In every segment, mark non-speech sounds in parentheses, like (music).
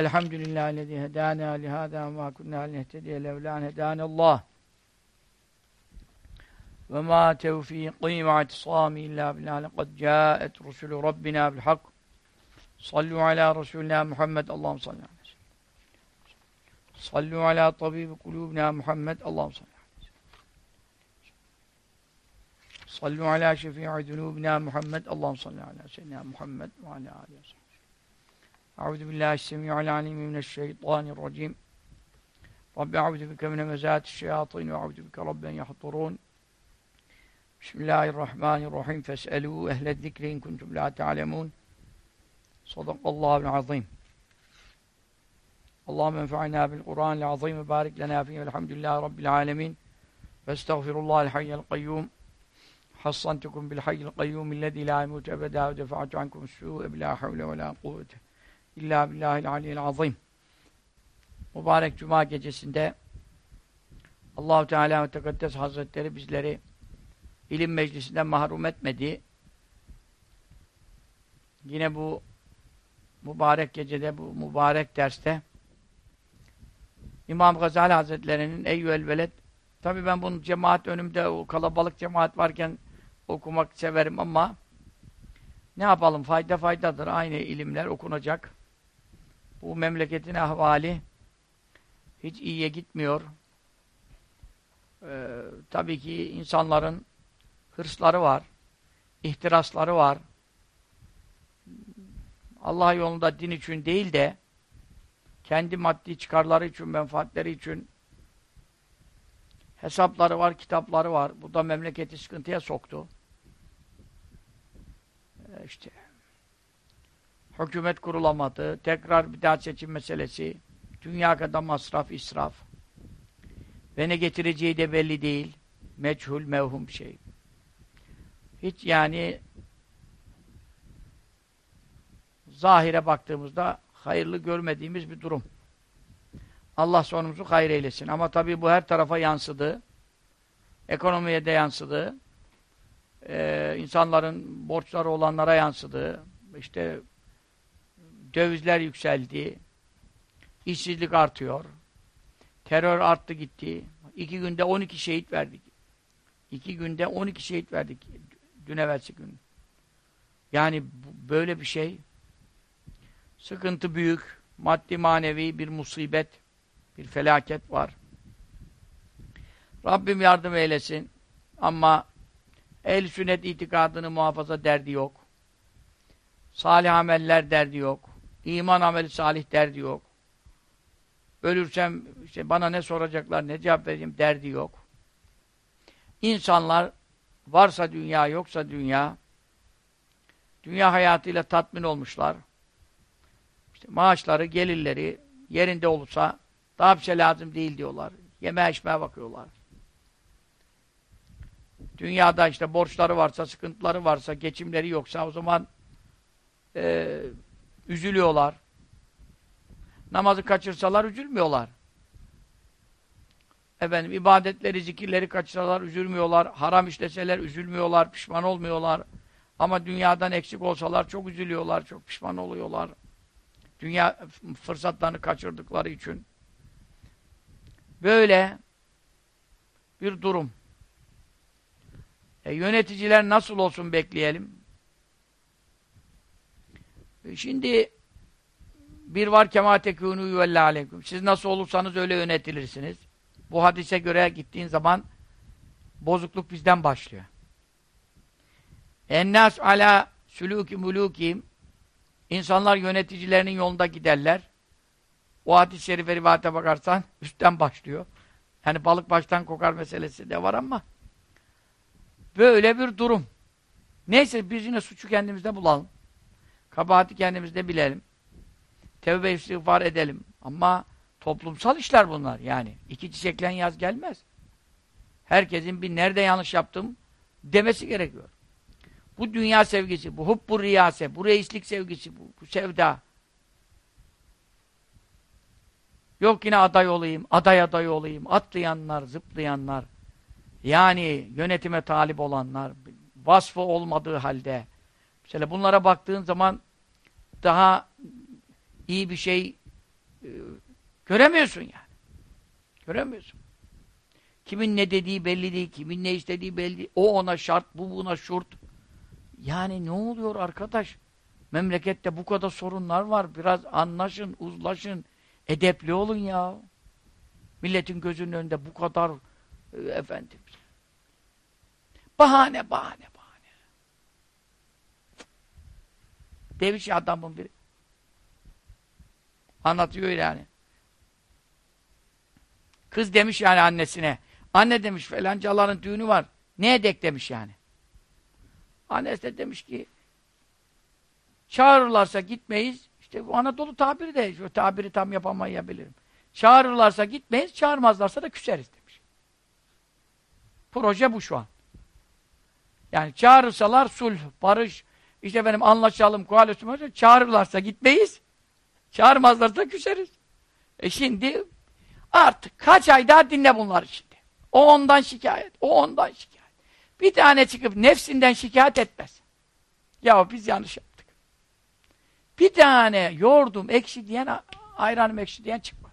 Elhamdülillahi lezî hedâna lihâdâ ve mâ kunnâ linehtediye levlân hedânallâh. Ve mâ tevfîqî ve itisâmî illâ billâh lekad câet rusulü rabbina bil hak. Sallu alâ Resulina Muhammed. Allah'ım salli aleyhi ve sellem. Sallu alâ tabîbi kulûbina Muhammed. Allah'ım salli Sallu ala şefi'i zunubina Muhammed. Allah'ım salli ala seyyidina Muhammed أعوذ بالله السميع العليم من الشيطان الرجيم. رب أعوذ بك من مزات الشياطين وأعوذ بك رب أن يحضرون. بسم الله الرحمن الرحيم. فاسألوا أهل الذكر إن كنتم لا تعلمون. صدق الله العظيم. اللهم انفعنا بالقرآن العظيم وبارك لنا فيه الحمد لله رب العالمين. فاستغفر الله الحي القيوم. حصنتكم بالحي القيوم الذي لا يموت أبدا ودفعت عنكم السوء بلا حول ولا قوة İlla billahil aliyyil azim. Mübarek Cuma gecesinde Allahu Teala ve Tekaddes Hazretleri bizleri ilim meclisinden mahrum etmedi. Yine bu mübarek gecede, bu mübarek derste İmam Gazali Hazretleri'nin Eyyüel Veled tabi ben bunun cemaat önümde o kalabalık cemaat varken okumak severim ama ne yapalım fayda faydadır. Aynı ilimler okunacak. Bu memleketin ahvali hiç iyiye gitmiyor. Ee, tabii ki insanların hırsları var, ihtirasları var. Allah yolunda din için değil de kendi maddi çıkarları için, menfaatleri için hesapları var, kitapları var. Bu da memleketi sıkıntıya soktu. Ee, işte hükümet kurulamadı, tekrar bir daha seçim meselesi, dünya kadar masraf, israf ve ne getireceği de belli değil. Meçhul, mevhum şey. Hiç yani zahire baktığımızda hayırlı görmediğimiz bir durum. Allah sonumuzu hayır eylesin. Ama tabii bu her tarafa yansıdı. Ekonomiye de yansıdı. Ee, insanların borçları olanlara yansıdı. İşte dövizler yükseldi. İşsizlik artıyor. Terör arttı gitti. İki günde 12 şehit verdik. İki günde 12 şehit verdik. Dün evvelsi gün. Yani böyle bir şey sıkıntı büyük. Maddi manevi bir musibet. Bir felaket var. Rabbim yardım eylesin. Ama el sünnet itikadını muhafaza derdi yok. Salih ameller derdi yok. İman ameli salih derdi yok. Ölürsem işte bana ne soracaklar, ne cevap vereyim derdi yok. İnsanlar varsa dünya, yoksa dünya dünya hayatıyla tatmin olmuşlar. İşte maaşları, gelirleri yerinde olursa daha bir şey lazım değil diyorlar. Yeme içmeye bakıyorlar. Dünyada işte borçları varsa, sıkıntıları varsa, geçimleri yoksa o zaman e, üzülüyorlar. Namazı kaçırsalar üzülmüyorlar. Efendim ibadetleri, zikirleri kaçırsalar üzülmüyorlar. Haram işleseler üzülmüyorlar, pişman olmuyorlar. Ama dünyadan eksik olsalar çok üzülüyorlar, çok pişman oluyorlar. Dünya fırsatlarını kaçırdıkları için. Böyle bir durum. E, yöneticiler nasıl olsun bekleyelim? E, şimdi bir var kema tekûnû yuvellâ aleyküm. Siz nasıl olursanız öyle yönetilirsiniz. Bu hadise göre gittiğin zaman bozukluk bizden başlıyor. Ennâs alâ sülûki mulûkîm İnsanlar yöneticilerinin yolunda giderler. O hadis-i şerife rivayete bakarsan (laughs) üstten başlıyor. Yani balık baştan kokar meselesi de var ama böyle bir durum. Neyse biz yine suçu kendimizde bulalım. Kabahati kendimizde bilelim. Tevbe istiğfar edelim. Ama toplumsal işler bunlar yani. İki çiçeklen yaz gelmez. Herkesin bir nerede yanlış yaptım demesi gerekiyor. Bu dünya sevgisi, bu hubbu riyase, bu reislik sevgisi, bu, bu sevda. Yok yine aday olayım, aday aday olayım, atlayanlar, zıplayanlar. Yani yönetime talip olanlar, vasfı olmadığı halde. Mesela bunlara baktığın zaman daha iyi bir şey e, göremiyorsun yani. Göremiyorsun. Kimin ne dediği belli değil, kimin ne istediği belli. O ona şart, bu buna şurt. Yani ne oluyor arkadaş? Memlekette bu kadar sorunlar var. Biraz anlaşın, uzlaşın. Edepli olun ya. Milletin gözünün önünde bu kadar e, efendim. Bahane, bahane. Demiş ya adamın biri. Anlatıyor yani. Kız demiş yani annesine. Anne demiş falancaların düğünü var. Ne edek demiş yani. Annesi de demiş ki çağırırlarsa gitmeyiz. İşte bu Anadolu tabiri de şu tabiri tam yapamayabilirim. Çağırırlarsa gitmeyiz, çağırmazlarsa da küseriz demiş. Proje bu şu an. Yani çağırırsalar sulh, barış, işte benim anlaşalım, koalisyon, çağırırlarsa gitmeyiz, çağırmazlarsa küseriz. E şimdi artık kaç ay daha dinle bunları şimdi. O ondan şikayet, o ondan şikayet. Bir tane çıkıp nefsinden şikayet etmez. Ya biz yanlış yaptık. Bir tane yoğurdum ekşi diyen, ayranım ekşi diyen çıkmaz.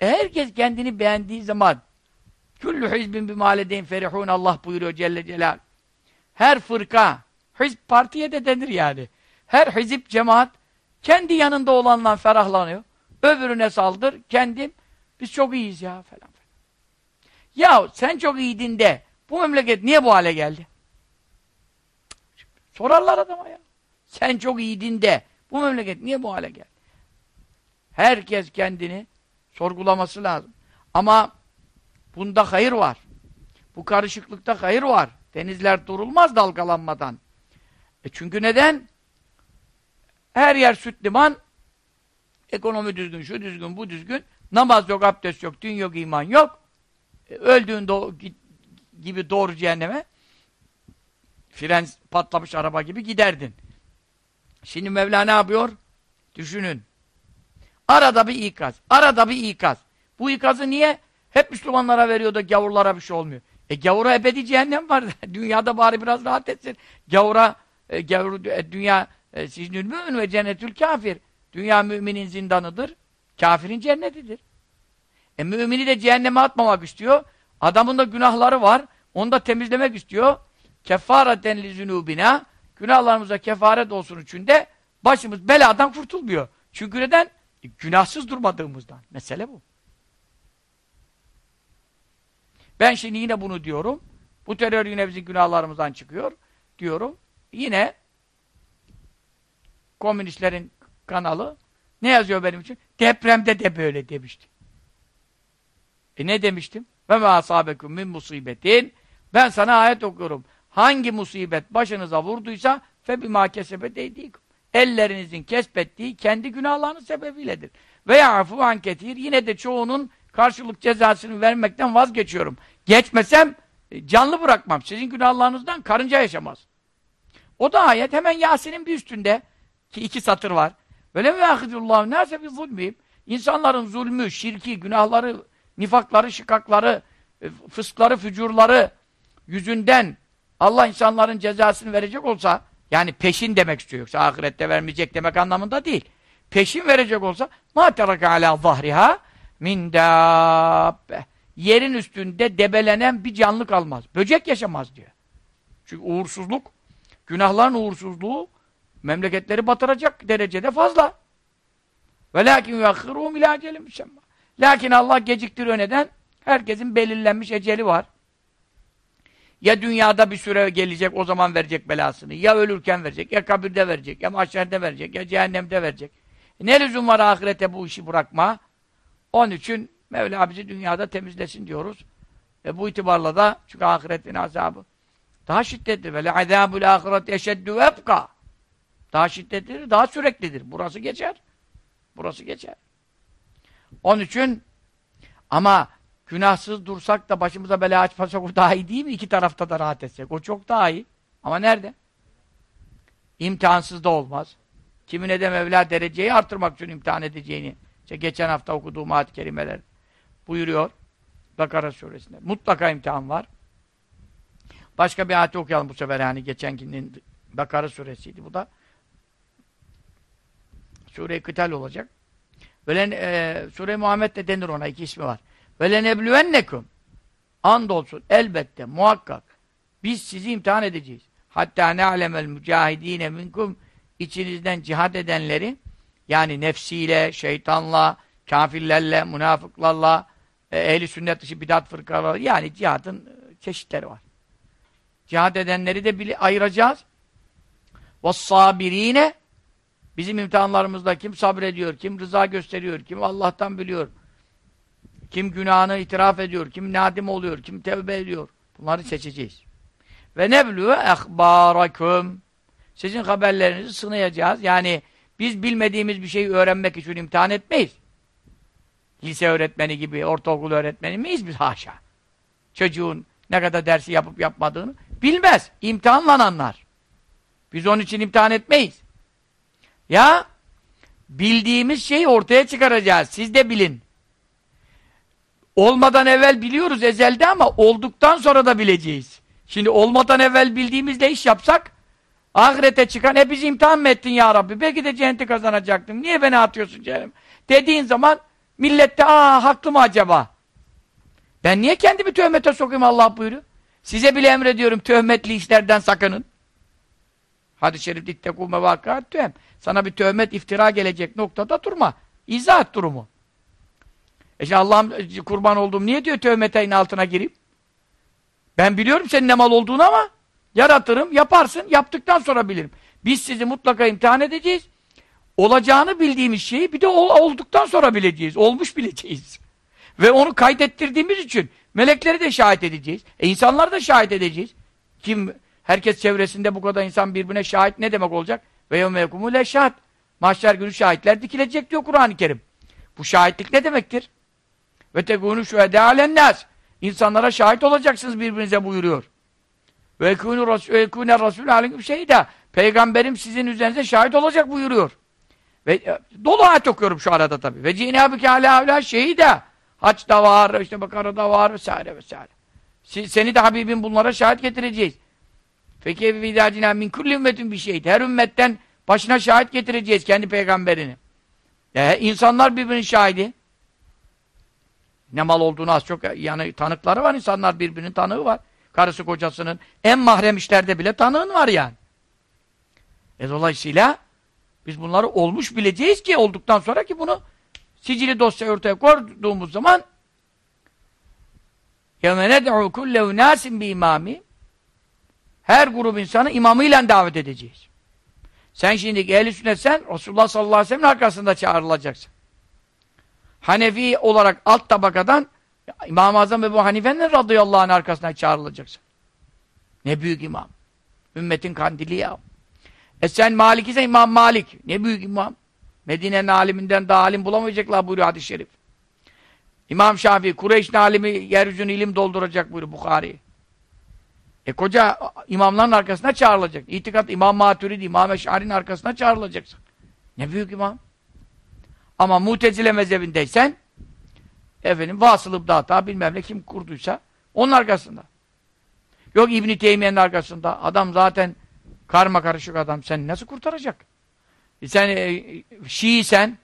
E herkes kendini beğendiği zaman küllü hizbin bimâledeyn ferihûn Allah buyuruyor Celle Celal. Her fırka, hizb partiye de denir yani. Her hizip cemaat kendi yanında olanla ferahlanıyor. Öbürüne saldır, kendim biz çok iyiyiz ya falan falan. Ya sen çok iyiydin de bu memleket niye bu hale geldi? Sorarlar adama ya. Sen çok iyiydin de bu memleket niye bu hale geldi? Herkes kendini sorgulaması lazım. Ama bunda hayır var. Bu karışıklıkta hayır var. Denizler durulmaz dalgalanmadan. E çünkü neden? Her yer süt liman, ekonomi düzgün, şu düzgün, bu düzgün, namaz yok, abdest yok, din yok, iman yok. E, öldüğünde gibi doğru cehenneme fren patlamış araba gibi giderdin. Şimdi Mevla ne yapıyor? Düşünün. Arada bir ikaz. Arada bir ikaz. Bu ikazı niye? Hep Müslümanlara veriyor da gavurlara bir şey olmuyor. E gavura ebedi cehennem var. (laughs) Dünyada bari biraz rahat etsin. Gavura, e, e, dünya e, siznül mümin ve cennetül kafir. Dünya müminin zindanıdır. Kafirin cennetidir. E mümini de cehenneme atmamak istiyor. Adamın da günahları var. Onu da temizlemek istiyor. Kefareten li zunubina. Günahlarımıza kefaret olsun için de başımız beladan kurtulmuyor. Çünkü neden? E, günahsız durmadığımızdan. Mesele bu. Ben şimdi yine bunu diyorum. Bu terör yine bizim günahlarımızdan çıkıyor. Diyorum. Yine komünistlerin kanalı ne yazıyor benim için? Depremde de böyle demişti. E ne demiştim? Ve me asabekum min musibetin ben sana ayet okuyorum. Hangi musibet başınıza vurduysa fe bima kesebet eydikum. Ellerinizin kesbettiği kendi günahlarının sebebiyledir. Ve ya'fu an ketir yine de çoğunun karşılık cezasını vermekten vazgeçiyorum. Geçmesem e, canlı bırakmam. Sizin günahlarınızdan karınca yaşamaz. O da ayet hemen Yasin'in bir üstünde ki iki satır var. Böyle mi ahidullahu nase bi zulmihim? İnsanların zulmü, şirki, günahları, nifakları, şikakları, e, fıskları, fücurları yüzünden Allah insanların cezasını verecek olsa yani peşin demek istiyor. Yoksa ahirette vermeyecek demek anlamında değil. Peşin verecek olsa ma teraka ala zahriha min dabbe. Yerin üstünde debelenen bir canlı kalmaz. Böcek yaşamaz diyor. Çünkü uğursuzluk, günahların uğursuzluğu memleketleri batıracak derecede fazla. Ve lakin yuakhiruhum ila acelin müsemma. Lakin Allah geciktiriyor neden? Herkesin belirlenmiş eceli var. Ya dünyada bir süre gelecek, o zaman verecek belasını. Ya ölürken verecek, ya kabirde verecek, ya mahşerde verecek, ya cehennemde verecek. E ne lüzum var ahirete bu işi bırakma? Onun için Mevla bizi dünyada temizlesin diyoruz. E bu itibarla da çünkü ahiretin azabı daha şiddetli. Ve le'azâbul âhiret eşeddü vebka. Daha şiddetlidir, daha süreklidir. Burası geçer. Burası geçer. Onun için ama günahsız dursak da başımıza bela açmasak o daha iyi değil mi? İki tarafta da rahat etsek. O çok daha iyi. Ama nerede? İmtihansız da olmaz. Kimine de Mevla dereceyi artırmak için imtihan edeceğini. İşte geçen hafta okuduğum ayet-i kerimeler buyuruyor. Bakara suresinde. Mutlaka imtihan var. Başka bir ayet okuyalım bu sefer yani geçenkinin Bakara suresiydi bu da. Sure-i Kıtal olacak. Velen, e, Sure Muhammed de denir ona, iki ismi var. Velenebluvennekum. Andolsun, elbette, muhakkak. Biz sizi imtihan edeceğiz. Hatta ne'alemel mücahidine minkum içinizden cihad edenleri yani nefsiyle, şeytanla, kafirlerle, münafıklarla, e, ehli sünnet dışı bidat fırkaları yani cihadın e, çeşitleri var. Cihad edenleri de bile ayıracağız. وَالصَّابِر۪ينَ Bizim imtihanlarımızda kim sabrediyor, kim rıza gösteriyor, kim Allah'tan biliyor, kim günahını itiraf ediyor, kim nadim oluyor, kim tevbe ediyor. Bunları seçeceğiz. Ve neblû ehbâraküm Sizin haberlerinizi sınayacağız. Yani biz bilmediğimiz bir şeyi öğrenmek için imtihan etmeyiz. Lise öğretmeni gibi, ortaokul öğretmeni miyiz biz? Haşa. Çocuğun ne kadar dersi yapıp yapmadığını bilmez. İmtihanla anlar. Biz onun için imtihan etmeyiz. Ya bildiğimiz şeyi ortaya çıkaracağız. Siz de bilin. Olmadan evvel biliyoruz ezelde ama olduktan sonra da bileceğiz. Şimdi olmadan evvel bildiğimizde iş yapsak ahirete çıkan e bizi imtihan mı ettin ya Rabbi? Belki de cenneti kazanacaktım. Niye beni atıyorsun cehennem? Dediğin zaman millette aa haklı mı acaba? Ben niye kendimi töhmete sokayım Allah buyuruyor. Size bile emrediyorum töhmetli işlerden sakının. Hadis-i şerif ittekû mevâkât. Sana bir töhmet iftira gelecek noktada durma. İzah et durumu. E şimdi Allah'ım kurban olduğum niye diyor töhmeteyn altına gireyim? Ben biliyorum senin ne mal olduğunu ama yaratırım, yaparsın, yaptıktan sonra bilirim. Biz sizi mutlaka imtihan edeceğiz. Olacağını bildiğimiz şeyi bir de olduktan sonra bileceğiz. Olmuş bileceğiz. Ve onu kaydettirdiğimiz için melekleri de şahit edeceğiz. E insanları da şahit edeceğiz. Kim herkes çevresinde bu kadar insan birbirine şahit ne demek olacak? Ve yevme yekumul eşhad. Mahşer günü şahitler dikilecek diyor Kur'an-ı Kerim. Bu şahitlik ne demektir? Ve tekûnü şühedâ alennâs. İnsanlara şahit olacaksınız birbirinize buyuruyor. Ve ekûne rasûlü aleyküm şeyda. Peygamberim sizin üzerinize şahit olacak buyuruyor. Ve e, dolu ayet okuyorum şu arada tabii. Ve cinâbike alâ avlâ şehîdâ. Haç'ta var, işte Bakara'da var vesaire vesaire. Seni de Habibim bunlara şahit getireceğiz. Peki vidâcinâ min kulli ümmetin bir şeydi. Her ümmetten başına şahit getireceğiz kendi peygamberini. E, insanlar birbirinin şahidi. Ne mal olduğunu az çok yani tanıkları var insanlar birbirinin tanığı var. Karısı kocasının en mahrem işlerde bile tanığın var yani. E dolayısıyla biz bunları olmuş bileceğiz ki olduktan sonra ki bunu sicili dosya ortaya koyduğumuz zaman يَوْمَ نَدْعُوا كُلَّ اُنَاسٍ بِاِمَامِ Her grup insanı imamıyla davet edeceğiz. Sen şimdi ehl-i sünnetsen Resulullah sallallahu aleyhi ve sellem'in arkasında çağrılacaksın. Hanefi olarak alt tabakadan İmam-ı Azam Ebu Hanife'nin radıyallahu anh arkasına çağrılacaksın. Ne büyük imam. Ümmetin kandili ya. E sen Malik ise İmam Malik. Ne büyük imam. Medine'nin aliminden daha alim bulamayacaklar buyuruyor hadis-i şerif. İmam Şafii, Kureyş'in alimi yeryüzünü ilim dolduracak buyuruyor Bukhari. E koca imamların arkasına çağrılacak. İtikat İmam Maturidi, İmam Eş'ari'nin arkasına çağrılacaksın. Ne büyük imam. Ama mutezile mezhebindeysen efendim vasılıp dağıta bilmem ne kim kurduysa onun arkasında. Yok İbn-i Teymiye'nin arkasında. Adam zaten karma karışık adam. Sen nasıl kurtaracak? E sen e, Şiisen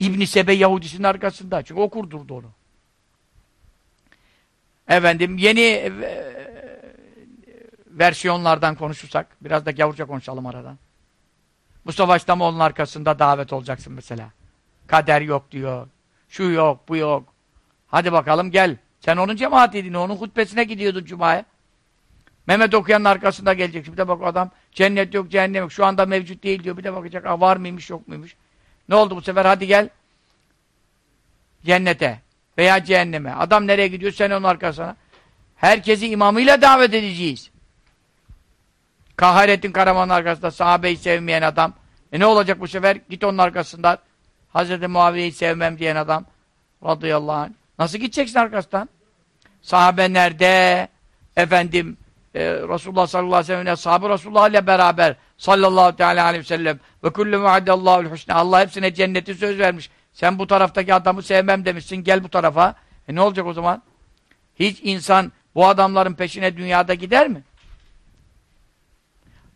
İbn-i Sebe Yahudisinin arkasında. Çünkü o kurdurdu onu. Efendim yeni e, versiyonlardan konuşursak biraz da gavurca konuşalım aradan. Mustafa İslamoğlu'nun arkasında davet olacaksın mesela. Kader yok diyor. Şu yok, bu yok. Hadi bakalım gel. Sen onun cemaatiydin, onun hutbesine gidiyordun Cuma'ya. Mehmet okuyanın arkasında gelecek. Bir de bak adam cennet yok, cehennem yok. Şu anda mevcut değil diyor. Bir de bakacak ah, var mıymış, yok muymuş. Ne oldu bu sefer? Hadi gel cennete veya cehenneme. Adam nereye gidiyor? Sen onun arkasına. Herkesi imamıyla davet edeceğiz. Kaharettin Karaman'ın arkasında sahabeyi sevmeyen adam. E ne olacak bu sefer? Git onun arkasından. Hazreti Muaviye'yi sevmem diyen adam radıyallahu anh. Nasıl gideceksin arkasından? Sahabe nerede? Efendim e, Resulullah sallallahu aleyhi ve sellem sahabe Resulullah ile beraber sallallahu teala aleyhi ve sellem ve kullu muaddallahul husna Allah hepsine cenneti söz vermiş. Sen bu taraftaki adamı sevmem demişsin. Gel bu tarafa. E ne olacak o zaman? Hiç insan bu adamların peşine dünyada gider mi?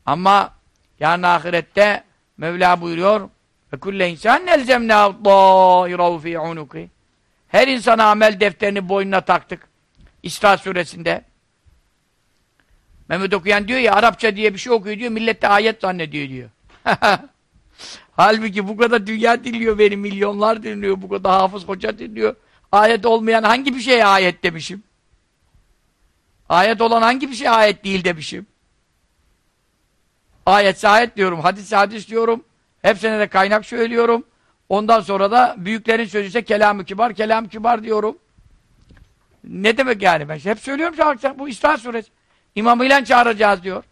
Ama yarın ahirette Mevla buyuruyor Ve kulle insan elzemna dâirahu fî unuki. Her insana amel defterini boynuna taktık. İsra suresinde. Mehmet okuyan diyor ya Arapça diye bir şey okuyor diyor. Millet de ayet zannediyor diyor. (laughs) Halbuki bu kadar dünya dinliyor beni. Milyonlar dinliyor. Bu kadar hafız hoca dinliyor. Ayet olmayan hangi bir şeye ayet demişim? Ayet olan hangi bir şey ayet değil demişim? Ayetse ayet diyorum. Hadis hadis diyorum. Hepsine de kaynak söylüyorum. Ondan sonra da büyüklerin sözü ise kelam-ı kibar, kelam kibar diyorum. Ne demek yani ben? Hep söylüyorum şu Bu İsra suresi. İmamıyla çağıracağız diyor.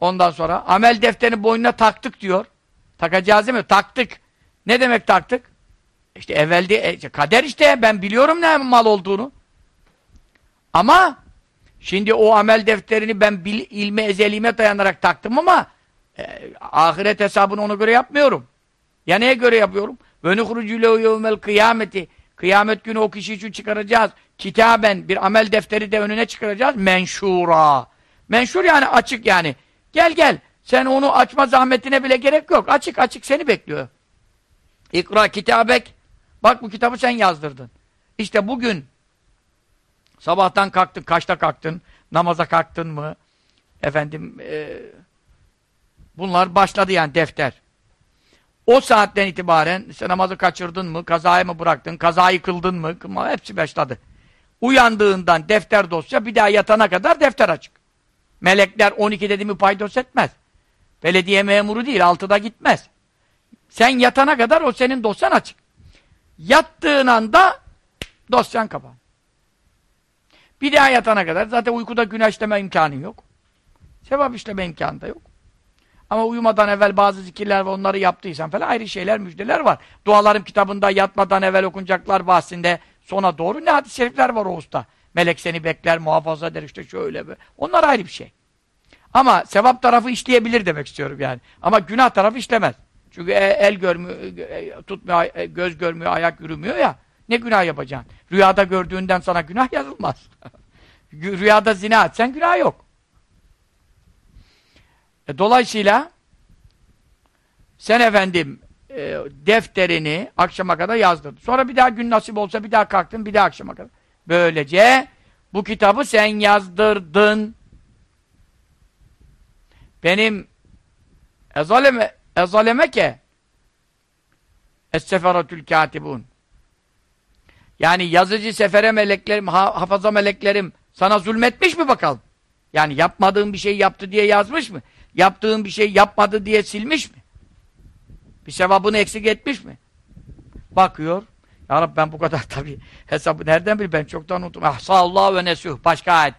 Ondan sonra amel defterini boynuna taktık diyor. Takacağız değil mi? Taktık. Ne demek taktık? İşte evvelde e, kader işte ben biliyorum ne mal olduğunu. Ama şimdi o amel defterini ben bil, ilme ezelime dayanarak taktım ama e, ahiret hesabını ona göre yapmıyorum. Ya neye göre yapıyorum? Ve nuhrucu lehu yevmel kıyameti Kıyamet günü o kişi için çıkaracağız. Kitaben bir amel defteri de önüne çıkaracağız. Menşura. Menşur yani açık yani. Gel gel. Sen onu açma zahmetine bile gerek yok. Açık açık seni bekliyor. İkra kitabek. Bak bu kitabı sen yazdırdın. İşte bugün sabahtan kalktın. Kaçta kalktın? Namaza kalktın mı? Efendim e, bunlar başladı yani defter. O saatten itibaren sen namazı kaçırdın mı, kazayı mı bıraktın, kazayı kıldın mı, hepsi başladı. Uyandığından defter dosya bir daha yatana kadar defter açık. Melekler 12 dedi mi paydos etmez. Belediye memuru değil, altıda gitmez. Sen yatana kadar o senin dosyan açık. Yattığın anda dosyan kapan. Bir daha yatana kadar zaten uykuda günah işleme imkanı yok. Sevap işleme imkanı da yok. Ama uyumadan evvel bazı zikirler ve onları yaptıysan falan ayrı şeyler, müjdeler var. Dualarım kitabında yatmadan evvel okunacaklar bahsinde sona doğru ne hadis-i şerifler var o usta. Melek seni bekler, muhafaza eder işte şöyle be. Onlar ayrı bir şey. Ama sevap tarafı işleyebilir demek istiyorum yani. Ama günah tarafı işlemez. Çünkü e, el görmüyor, e, tutmuyor, e, göz görmüyor, ayak yürümüyor ya. Ne günah yapacaksın? Rüyada gördüğünden sana günah yazılmaz. (laughs) Rüyada zina etsen günah yok. E, dolayısıyla sen efendim e, defterini akşama kadar yazdırdın. Sonra bir daha gün nasip olsa bir daha kalktın, bir daha akşama kadar. Böylece bu kitabı sen yazdırdın. Benim ezaleme ezalemeke es-seferatül katibun yani yazıcı sefere meleklerim, ha hafaza meleklerim sana zulmetmiş mi bakalım? Yani yapmadığın bir şey yaptı diye yazmış mı? Yaptığın bir şey yapmadı diye silmiş mi? Bir sevabını eksik etmiş mi? Bakıyor. Ya Rabbi ben bu kadar (laughs) tabii hesabı nereden bil ben çoktan unuttum. Ahsallahu ve nesuh. Başka ayet.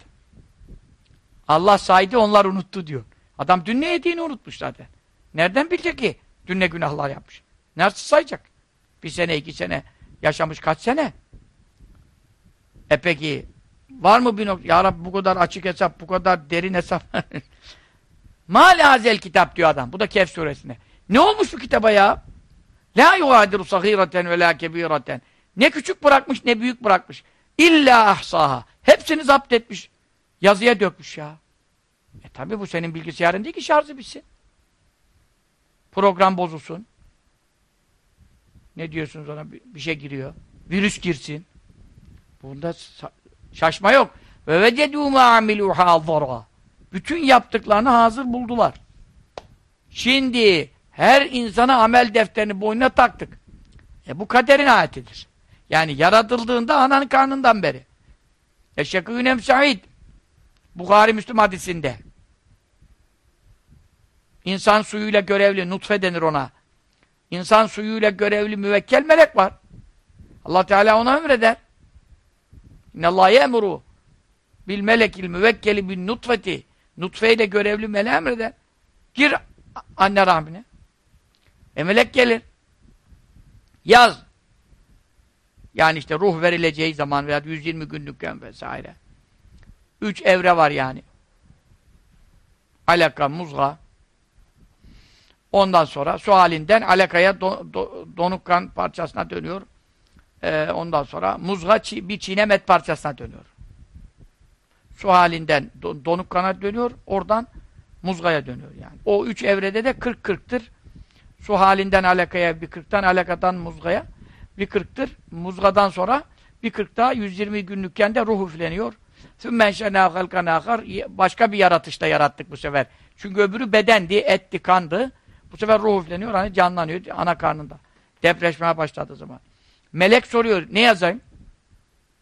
Allah saydı onlar unuttu diyor. Adam dün ne yediğini unutmuş zaten. Nereden bilecek ki dün ne günahlar yapmış? Nasıl sayacak? Bir sene, iki sene yaşamış kaç sene? E peki var mı bir nokta? Ya Rabbi bu kadar açık hesap, bu kadar derin hesap. (laughs) Ma lazel kitap diyor adam. Bu da Kehf suresinde. Ne olmuş bu kitaba ya? La yugadiru sagiraten ve la kebiraten. Ne küçük bırakmış ne büyük bırakmış. İlla ahsaha. Hepsini zapt etmiş. Yazıya dökmüş ya. E tabi bu senin bilgisayarın değil ki şarjı bitsin. Program bozulsun. Ne diyorsunuz ona? Bir şey giriyor. Virüs girsin. Bunda şaşma yok. Ve vecedû mâ amilû hâzara. Bütün yaptıklarını hazır buldular. Şimdi her insana amel defterini boynuna taktık. E bu kaderin ayetidir. Yani yaratıldığında ananın karnından beri. Eşekûnem Said Bukhari Müslüm hadisinde. İnsan suyuyla görevli, nutfe denir ona. İnsan suyuyla görevli müvekkel melek var. Allah Teala ona emreder. İnnallâh yemuru bil melekil müvekkeli bin nutfeti Nutfeyle görevli meleğe emreder. Gir anne rahmine. E melek gelir. Yaz. Yani işte ruh verileceği zaman veya 120 günlükken vesaire. Üç evre var yani. Alaka, muzga. Ondan sonra su halinden alakaya do, do, donuk kan parçasına dönüyor. Ee, ondan sonra muzga çi, bir çiğnem et parçasına dönüyor su halinden donup kanat dönüyor. Oradan muzgaya dönüyor yani. O üç evrede de 40-40'tır. Su halinden alakaya bir 40'tan alakadan muzgaya bir 40'tır. Muzgadan sonra bir 40 daha 120 günlükken de ruh üfleniyor. Başka bir yaratışta yarattık bu sefer. Çünkü öbürü bedendi, etti, kandı. Bu sefer ruh üfleniyor, hani canlanıyor ana karnında. Depreşmeye başladığı zaman. Melek soruyor, ne yazayım?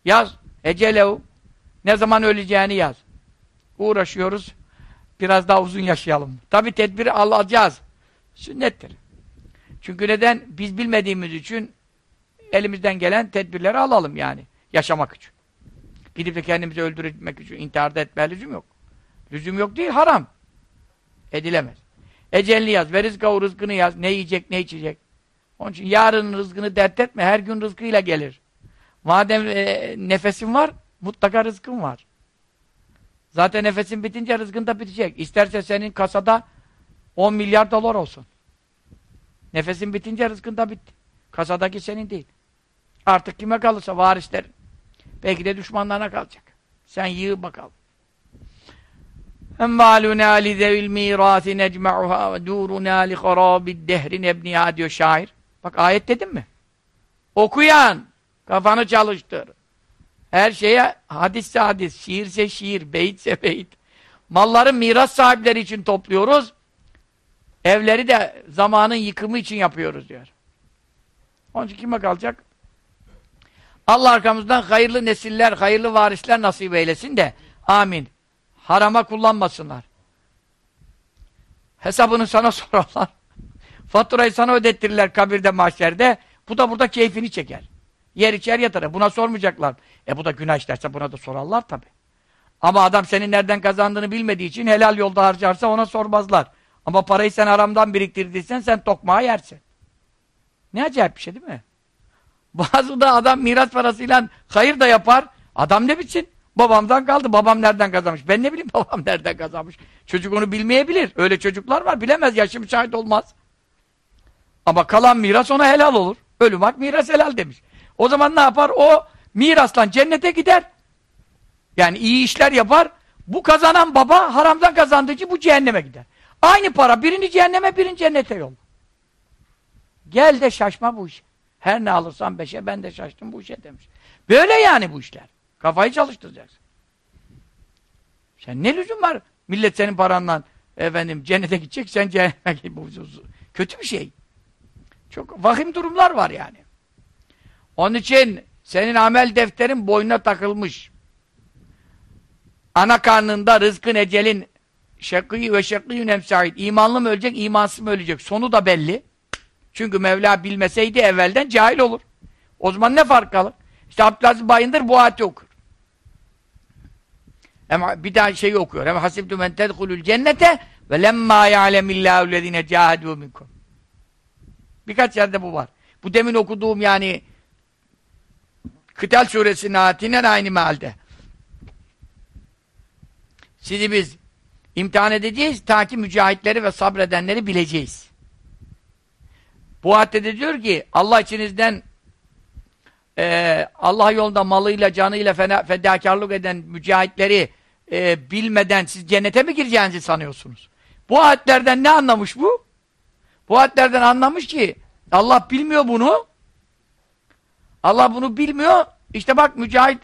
Yaz. Ecelev ne zaman öleceğini yaz. Uğraşıyoruz. Biraz daha uzun yaşayalım. Tabi tedbiri alacağız. Sünnettir. Çünkü neden? Biz bilmediğimiz için elimizden gelen tedbirleri alalım yani. Yaşamak için. Gidip de kendimizi öldürmek için intihar etme lüzum yok. Lüzum yok değil, haram. Edilemez. Ecelini yaz, ve rizkavu rızkını yaz. Ne yiyecek, ne içecek. Onun için yarının rızkını dert etme, her gün rızkıyla gelir. Madem e, nefesin var, mutlaka rızkın var. Zaten nefesin bitince rızkın da bitecek. İsterse senin kasada 10 milyar dolar olsun. Nefesin bitince rızkın da bitti. Kasadaki senin değil. Artık kime kalırsa varisler. Belki de düşmanlarına kalacak. Sen yığ bakalım. Emvaluna li zevil mirasi necma'uha ve duruna li harabid dehri nebniha diyor şair. Bak ayet dedim mi? Okuyan, kafanı çalıştır. Her şeye hadisse hadis, şiirse şiir, beyitse beyit. Malları miras sahipleri için topluyoruz. Evleri de zamanın yıkımı için yapıyoruz diyor. Onun için kime kalacak? Allah arkamızdan hayırlı nesiller, hayırlı varisler nasip eylesin de amin. Harama kullanmasınlar. Hesabını sana (laughs) sorarlar. Faturayı sana ödettirirler kabirde, mahşerde. Bu da burada keyfini çeker. Yer içer yatar. Buna sormayacaklar. E bu da günah işlerse buna da sorarlar tabi. Ama adam senin nereden kazandığını bilmediği için helal yolda harcarsa ona sormazlar. Ama parayı sen haramdan biriktirdiysen sen tokmağı yersin. Ne acayip bir şey değil mi? (laughs) Bazı da adam miras parasıyla hayır da yapar. Adam ne biçim? Babamdan kaldı. Babam nereden kazanmış? Ben ne bileyim (laughs) babam nereden kazanmış? Çocuk onu bilmeyebilir. Öyle çocuklar var. Bilemez. Yaşı müsait olmaz. Ama kalan miras ona helal olur. Ölüm hak miras helal demiş. O zaman ne yapar? O miraslan cennete gider. Yani iyi işler yapar. Bu kazanan baba haramdan kazandığı için bu cehenneme gider. Aynı para birini cehenneme birini cennete yol. Gel de şaşma bu iş. Her ne alırsan beşe ben de şaştım bu işe demiş. Böyle yani bu işler. Kafayı çalıştıracaksın. Sen ne lüzum var? Millet senin paranla efendim cennete gidecek sen cehenneme gideceksin. Kötü bir şey. Çok vahim durumlar var yani. Onun için senin amel defterin boynuna takılmış. Ana karnında rızkın ecelin şakî ve şakî nemsâid. İmanlı mı ölecek, imansız mı ölecek? Sonu da belli. Çünkü Mevla bilmeseydi evvelden cahil olur. O zaman ne fark kalır? İşte Abdülaziz Bayındır bu ayeti okur. Ama bir daha şeyi okuyor. Hem hasibtu men tedhulul cennete ve lemma ya'lemillahu lezine cahedû minkum. Birkaç yerde bu var. Bu demin okuduğum yani Kıtal suresinin ayetinin aynı mealde. Sizi biz imtihan edeceğiz ta ki mücahitleri ve sabredenleri bileceğiz. Bu ayette diyor ki Allah içinizden e, Allah yolunda malıyla canıyla fena, fedakarlık eden mücahitleri e, bilmeden siz cennete mi gireceğinizi sanıyorsunuz? Bu ayetlerden ne anlamış bu? Bu ayetlerden anlamış ki Allah bilmiyor bunu. Allah bunu bilmiyor. İşte bak mücahit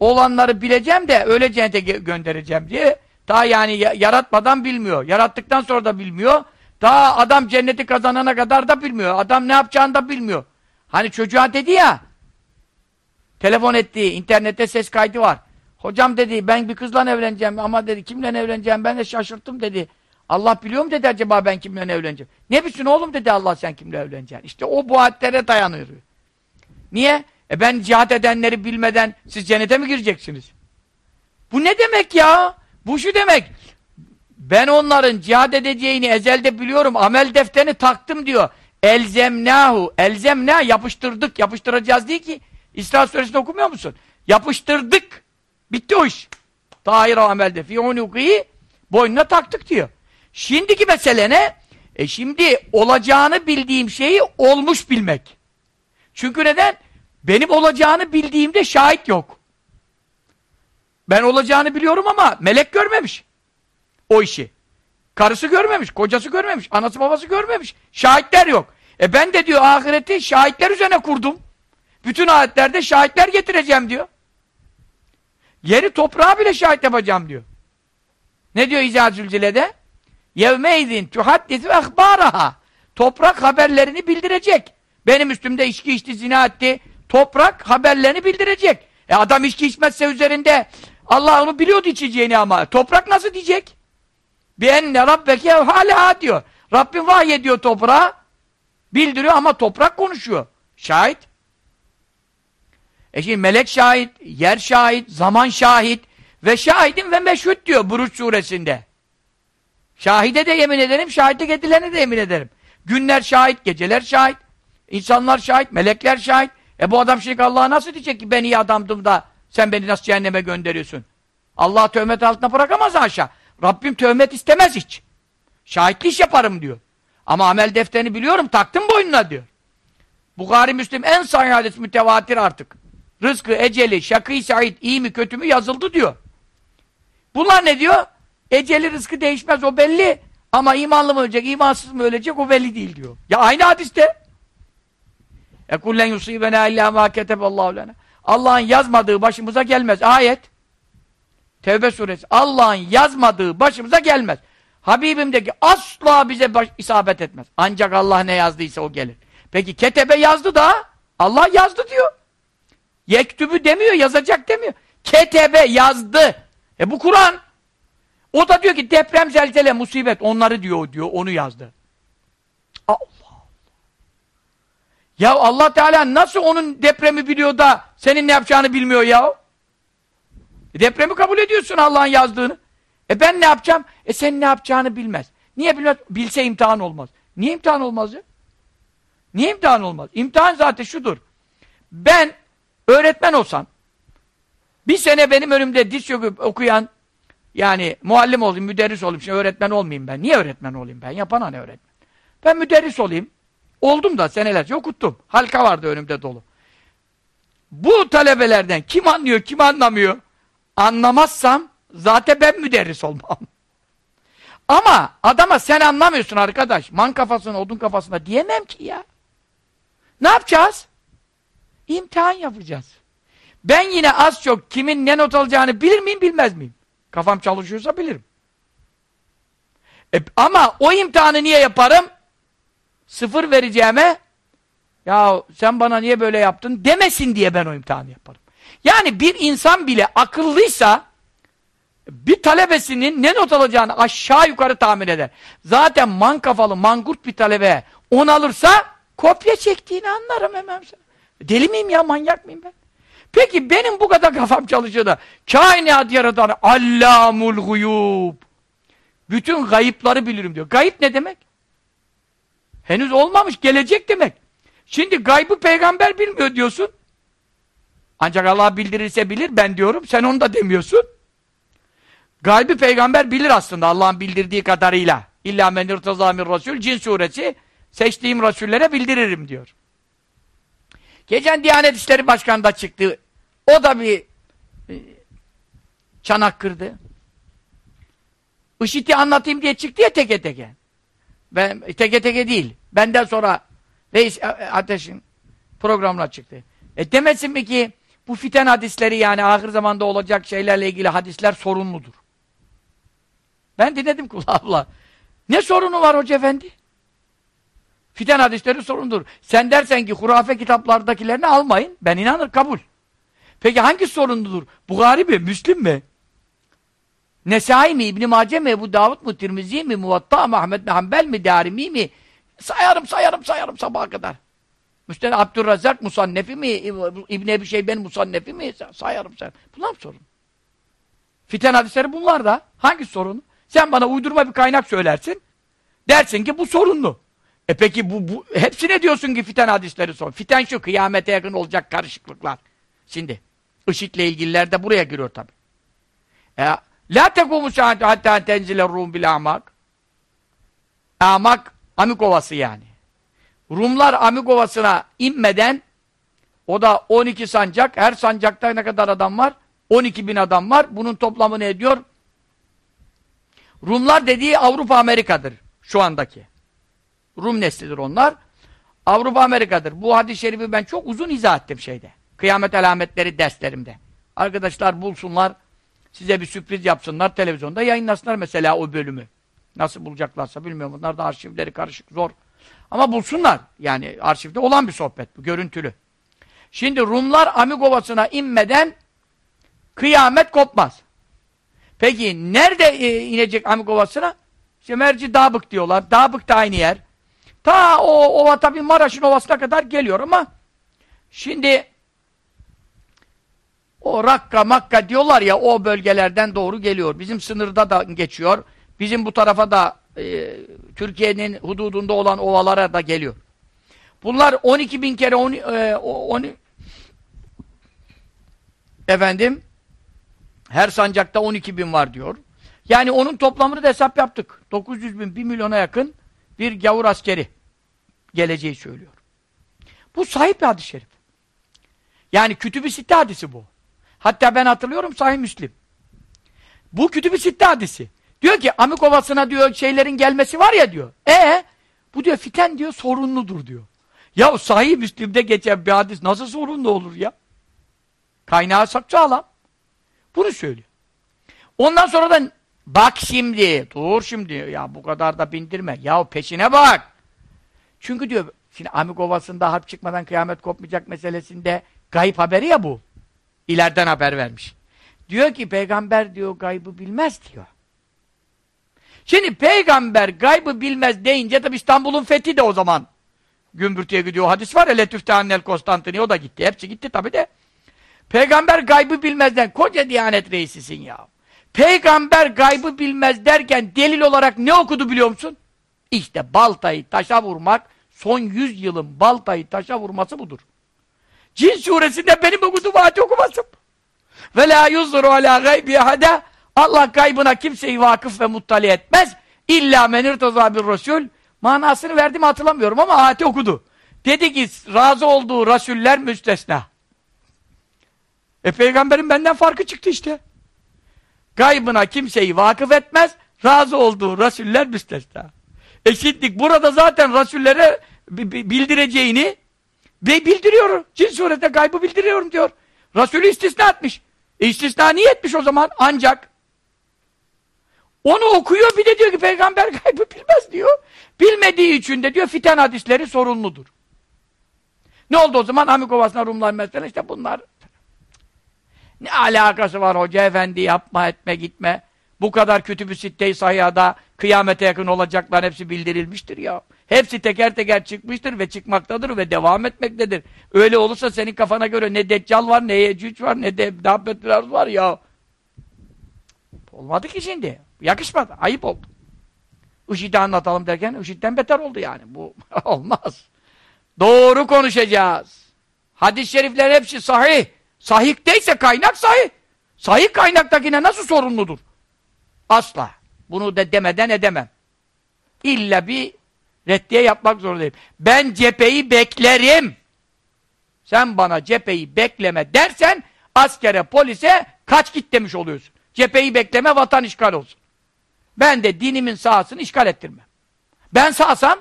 olanları bileceğim de öyle cennete göndereceğim diye. Daha yani yaratmadan bilmiyor. Yarattıktan sonra da bilmiyor. Daha adam cenneti kazanana kadar da bilmiyor. Adam ne yapacağını da bilmiyor. Hani çocuğa dedi ya telefon etti, internette ses kaydı var. Hocam dedi ben bir kızla evleneceğim ama dedi kimle evleneceğim ben de şaşırttım dedi. Allah biliyor mu dedi acaba ben kimle evleneceğim. Ne bilsin oğlum dedi Allah sen kimle evleneceksin. İşte o bu ayetlere dayanıyor. Niye? E ben cihat edenleri bilmeden siz cennete mi gireceksiniz? Bu ne demek ya? Bu şu demek. Ben onların cihad edeceğini ezelde biliyorum. Amel defterini taktım diyor. Elzemnahu. Elzemna yapıştırdık. Yapıştıracağız değil ki. İsra suresini okumuyor musun? Yapıştırdık. Bitti o iş. Tahir amelde fi unukihi boynuna taktık diyor. Şimdiki mesele ne? E şimdi olacağını bildiğim şeyi olmuş bilmek. Çünkü neden? Benim olacağını bildiğimde şahit yok. Ben olacağını biliyorum ama melek görmemiş o işi. Karısı görmemiş, kocası görmemiş, anası babası görmemiş. Şahitler yok. E ben de diyor ahireti şahitler üzerine kurdum. Bütün ayetlerde şahitler getireceğim diyor. Yeri toprağa bile şahit yapacağım diyor. Ne diyor İzâ Zülcile'de? Yevmeydin tuhaddisu ehbâraha. Toprak haberlerini bildirecek. Benim üstümde içki içti, zina etti. Toprak haberlerini bildirecek. E adam içki içmezse üzerinde Allah onu biliyordu içeceğini ama. Toprak nasıl diyecek? Bi enne rabbeke hala diyor. Rabbim vahiy ediyor toprağa. Bildiriyor ama toprak konuşuyor. Şahit. E şimdi melek şahit, yer şahit, zaman şahit ve şahidin ve meşhut diyor Buruç suresinde. Şahide de yemin ederim, şahitlik edilene de yemin ederim. Günler şahit, geceler şahit, insanlar şahit, melekler şahit. E bu adam şimdi Allah'a nasıl diyecek ki ben iyi adamdım da sen beni nasıl cehenneme gönderiyorsun? Allah tövmet altına bırakamaz aşağı. Rabbim tövmet istemez hiç. Şahitlik iş yaparım diyor. Ama amel defterini biliyorum, taktım boynuna diyor. Bukhari Müslim en sahih hadis mütevatir artık. Rızkı, eceli, şakî, said, iyi mi kötü mü yazıldı diyor. Bunlar ne diyor? Eceli rızkı değişmez o belli. Ama imanlı mı ölecek, imansız mı ölecek o belli değil diyor. Ya aynı hadiste. E kullen yusibena illa ma keteballahu lena. Allah'ın yazmadığı başımıza gelmez. Ayet. Tevbe suresi. Allah'ın yazmadığı başımıza gelmez. Habibimdeki asla bize baş, isabet etmez. Ancak Allah ne yazdıysa o gelir. Peki ketebe yazdı da Allah yazdı diyor. Yektübü demiyor, yazacak demiyor. Ketebe yazdı. E bu Kur'an. O da diyor ki deprem, zelzele, musibet onları diyor diyor, onu yazdı. Ya Allah Teala nasıl onun depremi biliyor da senin ne yapacağını bilmiyor ya? E depremi kabul ediyorsun Allah'ın yazdığını. E ben ne yapacağım? E sen ne yapacağını bilmez. Niye bilmez? Bilse imtihan olmaz. Niye imtihan olmaz ya? Niye imtihan olmaz? İmtihan zaten şudur. Ben öğretmen olsam, bir sene benim önümde diz çöküp okuyan, yani muallim olayım, müderris olayım, şimdi öğretmen olmayayım ben. Niye öğretmen olayım ben? Yapana ne öğretmen? Ben müderris olayım. Oldum da senelerce okuttum. Halka vardı önümde dolu. Bu talebelerden kim anlıyor, kim anlamıyor? Anlamazsam zaten ben müderris olmam. Ama adama sen anlamıyorsun arkadaş. Man kafasına, odun kafasına diyemem ki ya. Ne yapacağız? İmtihan yapacağız. Ben yine az çok kimin ne not alacağını bilir miyim, bilmez miyim? Kafam çalışıyorsa bilirim. E, ama o imtihanı niye yaparım? Sıfır vereceğime ya sen bana niye böyle yaptın demesin diye ben o imtihanı yaparım. Yani bir insan bile akıllıysa bir talebesinin ne not alacağını aşağı yukarı tahmin eder. Zaten man kafalı, mangurt bir talebe on alırsa kopya çektiğini anlarım hemen. Deli miyim ya, manyak mıyım ben? Peki benim bu kadar kafam çalışıyor da kainat yaratan Allamul guyub bütün gayıpları bilirim diyor. Gayip ne demek? Henüz olmamış, gelecek demek. Şimdi gaybı peygamber bilmiyor diyorsun. Ancak Allah bildirirse bilir, ben diyorum, sen onu da demiyorsun. Gaybi peygamber bilir aslında Allah'ın bildirdiği kadarıyla. İlla men irtazâ min rasûl cin suresi seçtiğim rasullere bildiririm diyor. Geçen Diyanet İşleri Başkanı da çıktı. O da bir e, çanak kırdı. IŞİD'i anlatayım diye çıktı ya teke teke. Ben teke teke değil. Benden sonra Reis Ateş'in programına çıktı. E demesin mi ki bu fiten hadisleri yani ahir zamanda olacak şeylerle ilgili hadisler sorunludur. Ben dinledim (laughs) kulağımla. Ne sorunu var hoca efendi? Fiten hadisleri sorundur. Sen dersen ki hurafe kitaplardakilerini almayın. Ben inanır kabul. Peki hangi sorunludur? Bukhari mi? Müslim mi? Nesai mi? İbn-i Mace mi? Ebu Davud mu? Tirmizi mi? Muvatta mı? Ahmet mi? Hanbel mi? Darimi mi? Sayarım, sayarım, sayarım sabaha kadar. Müstene Abdurrazak Musannefi mi? İbn-i Ebi Şeyben Musannefi mi? Sayarım, sayarım. Bunlar mı sorun? Fiten hadisleri bunlar da. Hangi sorun? Sen bana uydurma bir kaynak söylersin. Dersin ki bu sorunlu. E peki bu, bu hepsine diyorsun ki fiten hadisleri sorun. Fiten şu kıyamete yakın olacak karışıklıklar. Şimdi IŞİD'le ilgililer de buraya giriyor tabi. E, La tekumu saati hatta tenzile rum bil amak. Amak Amik Ovası yani. Rumlar Amik Ovası'na inmeden o da 12 sancak. Her sancakta ne kadar adam var? 12 bin adam var. Bunun toplamı ne ediyor? Rumlar dediği Avrupa Amerika'dır şu andaki. Rum neslidir onlar. Avrupa Amerika'dır. Bu hadis-i şerifi ben çok uzun izah ettim şeyde. Kıyamet alametleri derslerimde. Arkadaşlar bulsunlar, size bir sürpriz yapsınlar, televizyonda yayınlasınlar mesela o bölümü. Nasıl bulacaklarsa bilmiyorum. Bunlar da arşivleri karışık, zor. Ama bulsunlar. Yani arşivde olan bir sohbet bu, görüntülü. Şimdi Rumlar Amigovası'na inmeden kıyamet kopmaz. Peki nerede e, inecek Amigovası'na? İşte Merci Dağbık diyorlar. Dağbık da aynı yer. Ta o ova tabii Maraş'ın ovasına kadar geliyor ama şimdi o Rakka, Makka diyorlar ya o bölgelerden doğru geliyor. Bizim sınırda da geçiyor. Bizim bu tarafa da e, Türkiye'nin hududunda olan ovalara da geliyor. Bunlar 12 bin kere 10, e, 10 efendim her sancakta 12 bin var diyor. Yani onun toplamını da hesap yaptık. 900 bin, 1 milyona yakın bir gavur askeri geleceği söylüyor. Bu sahip bir hadis-i şerif. Yani kütüb-i sitte hadisi bu. Hatta ben hatırlıyorum Sahih Müslim. Bu kütüb-i sitte hadisi. Diyor ki Amik Ovası'na diyor şeylerin gelmesi var ya diyor. E bu diyor fiten diyor sorunludur diyor. Ya Sahih Müslim'de geçen bir hadis nasıl sorunlu olur ya? Kaynağı sağlam. Bunu söylüyor. Ondan sonra da bak şimdi, dur şimdi ya bu kadar da bindirme. Ya peşine bak. Çünkü diyor şimdi Amik Ovası'nda harp çıkmadan kıyamet kopmayacak meselesinde gayip haberi ya bu. İleriden haber vermiş. Diyor ki peygamber diyor gaybı bilmez diyor. Şimdi peygamber gaybı bilmez deyince tabi İstanbul'un fethi de o zaman gümbürtüye gidiyor. Hadis var ya Letüfte Annel Konstantini o da gitti. Hepsi gitti tabi de. Peygamber gaybı bilmezden koca diyanet reisisin ya. Peygamber gaybı bilmez derken delil olarak ne okudu biliyor musun? İşte baltayı taşa vurmak, son yüz yılın baltayı taşa vurması budur. Cin suresinde benim okuduğum ayeti okumasın. Ve la yuzuru ala gaybi hada Allah gaybına kimseyi vakıf ve muttali etmez. İlla menir bir rasul. Manasını verdim hatırlamıyorum ama ayeti okudu. Dedi ki razı olduğu rasuller müstesna. E peygamberin benden farkı çıktı işte. Gaybına kimseyi vakıf etmez, razı olduğu rasuller müstesna. Eşitlik burada zaten rasullere bildireceğini ve bildiriyor. Cin surette gaybı bildiriyorum diyor. Resulü istisna etmiş. E istisna niye etmiş o zaman? Ancak onu okuyor bir de diyor ki peygamber gaybı bilmez diyor. Bilmediği için de diyor fiten hadisleri sorumludur. Ne oldu o zaman? Amikovasına Rumlar mesela işte bunlar ne alakası var hoca efendi yapma etme gitme. Bu kadar kötü bir sitte-i sahihada kıyamete yakın olacaklar hepsi bildirilmiştir ya. Hepsi teker teker çıkmıştır ve çıkmaktadır ve devam etmektedir. Öyle olursa senin kafana göre ne Deccal var, ne Yecüc var, ne de Dabbetler var ya. Olmadı ki şimdi. Yakışmadı. Ayıp oldu. IŞİD'i anlatalım derken IŞİD'den beter oldu yani. Bu (laughs) olmaz. Doğru konuşacağız. Hadis-i şerifler hepsi sahih. Sahih değilse kaynak sahih. Sahih kaynaktakine nasıl sorumludur? Asla. Bunu da demeden edemem. İlla bir reddiye yapmak zorundayım. Ben cepheyi beklerim. Sen bana cepheyi bekleme dersen askere, polise kaç git demiş oluyorsun. Cepheyi bekleme vatan işgal olsun. Ben de dinimin sahasını işgal ettirmem. Ben sağsam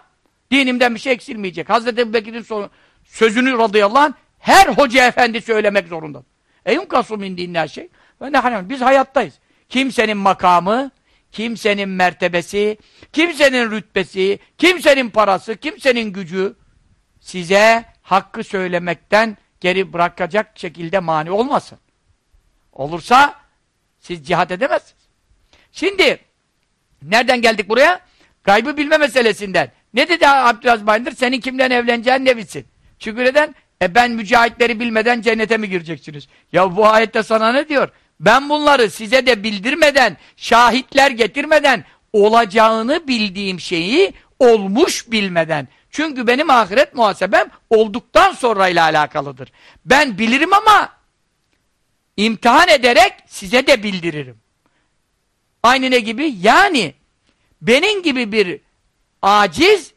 dinimden bir şey eksilmeyecek. Hazreti Ebu sözünü radıyallahu anh her hoca efendi söylemek zorunda. Eyun kasumin dinler şey. Ve ne Biz hayattayız. Kimsenin makamı, kimsenin mertebesi, kimsenin rütbesi, kimsenin parası, kimsenin gücü size hakkı söylemekten geri bırakacak şekilde mani olmasın. Olursa siz cihat edemezsiniz. Şimdi nereden geldik buraya? Gaybı bilme meselesinden. Ne dedi Abdülaziz Bayındır? Senin kimden evleneceğin ne bilsin? Çünkü neden? E ben mücahitleri bilmeden cennete mi gireceksiniz? Ya bu ayette sana ne diyor? Ben bunları size de bildirmeden, şahitler getirmeden, olacağını bildiğim şeyi olmuş bilmeden. Çünkü benim ahiret muhasebem olduktan sonra ile alakalıdır. Ben bilirim ama imtihan ederek size de bildiririm. Aynı ne gibi? Yani benim gibi bir aciz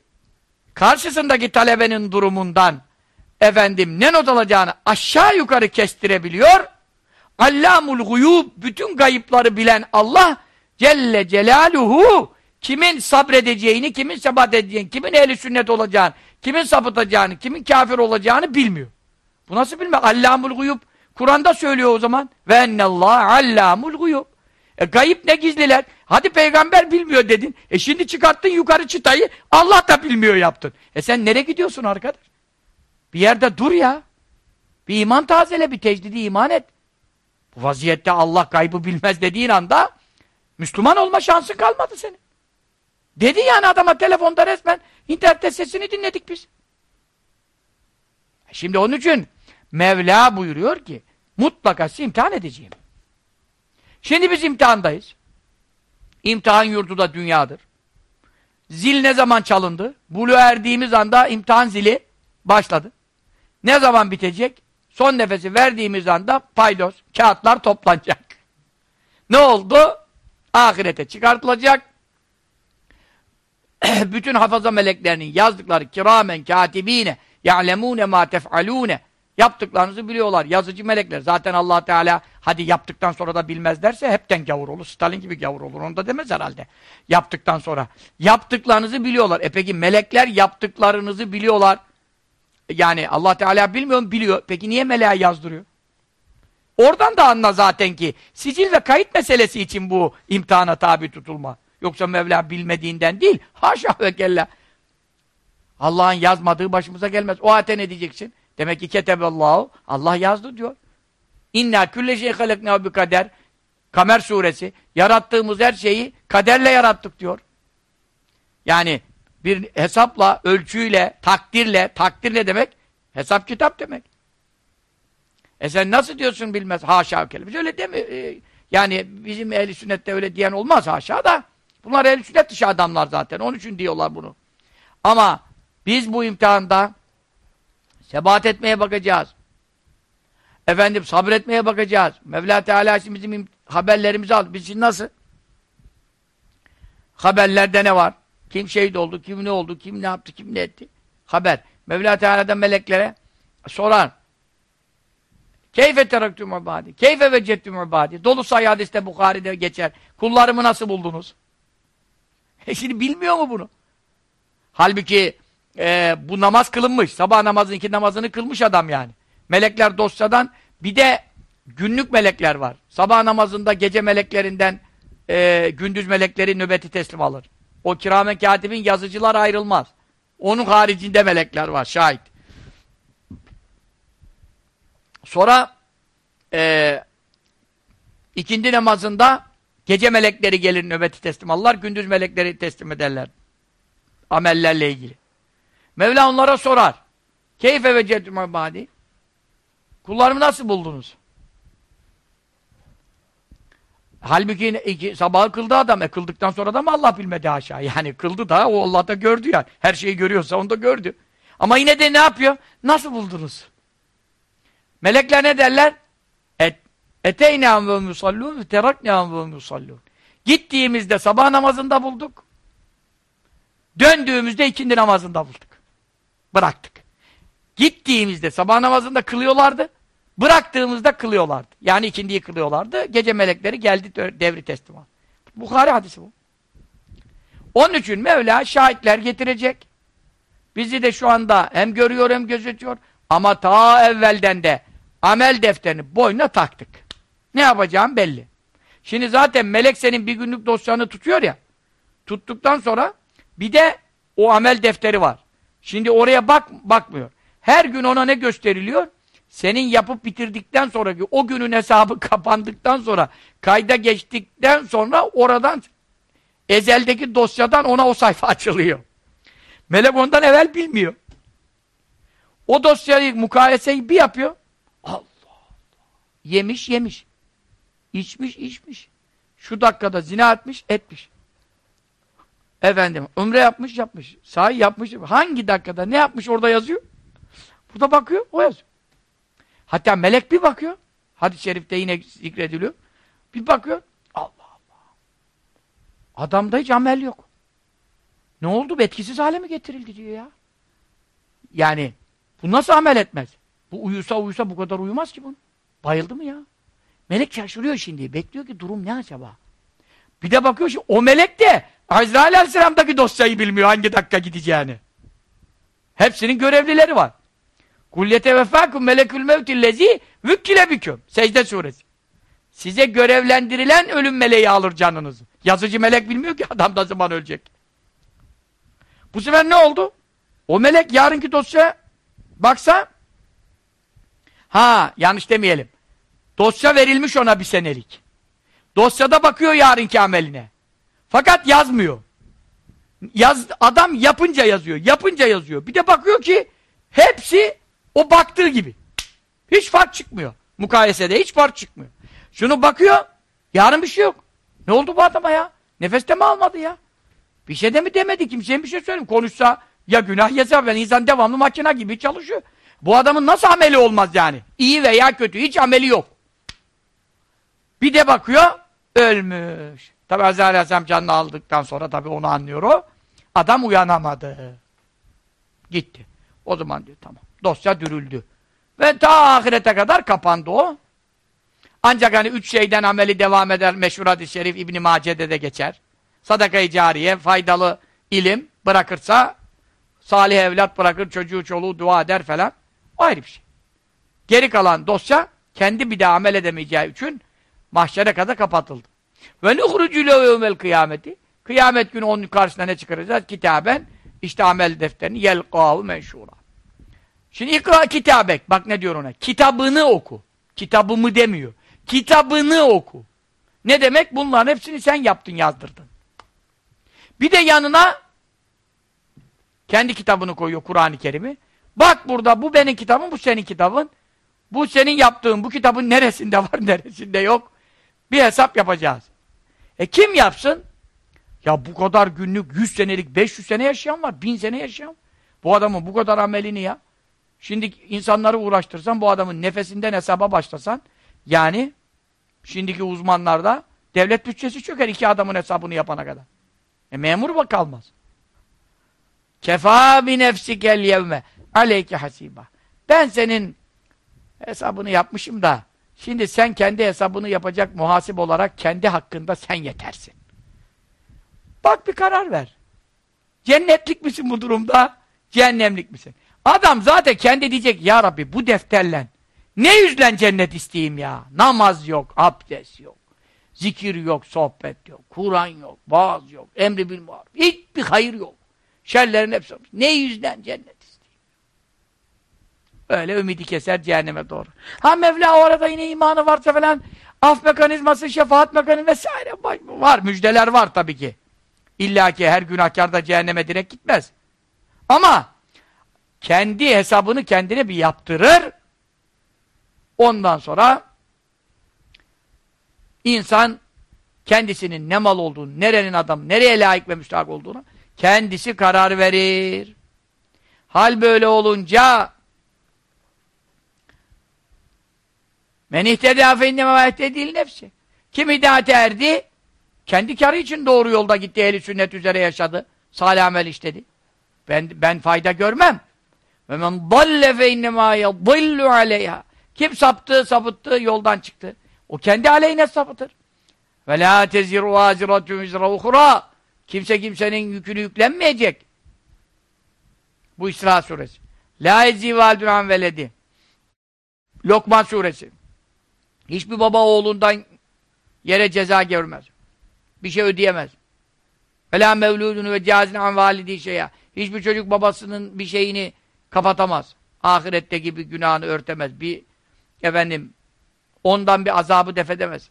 karşısındaki talebenin durumundan efendim ne not alacağını aşağı yukarı kestirebiliyor Allamul guyub bütün gayıpları bilen Allah Celle Celaluhu kimin sabredeceğini, kimin sebat edeceğini, kimin ehli sünnet olacağını, kimin sapıtacağını, kimin kafir olacağını bilmiyor. Bu nasıl bilmiyor? Allamul guyub. Kur'an'da söylüyor o zaman. Ve ennallâh allamul guyub. E gayip ne gizliler? Hadi peygamber bilmiyor dedin. E şimdi çıkarttın yukarı çıtayı Allah da bilmiyor yaptın. E sen nereye gidiyorsun arkadaş? Bir yerde dur ya. Bir iman tazele, bir tecdidi iman et. Bu vaziyette Allah gaybı bilmez dediğin anda Müslüman olma şansın kalmadı senin. Dedi yani adama telefonda resmen internette sesini dinledik biz. Şimdi onun için Mevla buyuruyor ki mutlaka sizi imtihan edeceğim. Şimdi biz imtihandayız. İmtihan yurdu da dünyadır. Zil ne zaman çalındı? Bulu erdiğimiz anda imtihan zili başladı. Ne zaman bitecek? Son nefesi verdiğimiz anda paydos, kağıtlar toplanacak. Ne oldu? Ahirete çıkartılacak. (clears throat) Bütün hafaza meleklerinin yazdıkları kiramen katibine ya'lemune ma tef'alune yaptıklarınızı biliyorlar. Yazıcı melekler. Zaten Allah Teala hadi yaptıktan sonra da bilmez derse hepten gavur olur. Stalin gibi gavur olur. Onu da demez herhalde. Yaptıktan sonra. Yaptıklarınızı biliyorlar. E peki melekler yaptıklarınızı biliyorlar. Yani Allah Teala bilmiyor mu? Biliyor. Peki niye meleğe yazdırıyor? Oradan da anla zaten ki sicil ve kayıt meselesi için bu imtihana tabi tutulma. Yoksa Mevla bilmediğinden değil. Haşa ve kella. Allah'ın yazmadığı başımıza gelmez. O ate ne diyeceksin? Demek ki keteballahu Allah yazdı diyor. İnna külle şey halekna bi kader. Kamer suresi. Yarattığımız her şeyi kaderle yarattık diyor. Yani bir hesapla, ölçüyle, takdirle, takdir ne demek? Hesap kitap demek. E sen nasıl diyorsun bilmez. Haşa kelimesi öyle deme. E, yani bizim ehli sünnette öyle diyen olmaz haşa da. Bunlar ehli sünnet dışı adamlar zaten. Onun için diyorlar bunu. Ama biz bu imtihanda sebat etmeye bakacağız. Efendim sabretmeye bakacağız. Mevla Teala şimdi bizim haberlerimizi aldı. Biz şimdi nasıl? Haberlerde ne var? Kim şehit oldu, kim ne oldu, kim ne yaptı, kim ne etti? Haber. Mevla Teala'dan meleklere sorar. Keyfe teraktüm ibadi. Keyfe vecettüm ibadi. Dolu sayı hadiste Bukhari'de geçer. Kullarımı nasıl buldunuz? (laughs) E şimdi bilmiyor mu bunu? Halbuki e, bu namaz kılınmış. Sabah namazın iki namazını kılmış adam yani. Melekler dosyadan bir de günlük melekler var. Sabah namazında gece meleklerinden e, gündüz melekleri nöbeti teslim alır. O kiramen katibin yazıcılar ayrılmaz. Onun haricinde melekler var, şahit. Sonra e, ikindi namazında gece melekleri gelir nöbeti teslim alırlar, gündüz melekleri teslim ederler. Amellerle ilgili. Mevla onlara sorar. Keyfe ve ceddüm ibadi. Kullarımı nasıl buldunuz? Halbuki iki, sabahı kıldı adam. E kıldıktan sonra da mı Allah bilmedi aşağı? (laughs) Yani kıldı da o Allah da gördü yani. Her şeyi görüyorsa onu da gördü. Ama yine de ne yapıyor? Nasıl buldunuz? Melekler ne derler? Et, Eteynâm ve musallûn ve teraknâm ve musallûn. Gittiğimizde sabah namazında bulduk. Döndüğümüzde ikindi namazında bulduk. Bıraktık. Gittiğimizde sabah namazında kılıyorlardı. Bıraktığımızda kılıyorlardı. Yani ikindiyi kılıyorlardı. Gece melekleri geldi devri teslim aldı. Bukhari hadisi bu. Onun için Mevla şahitler getirecek. Bizi de şu anda hem görüyor hem gözetiyor. Ama ta evvelden de amel defterini boynuna taktık. Ne yapacağım belli. Şimdi zaten melek senin bir günlük dosyanı tutuyor ya. Tuttuktan sonra bir de o amel defteri var. Şimdi oraya bak bakmıyor. Her gün ona ne gösteriliyor? Senin yapıp bitirdikten sonraki o günün hesabı (laughs) kapandıktan sonra kayda geçtikten sonra oradan ezeldeki dosyadan ona o sayfa (laughs) açılıyor. Melek ondan evvel bilmiyor. O dosyayı mukayeseyi bir yapıyor. Allah Allah. Yemiş yemiş. İçmiş içmiş. Şu dakikada zina etmiş etmiş. Efendim umre yapmış yapmış. Sahi yapmış. Hangi dakikada ne yapmış orada yazıyor. Burada bakıyor o yazıyor. Hatta melek bir bakıyor. Hadis-i şerifte yine zikrediliyor. Bir bakıyor. Allah Allah. Adamda hiç amel yok. Ne oldu? Etkisiz hale mi getirildi diyor ya. Yani bu nasıl amel etmez? Bu uyusa uyusa bu kadar uyumaz ki bunu. Bayıldı mı ya? Melek şaşırıyor şimdi. Bekliyor ki durum ne acaba? Bir de bakıyor ki o melek de Azrail Aleyhisselam'daki dosyayı bilmiyor hangi dakika gideceğini. Hepsinin görevlileri var. Kullete vefâkum melekül mevtillezi vükkile büküm. Secde suresi. Size görevlendirilen ölüm meleği alır canınızı. Yazıcı melek bilmiyor ki adam da zaman ölecek. Bu sefer ne oldu? O melek yarınki dosya baksa ha yanlış demeyelim. Dosya verilmiş ona bir senelik. Dosyada bakıyor yarınki ameline. Fakat yazmıyor. Yaz, adam yapınca yazıyor. Yapınca yazıyor. Bir de bakıyor ki hepsi o baktığı gibi. Hiç fark çıkmıyor. Mukayesede hiç fark çıkmıyor. Şunu bakıyor. Yarın bir şey yok. Ne oldu bu adama ya? Nefeste mi almadı ya? Bir şey de mi demedi? Kimseye bir şey söyleyeyim. Konuşsa ya günah ya sevap. insan devamlı makina gibi çalışıyor. Bu adamın nasıl ameli olmaz yani? İyi veya kötü. Hiç ameli yok. Bir de bakıyor. Ölmüş. Tabi Hazreti Aleyhisselam canını aldıktan sonra tabi onu anlıyor o. Adam uyanamadı. Gitti. O zaman diyor tamam. Dosya dürüldü. Ve ta ahirete kadar kapandı o. Ancak hani üç şeyden ameli devam eder. Meşhur hadis-i şerif İbn-i Mace'de de geçer. Sadaka-i cariye, faydalı ilim bırakırsa salih evlat bırakır, çocuğu çoluğu dua eder falan. O ayrı bir şey. Geri kalan dosya kendi bir daha amel edemeyeceği için mahşere kadar kapatıldı. Ve nuhrucu levmel kıyameti. Kıyamet günü onun karşısına ne çıkaracağız? Kitaben işte amel defterini yelqâhu menşûrâ. Şimdi ikra kitabek. Bak ne diyor ona? Kitabını oku. Kitabımı demiyor. Kitabını oku. Ne demek? Bunların hepsini sen yaptın, yazdırdın. Bir de yanına kendi kitabını koyuyor Kur'an-ı Kerim'i. Bak burada bu benim kitabım, bu senin kitabın. Bu senin yaptığın, bu kitabın neresinde var, (laughs) neresinde yok. Bir hesap yapacağız. E kim yapsın? Ya bu kadar günlük 100 senelik 500 sene yaşayan var. 1000 sene yaşayan. Bu adamın bu kadar amelini ya. Şimdi insanları uğraştırsan bu adamın nefesinden hesaba başlasan yani şimdiki uzmanlarda devlet bütçesi çöker iki adamın hesabını yapana kadar. E memur bak kalmaz. Kefa bi nefsikel yevme aleyke hasiba. Ben senin hesabını yapmışım da şimdi sen kendi hesabını yapacak muhasip olarak kendi hakkında sen yetersin. Bak bir karar ver. Cennetlik misin bu durumda? Cehennemlik misin? Adam zaten kendi diyecek ya Rabbi bu defterle ne yüzlen cennet isteyeyim ya? Namaz yok, abdest yok, zikir yok, sohbet yok, Kur'an yok, vaaz yok, emri bil maruf. Hiçbir hayır yok. Şerlerin hepsi olmuş. Ne yüzden cennet? Öyle ümidi keser cehenneme doğru. Ha Mevla o arada yine imanı varsa falan af mekanizması, şefaat mekanizması vesaire var. Müjdeler var tabii ki. İlla ki her günahkar da cehenneme direkt gitmez. Ama kendi hesabını kendine bir yaptırır. Ondan sonra insan kendisinin ne mal olduğunu, nerenin adam, nereye layık ve müstahak olduğunu kendisi karar verir. Hal böyle olunca men ihtedâ fe inneme ehtedîl nefsi. Kim hidayete erdi? Kendi karı için doğru yolda gitti, ehli sünnet üzere yaşadı. Salih amel işledi. Ben, ben fayda görmem. Ve men dalle fe innemâ yadillu aleyha. Kim saptı, sapıttı, yoldan çıktı. O kendi aleyhine sapıtır. Ve la teziru vaziratun vizra uhra. Kimse kimsenin yükünü yüklenmeyecek. Bu İsra suresi. La ezi validun an veledi. Lokman suresi. Hiçbir baba oğlundan yere ceza görmez. Bir şey ödeyemez. Vela mevludunu ve cazine an validi şeyya. Hiçbir çocuk babasının bir şeyini kapatamaz. Ahirette gibi günahını örtemez. Bir efendim ondan bir azabı defedemez.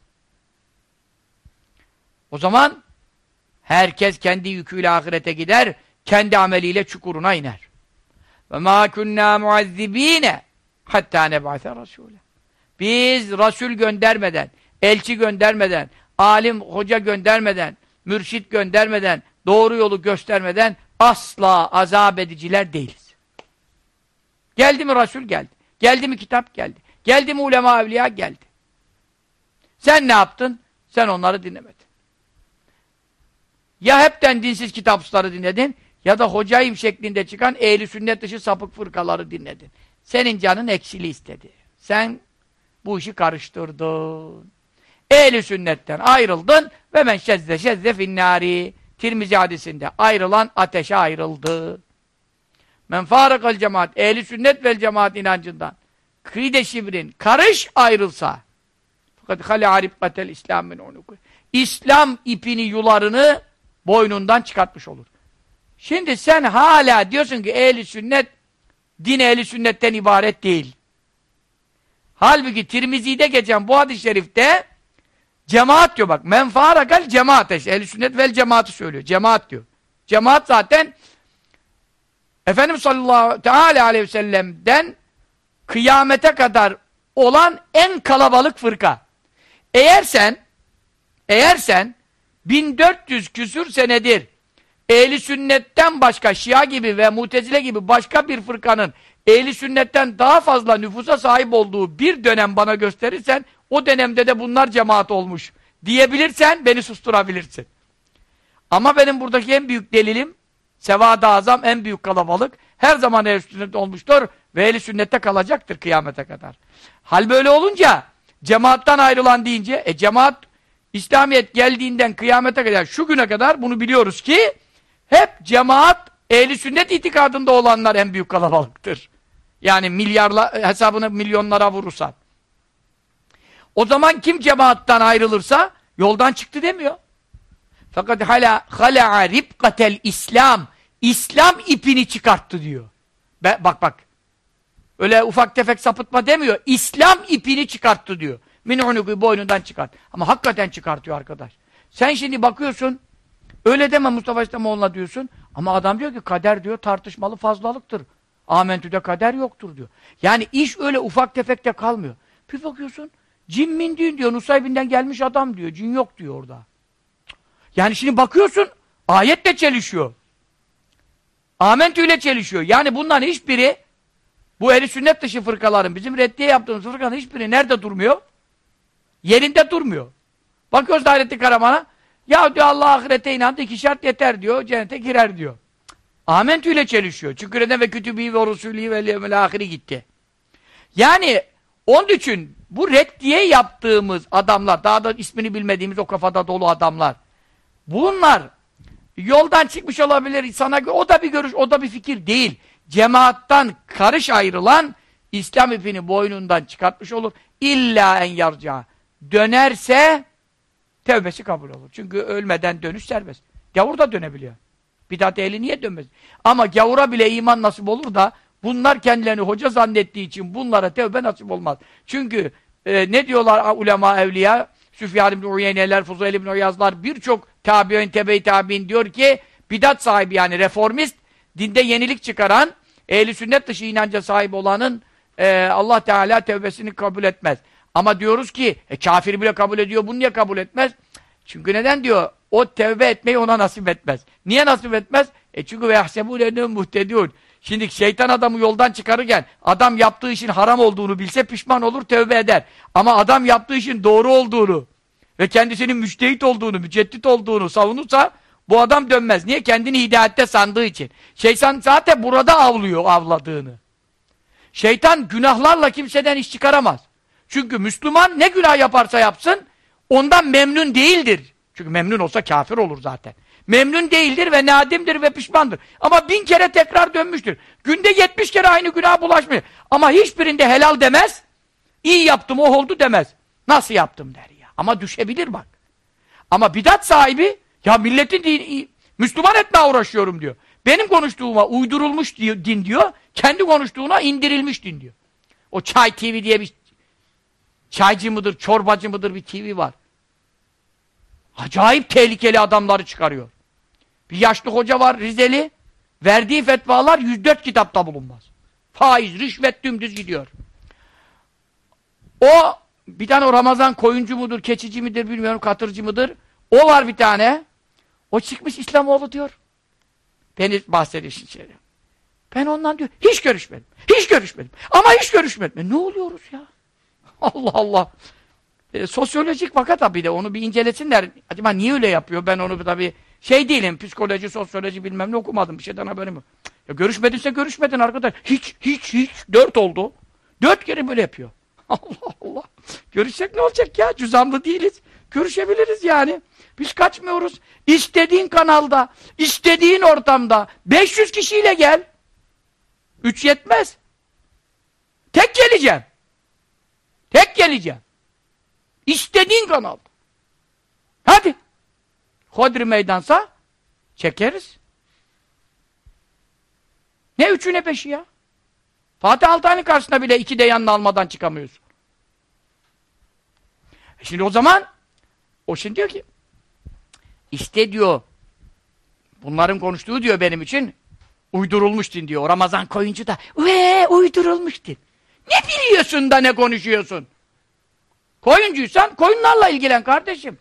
O zaman herkes kendi yüküyle ahirete gider, kendi ameliyle çukuruna iner. Ve ma kunna muazzibine hatta neb'ase rasule. Biz Rasul göndermeden, elçi göndermeden, alim hoca göndermeden, mürşit göndermeden, doğru yolu göstermeden asla azap ediciler değiliz. Geldi mi Resul geldi. Geldi mi kitap geldi. Geldi mi ulema evliya geldi. Sen ne yaptın? Sen onları dinlemedin. Ya hepten dinsiz kitapsızları dinledin ya da hocayım şeklinde çıkan ehli sünnet dışı sapık fırkaları dinledin. Senin canın eksili istedi. Sen bu işi karıştırdın. Ehli sünnetten ayrıldın ve men şezze şezze finnari. Tirmizi hadisinde ayrılan ateşe ayrıldı. Men farakal cemaat, ehli sünnet vel cemaat inancından kıyde şibrin, karış ayrılsa fakat hale arif katel İslam'ın onu İslam ipini yularını boynundan çıkartmış olur. Şimdi sen hala diyorsun ki ehli sünnet din ehli sünnetten ibaret değil. Halbuki Tirmizi'de geçen bu hadis-i şerifte cemaat diyor bak. Men farakal cemaat. Ehli sünnet vel cemaatı söylüyor. Cemaat diyor. Cemaat zaten Efendimiz sallallahu teala aleyhi ve sellem'den kıyamete kadar olan en kalabalık fırka. Eğer sen eğer sen 1400 küsür senedir ehli sünnetten başka Şia gibi ve Mutezile gibi başka bir fırkanın ehli sünnetten daha fazla nüfusa sahip olduğu bir dönem bana gösterirsen o dönemde de bunlar cemaat olmuş diyebilirsen beni susturabilirsin. Ama benim buradaki en büyük delilim Sevad-ı Azam en büyük kalabalık her zaman ehl sünnet olmuştur ve ehli sünnette kalacaktır kıyamete kadar. Hal böyle olunca cemaattan ayrılan deyince e cemaat İslamiyet geldiğinden kıyamete kadar şu güne kadar bunu biliyoruz ki hep cemaat ehli sünnet itikadında olanlar en büyük kalabalıktır. Yani milyarla hesabını milyonlara vurursan. O zaman kim cemaattan ayrılırsa yoldan çıktı demiyor. Fakat hala hala'a ribkatel İslam İslam ipini çıkarttı diyor. Be, bak bak. Öyle ufak tefek sapıtma demiyor. İslam ipini çıkarttı diyor. Min unuku boynundan çıkart. Ama hakikaten çıkartıyor arkadaş. Sen şimdi bakıyorsun öyle deme Mustafa İslamoğlu'na diyorsun. Ama adam diyor ki kader diyor tartışmalı fazlalıktır. Amentü'de kader yoktur diyor. Yani iş öyle ufak tefekte kalmıyor. Bir bakıyorsun cin min diyor. Nusaybin'den gelmiş adam diyor. Cin yok diyor orada. Yani şimdi bakıyorsun ayetle çelişiyor. Amentü ile çelişiyor. Yani bunların hiçbiri bu ehli sünnet dışı fırkaların bizim reddiye yaptığımız fırkanın hiçbiri nerede durmuyor? Yerinde durmuyor. Bakıyoruz Hayrettin Karaman'a ya diyor Allah ahirete inandı iki şart yeter diyor cennete girer diyor. Amentü ile çelişiyor. Çünkü neden ve kütübî ve rusulî ve liyevmel ahiri gitti. Yani onun için bu reddiye yaptığımız adamlar daha da ismini bilmediğimiz o kafada dolu adamlar Bunlar yoldan çıkmış olabilir sana o da bir görüş, o da bir fikir değil. Cemaattan karış ayrılan İslam ipini boynundan çıkartmış olur. İlla en yarca. Dönerse tevbesi kabul olur. Çünkü ölmeden dönüş serbest. Gavur da dönebiliyor. Bidat ehli niye dönmez? Ama gavura bile iman nasip olur da bunlar kendilerini hoca zannettiği için bunlara tevbe nasip olmaz. Çünkü e, ne diyorlar ulema evliya? Süfyan ibn Uyeyne'ler, Fuzayl ibn Uyazlar birçok tabi'in, tebe-i tabi'in diyor ki bidat sahibi yani reformist, dinde yenilik çıkaran, ehli sünnet dışı inanca sahip olanın e, Allah Teala tevbesini kabul etmez. Ama diyoruz ki e, kafir bile kabul ediyor, bunu niye kabul etmez? Çünkü neden diyor? O tevbe etmeyi ona nasip etmez. Niye nasip etmez? E çünkü ve yahsebûne muhtedûn. Şimdi şeytan adamı yoldan çıkarırken adam yaptığı işin haram olduğunu bilse pişman olur, tövbe eder. Ama adam yaptığı işin doğru olduğunu ve kendisinin müçtehit olduğunu, müceddit olduğunu savunursa bu adam dönmez. Niye? Kendini hidayette sandığı için. Şeytan zaten burada avlıyor avladığını. Şeytan günahlarla kimseden iş çıkaramaz. Çünkü Müslüman ne günah yaparsa yapsın ondan memnun değildir. Çünkü memnun olsa kafir olur zaten. Memnun değildir ve nadimdir ve pişmandır. Ama bin kere tekrar dönmüştür. Günde yetmiş kere aynı günah bulaşmıyor. Ama hiçbirinde helal demez. İyi yaptım o oldu demez. Nasıl yaptım der ya. Ama düşebilir bak. Ama bidat sahibi ya milletin din, Müslüman etmeye uğraşıyorum diyor. Benim konuştuğuma uydurulmuş din diyor. Kendi konuştuğuna indirilmiş din diyor. O Çay TV diye bir çaycı mıdır, çorbacı mıdır bir TV var. Acayip tehlikeli adamları çıkarıyor. Bir yaşlı hoca var Rizeli. Verdiği fetvalar 104 kitapta bulunmaz. Faiz, rüşvet dümdüz gidiyor. O bir tane o Ramazan koyuncu mudur, keçici midir bilmiyorum, katırcı mıdır? O var bir tane. O çıkmış İslamoğlu diyor. Beni bahsediyor şimdi. Ben ondan diyor, hiç görüşmedim. Hiç görüşmedim. Ama hiç görüşmedim. E, ne oluyoruz ya? (laughs) Allah Allah. E, sosyolojik vaka tabii de onu bir incelesinler. Acaba niye öyle yapıyor? Ben onu tabii şey değilim, psikoloji, sosyoloji bilmem ne okumadım. Bir şeyden haberim yok. Ya görüşmedinse görüşmedin arkadaş. Hiç, hiç, hiç. Dört oldu. Dört kere böyle yapıyor. (laughs) Allah Allah. Görüşsek ne olacak ya? Cüzamlı değiliz. Görüşebiliriz yani. Biz kaçmıyoruz. İstediğin kanalda, istediğin ortamda 500 kişiyle gel. Üç yetmez. Tek geleceğim. Tek geleceğim. İstediğin kanalda. Hadi. Hodri meydansa çekeriz. Ne üçü ne beşi ya? Fatih Altay'ın karşısında bile iki de yanına almadan çıkamıyorsun. E şimdi o zaman o şimdi diyor ki işte diyor bunların konuştuğu diyor benim için uydurulmuş din diyor. Ramazan koyuncu da ve uydurulmuş din. Ne biliyorsun da ne konuşuyorsun? Koyuncuysan koyunlarla ilgilen kardeşim.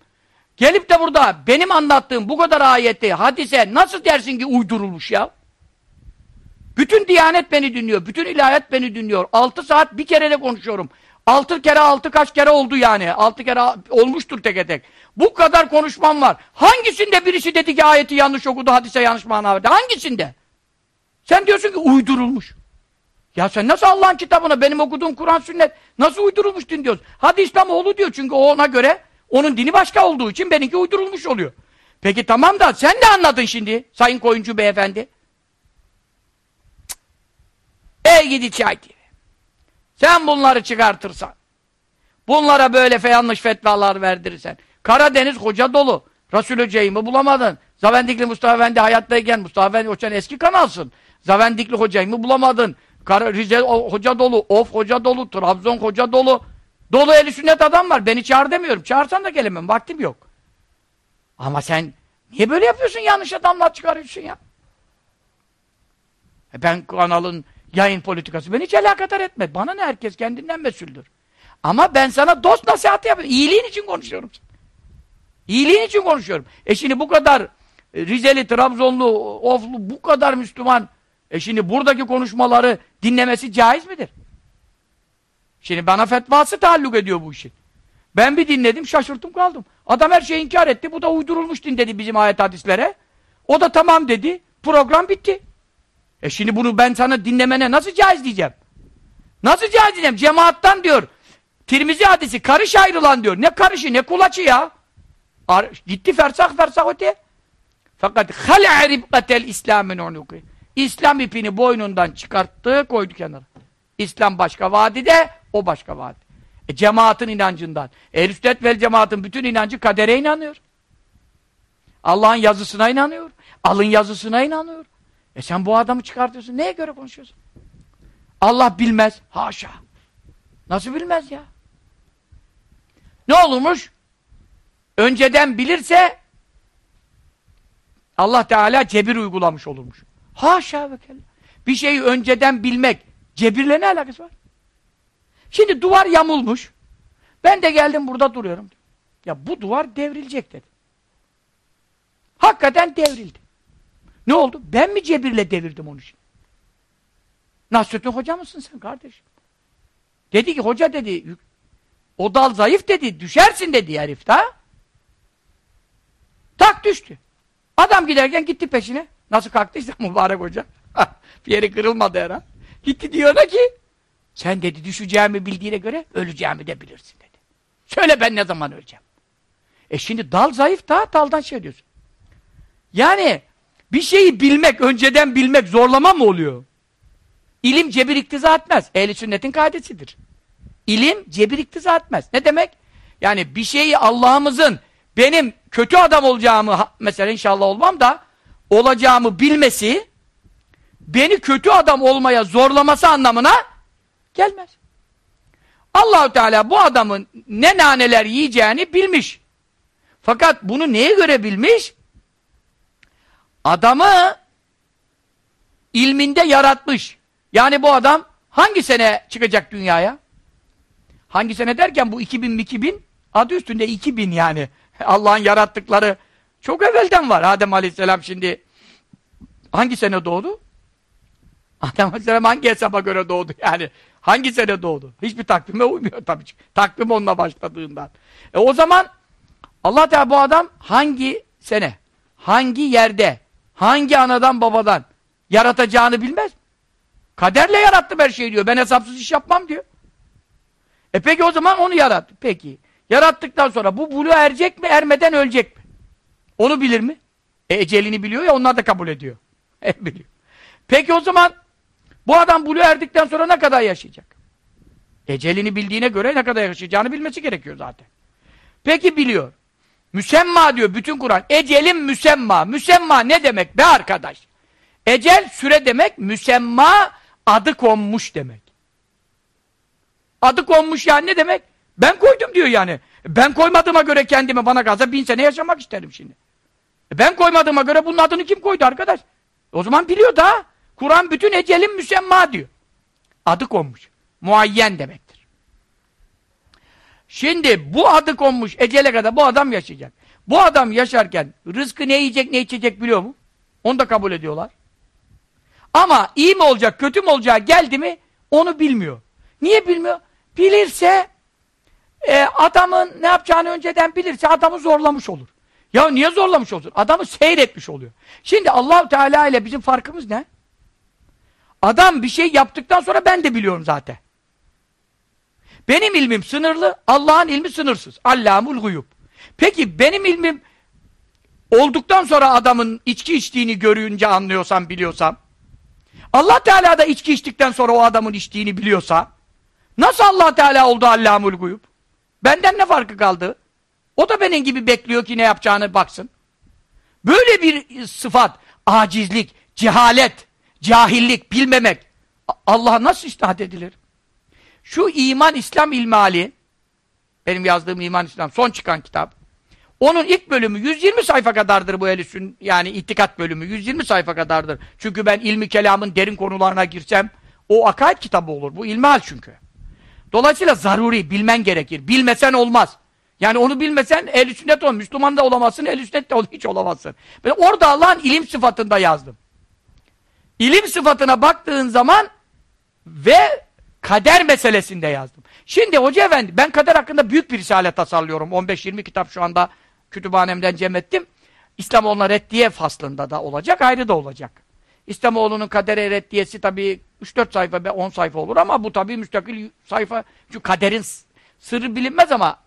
Gelip de burada benim anlattığım bu kadar ayeti, hadise nasıl dersin ki uydurulmuş ya? Bütün Diyanet beni dinliyor, bütün ilahiyat beni dinliyor. Altı saat bir kere de konuşuyorum. Altı kere altı kaç kere oldu yani. Altı kere olmuştur tek tek. Bu kadar konuşmam var. Hangisinde birisi dedi ki ayeti yanlış okudu, hadise yanlış mana? Hangisinde? Sen diyorsun ki uydurulmuş. Ya sen nasıl Allah'ın kitabına, benim okuduğum Kur'an sünnet nasıl uydurulmuş din diyorsun? Hadi İslamoğlu diyor çünkü ona göre onun dini başka olduğu için benimki uydurulmuş oluyor. Peki tamam da sen de anladın şimdi Sayın Koyuncu Beyefendi. Ey gidi çay gibi. Sen bunları çıkartırsan, bunlara böyle yanlış fetvalar verdirirsen, Karadeniz koca dolu. Resul Hoca'yı bulamadın? Zavendikli Mustafa Efendi hayattayken, Mustafa Efendi Hoca'nın eski kanalsın. Zavendikli Hoca'yı bulamadın? Rize hoca dolu, Of hoca dolu, Trabzon hoca dolu. Dolu eli sünnet adam var. Beni çağır demiyorum. Çağırsan da gelemem. Vaktim yok. Ama sen niye böyle yapıyorsun? Yanlış adamlar çıkarıyorsun ya. E ben kanalın yayın politikası beni hiç alakadar etme. Bana ne herkes kendinden mesuldür. Ama ben sana dost nasihatı yapıyorum. İyiliğin için konuşuyorum. İyiliğin için konuşuyorum. E şimdi bu kadar e, Rizeli, Trabzonlu, Oflu bu kadar Müslüman e şimdi buradaki konuşmaları dinlemesi caiz midir? Şimdi bana fetvası taalluk ediyor bu işin. Ben bir dinledim şaşırttım kaldım. Adam her şeyi inkar etti. Bu da uydurulmuş din dedi bizim ayet hadislere. O da tamam dedi. Program bitti. E şimdi bunu ben sana dinlemene nasıl caiz diyeceğim? Nasıl caiz diyeceğim? Cemaattan diyor. Tirmizi hadisi karış ayrılan diyor. Ne karışı ne kulaçı ya. Ar gitti fersak fersak öte. Fakat hal'a ribqatel İslam'ın unuki. İslam ipini boynundan çıkarttı koydu kenara. İslam başka vadide, o başka vadi. E, cemaatin inancından. Ehl-i sünnet vel cemaatin bütün inancı kadere inanıyor. Allah'ın yazısına inanıyor. Alın yazısına inanıyor. E sen bu adamı çıkartıyorsun. Neye göre konuşuyorsun? Allah bilmez. Haşa. Nasıl bilmez ya? Ne olurmuş? Önceden bilirse Allah Teala cebir uygulamış olurmuş. Haşa ve kella. Bir şeyi önceden bilmek cebirle ne alakası var? Şimdi duvar yamulmuş. Ben de geldim burada duruyorum. Ya bu duvar devrilecek dedi. Hakikaten devrildi. Ne oldu? Ben mi cebirle devirdim onu şimdi? Nasrettin hoca mısın sen kardeşim? Dedi ki hoca dedi o dal zayıf dedi düşersin dedi herif ha? Tak düştü. Adam giderken gitti peşine. Nasıl kalktıysa (laughs) mübarek hoca. (laughs) bir yeri kırılmadı herhalde. Gitti diyor ki sen dedi düşeceğimi bildiğine göre öleceğimi de bilirsin dedi. Söyle ben ne zaman öleceğim. E şimdi dal zayıf da daldan şey diyorsun. Yani bir şeyi bilmek, önceden bilmek zorlama mı oluyor? İlim cebir iktiza etmez. Ehli sünnetin kaidesidir. İlim cebir iktiza etmez. Ne demek? Yani bir şeyi Allah'ımızın benim kötü adam olacağımı mesela inşallah olmam da olacağımı bilmesi beni kötü adam olmaya zorlaması anlamına gelmez. Allahu Teala bu adamın ne naneler yiyeceğini bilmiş. Fakat bunu neye göre bilmiş? Adamı ilminde yaratmış. Yani bu adam hangi sene çıkacak dünyaya? Hangi sene derken bu 2000 2000 adı üstünde 2000 yani. (laughs) Allah'ın yarattıkları çok evvelden var. Adem Aleyhisselam şimdi hangi sene doğdu? Adem Aleyhisselam hangi hesaba göre doğdu yani? Hangi sene doğdu? Hiçbir takvime uymuyor tabii. Takvim onunla başladığından. E o zaman Allah Teala bu adam hangi sene, hangi yerde, hangi anadan babadan yaratacağını bilmez. Kaderle yarattım her şeyi diyor. Ben hesapsız iş yapmam diyor. E peki o zaman onu yarattı. Peki. Yarattıktan sonra bu bulu erecek mi, ermeden ölecek mi? Onu bilir mi? E, ecelini biliyor ya onlar da kabul ediyor. (laughs) E, biliyor. Peki o zaman bu adam bulu erdikten sonra ne kadar yaşayacak? Ecelini bildiğine göre ne kadar yaşayacağını bilmesi gerekiyor zaten. Peki biliyor. Müsemma diyor bütün Kur'an. Ecelin müsemma. Müsemma ne demek be arkadaş? Ecel süre demek, müsemma adı konmuş demek. Adı konmuş yani ne demek? Ben koydum diyor yani. Ben koymadığıma göre kendime bana kalsa bin sene yaşamak isterim şimdi. E ben koymadığıma göre bunun adını kim koydu arkadaş? O zaman biliyor da Kur'an bütün ecelin müsemma diyor. Adı konmuş. Muayyen demektir. Şimdi bu adı konmuş ecele kadar bu adam yaşayacak. Bu adam yaşarken rızkı ne yiyecek ne içecek biliyor mu? Onu da kabul ediyorlar. Ama iyi mi olacak kötü mü olacağı geldi mi onu bilmiyor. Niye bilmiyor? Bilirse e, adamın ne yapacağını önceden bilirse adamı zorlamış olur. Ya niye zorlamış olsun? Adamı seyretmiş oluyor. Şimdi Allahu Teala ile bizim farkımız ne? Adam bir şey yaptıktan sonra ben de biliyorum zaten. Benim ilmim sınırlı, Allah'ın ilmi sınırsız. Allamul guyub. Peki benim ilmim olduktan sonra adamın içki içtiğini görünce anlıyorsam, biliyorsam, Allah Teala da içki içtikten sonra o adamın içtiğini biliyorsa, nasıl Allah Teala oldu Allamul guyub? Benden ne farkı kaldı? O da benim gibi bekliyor ki ne yapacağını baksın. Böyle bir sıfat, acizlik, cehalet, cahillik, bilmemek Allah'a nasıl istihat edilir? Şu iman İslam ilmali benim yazdığım iman İslam son çıkan kitap onun ilk bölümü 120 sayfa kadardır bu elisün yani itikat bölümü 120 sayfa kadardır. Çünkü ben ilmi kelamın derin konularına girsem o akaid kitabı olur. Bu ilmihal çünkü. Dolayısıyla zaruri bilmen gerekir. Bilmesen olmaz. Yani onu bilmesen ehl sünnet ol. Müslüman da olamazsın, ehl sünnet de ol, hiç olamazsın. Ben orada Allah'ın ilim sıfatında yazdım. İlim sıfatına baktığın zaman ve kader meselesinde yazdım. Şimdi Hoca Efendi, ben kader hakkında büyük bir risale tasarlıyorum. 15-20 kitap şu anda kütüphanemden cem ettim. İslamoğlu'na reddiye faslında da olacak, ayrı da olacak. İslamoğlu'nun kadere reddiyesi tabii 3-4 sayfa, 10 sayfa olur ama bu tabii müstakil sayfa. Çünkü kaderin sırrı bilinmez ama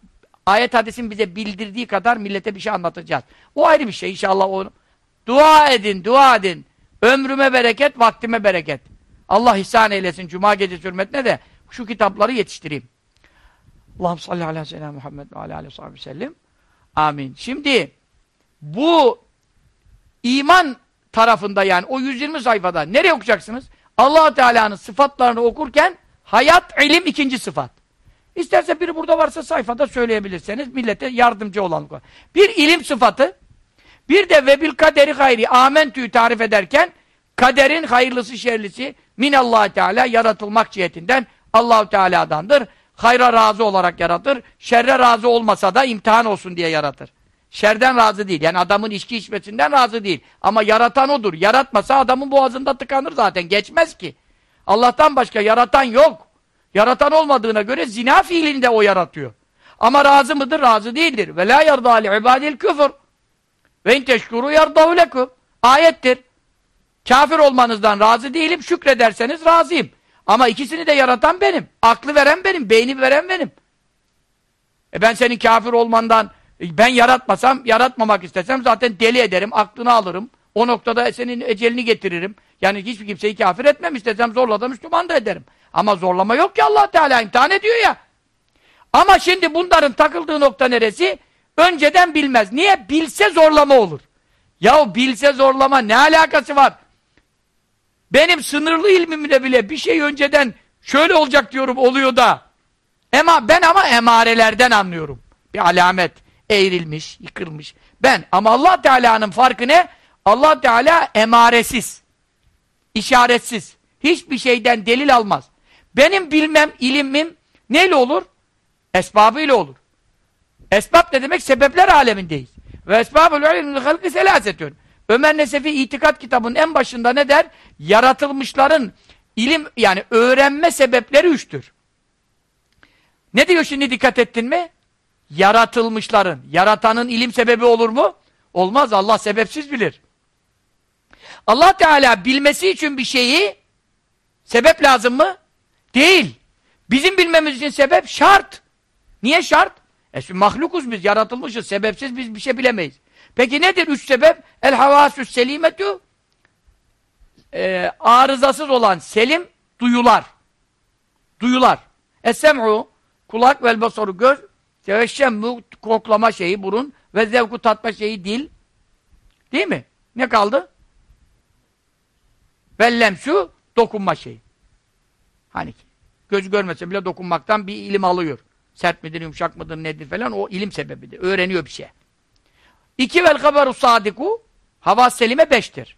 ayet hadisin bize bildirdiği kadar millete bir şey anlatacağız. O ayrı bir şey inşallah onu. Dua edin, dua edin. Ömrüme bereket, vaktime bereket. Allah ihsan eylesin Cuma gecesi hürmetine de şu kitapları yetiştireyim. Allah'ım salli ala seyyidina Muhammed ve ala aleyhi ve sellem. Amin. Şimdi bu iman tarafında yani o 120 sayfada nereye okuyacaksınız? allah Teala'nın sıfatlarını okurken hayat, ilim ikinci sıfat. İsterse biri burada varsa sayfada söyleyebilirseniz millete yardımcı olan. Bir ilim sıfatı, bir de vebil kaderi gayri amentü'yü tarif ederken kaderin hayırlısı şerlisi minallah Teala yaratılmak cihetinden Allahu Teala'dandır. Hayra razı olarak yaratır. Şerre razı olmasa da imtihan olsun diye yaratır. Şerden razı değil. Yani adamın içki içmesinden razı değil. Ama yaratan odur. Yaratmasa adamın boğazında tıkanır zaten. Geçmez ki. Allah'tan başka yaratan yok. Yaratan olmadığına göre zina fiilini de o yaratıyor. Ama razı mıdır? Razı değildir. Ve la yarda li ibadil küfür. Ve in teşkuru yardahu lekum. Ayettir. Kafir olmanızdan razı değilim. Şükrederseniz razıyım. Ama ikisini de yaratan benim. Aklı veren benim. Beyni veren benim. E ben senin kafir olmandan e, ben yaratmasam, yaratmamak istesem zaten deli ederim. Aklını alırım. O noktada senin ecelini getiririm. Yani hiçbir kimseyi kafir etmem istesem zorla da Müslüman da ederim. Ama zorlama yok ki allah Teala imtihan ediyor ya. Ama şimdi bunların takıldığı nokta neresi? Önceden bilmez. Niye? Bilse zorlama olur. Ya bilse zorlama ne alakası var? Benim sınırlı ilmimle bile bir şey önceden şöyle olacak diyorum oluyor da. Ema, ben ama emarelerden anlıyorum. Bir alamet eğrilmiş, yıkılmış. Ben ama Allah Teala'nın farkı ne? Allah Teala emaresiz. İşaretsiz. Hiçbir şeyden delil almaz. Benim bilmem, ilimim neyle olur? Esbabıyla olur. Esbab ne demek? Sebepler alemindeyiz. Ve esbabul ilmil halkı selasetün. Ömer Nesefi itikat kitabının en başında ne der? Yaratılmışların ilim yani öğrenme sebepleri üçtür. Ne diyor şimdi dikkat ettin mi? Yaratılmışların. Yaratanın ilim sebebi olur mu? Olmaz. Allah sebepsiz bilir. Allah Teala bilmesi için bir şeyi sebep lazım mı? Değil. Bizim bilmemiz için sebep şart. Niye şart? E mahlukuz biz, yaratılmışız. Sebepsiz biz bir şey bilemeyiz. Peki nedir üç sebep? El havasüs selimetü e, arızasız olan selim duyular. Duyular. Es-sem'u kulak vel basaru göz teveşşemmu koklama şeyi burun ve zevku tatma şeyi dil. Değil mi? Ne kaldı? Vellemsu dokunma şeyi. Hani göz görmese bile dokunmaktan bir ilim alıyor. Sert midir, yumuşak mıdır, nedir falan o ilim sebebidir. Öğreniyor bir şey. İki vel haberu sadiku havas selime beştir.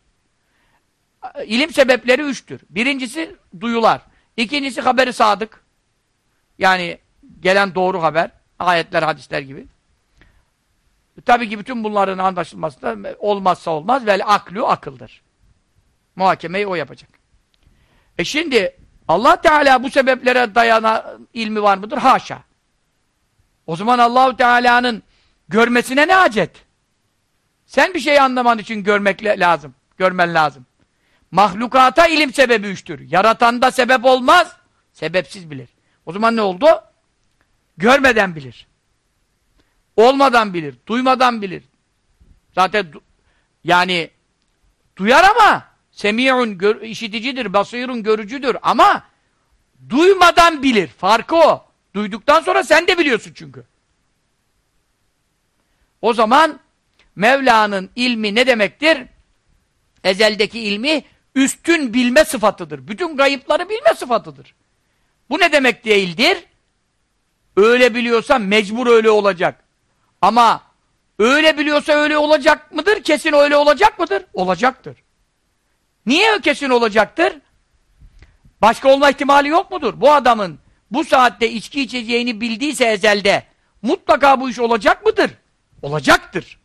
İlim sebepleri üçtür. Birincisi duyular. İkincisi haberi sadık. Yani gelen doğru haber. Ayetler, hadisler gibi. Tabii ki bütün bunların anlaşılması da olmazsa olmaz. Vel aklu akıldır. Muhakemeyi o yapacak. E şimdi Allah Teala bu sebeplere dayana ilmi var mıdır? Haşa. O zaman Allahu Teala'nın görmesine ne acet? Sen bir şey anlaman için görmek lazım. Görmen lazım. Mahlukata ilim sebebi üçtür. Yaratanda sebep olmaz. Sebepsiz bilir. O zaman ne oldu? Görmeden bilir. Olmadan bilir. Duymadan bilir. Zaten du yani duyar ama semi'un işiticidir, basirun görücüdür ama duymadan bilir. Farkı o. Duyduktan sonra sen de biliyorsun çünkü. O zaman Mevla'nın ilmi ne demektir? Ezeldeki ilmi üstün bilme sıfatıdır. Bütün kayıpları bilme sıfatıdır. Bu ne demek değildir? Öyle biliyorsa mecbur öyle olacak. Ama öyle biliyorsa öyle olacak mıdır? Kesin öyle olacak mıdır? Olacaktır. Niye kesin olacaktır? Başka olma ihtimali yok mudur? Bu adamın bu saatte içki içeceğini bildiyse ezelde mutlaka bu iş olacak mıdır? Olacaktır.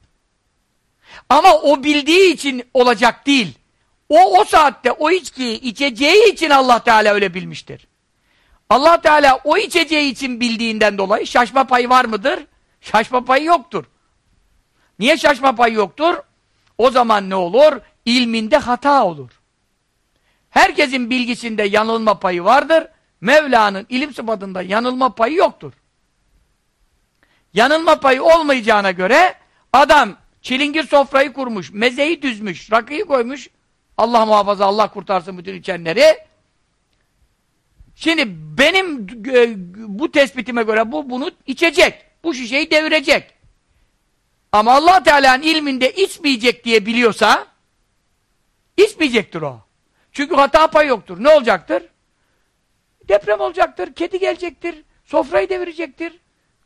Ama o bildiği için olacak değil. O o saatte o içkiyi içeceği için Allah Teala öyle bilmiştir. Allah Teala o içeceği için bildiğinden dolayı şaşma payı var mıdır? Şaşma payı yoktur. Niye şaşma payı yoktur? O zaman ne olur? İlminde hata olur. Herkesin bilgisinde yanılma payı vardır. Mevla'nın ilim sıfatında yanılma payı yoktur. Yanılma payı olmayacağına göre adam çilingir sofrayı kurmuş, mezeyi düzmüş, rakıyı koymuş. Allah muhafaza, Allah kurtarsın bütün içenleri. Şimdi benim e, bu tespitime göre bu bunu içecek. Bu şişeyi devirecek. Ama Allah Teala'nın ilminde içmeyecek diye biliyorsa içmeyecektir o. Çünkü hata payı yoktur. Ne olacaktır? Deprem olacaktır, kedi gelecektir, sofrayı devirecektir,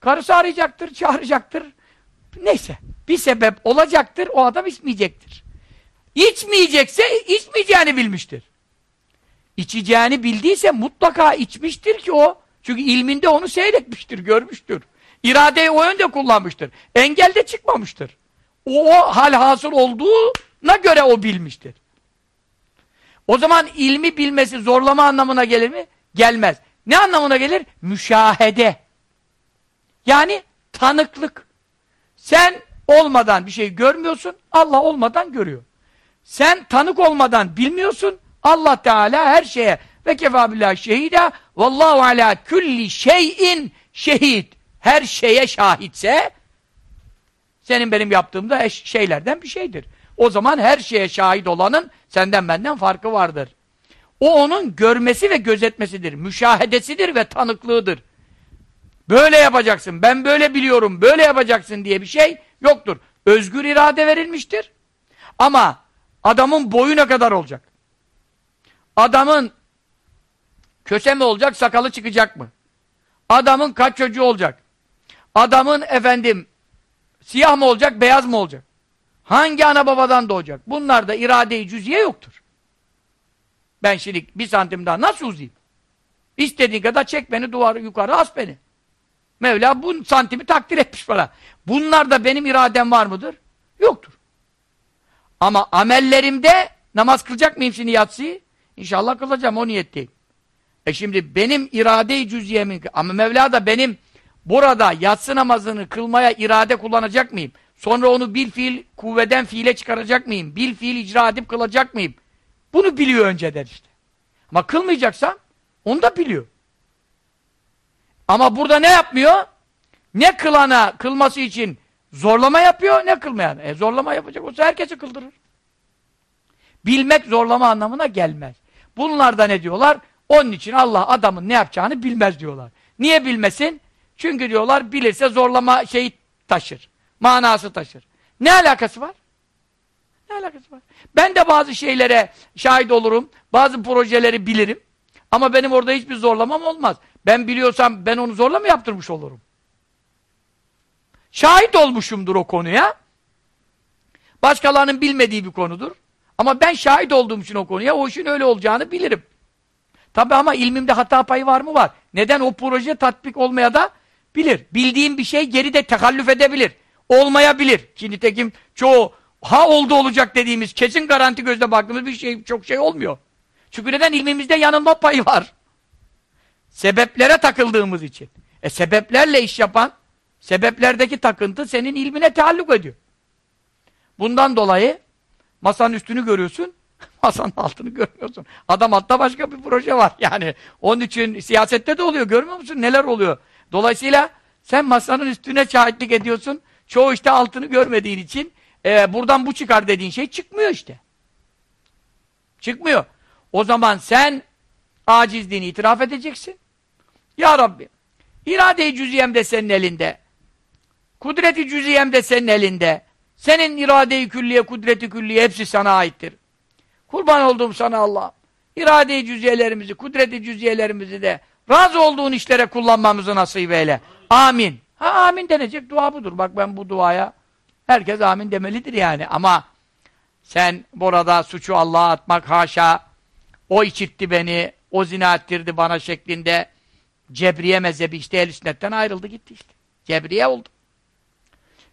karısı arayacaktır, çağıracaktır. Neyse, bir sebep olacaktır, o adam içmeyecektir. İçmeyecekse içmeyeceğini bilmiştir. İçeceğini bildiyse mutlaka içmiştir ki o. Çünkü ilminde onu seyretmiştir, görmüştür. İradeyi o yönde kullanmıştır. Engel de çıkmamıştır. O, o hal hasıl olduğuna göre o bilmiştir. O zaman ilmi bilmesi zorlama anlamına gelir mi? Gelmez. Ne anlamına gelir? Müşahede. Yani tanıklık. Sen olmadan bir şey görmüyorsun, Allah olmadan görüyor. Sen tanık olmadan bilmiyorsun, Allah Teala her şeye ve kefa billah şehida vallahu ala kulli şeyin şehit. Her şeye şahitse senin benim yaptığımda şeylerden bir şeydir. O zaman her şeye şahit olanın senden benden farkı vardır. O onun görmesi ve gözetmesidir. Müşahedesidir ve tanıklığıdır. Böyle yapacaksın, ben böyle biliyorum, böyle yapacaksın diye bir şey yoktur. Özgür irade verilmiştir. Ama adamın boyu ne kadar olacak? Adamın köse mi olacak, sakalı çıkacak mı? Adamın kaç çocuğu olacak? Adamın efendim siyah mı olacak, beyaz mı olacak? Hangi ana babadan doğacak? Bunlarda irade-i cüziye yoktur. Ben şimdi bir santim daha nasıl uzayayım? İstediğin kadar çek beni duvarı yukarı as beni. Mevla bu santimi takdir etmiş bana. Bunlarda benim iradem var mıdır? Yoktur. Ama amellerimde namaz kılacak mıyım şimdi yatsıyı? İnşallah kılacağım o niyetteyim. E şimdi benim irade-i cüziyemin ama Mevla da benim burada yatsı namazını kılmaya irade kullanacak mıyım? Sonra onu bil fiil kuvveden fiile çıkaracak mıyım? Bil fiil icra edip kılacak mıyım? Bunu biliyor önceden işte. Ama kılmayacaksam onu da biliyor. Ama burada ne yapmıyor? Ne kılana kılması için zorlama yapıyor, ne kılmayan. E zorlama yapacak olsa herkesi kıldırır. Bilmek zorlama anlamına gelmez. Bunlar da ne diyorlar? Onun için Allah adamın ne yapacağını bilmez diyorlar. Niye bilmesin? Çünkü diyorlar bilirse zorlama şeyi taşır. Manası taşır. Ne alakası var? Ne alakası var? Ben de bazı şeylere şahit olurum. Bazı projeleri bilirim. Ama benim orada hiçbir zorlamam olmaz. Ben biliyorsam ben onu zorla mı yaptırmış olurum? Şahit olmuşumdur o konuya. Başkalarının bilmediği bir konudur. Ama ben şahit olduğum için o konuya o işin öyle olacağını bilirim. Tabi ama ilmimde hata payı var mı? Var. Neden o proje tatbik olmaya da bilir. Bildiğim bir şey geride tekallüf edebilir. Olmayabilir. Ki nitekim çoğu ha oldu olacak dediğimiz kesin garanti gözle baktığımız bir şey çok şey olmuyor. Çünkü neden ilmimizde yanılma payı var. Sebeplere takıldığımız için. E sebeplerle iş yapan, sebeplerdeki takıntı senin ilmine taalluk ediyor. Bundan dolayı masanın üstünü görüyorsun, (laughs) masanın altını görmüyorsun. Adam altta başka bir proje var yani. Onun için siyasette de oluyor, görmüyor musun neler oluyor? Dolayısıyla sen masanın üstüne şahitlik ediyorsun, çoğu işte altını görmediğin için e, buradan bu çıkar dediğin şey çıkmıyor işte. Çıkmıyor. O zaman sen acizliğini itiraf edeceksin. Ya Rabbi, irade-i cüziyem de senin elinde. Kudreti cüziyem de senin elinde. Senin irade-i külliye, kudreti külliye hepsi sana aittir. Kurban olduğum sana Allah. İrade-i cüziyelerimizi, kudreti cüziyelerimizi de razı olduğun işlere kullanmamızı nasip eyle. Amin. Ha amin denecek dua budur. Bak ben bu duaya herkes amin demelidir yani. Ama sen burada suçu Allah'a atmak haşa, o içirtti beni, o zina ettirdi bana şeklinde Cebriye mezhebi işte el sünnetten ayrıldı gitti işte. Cebriye oldu.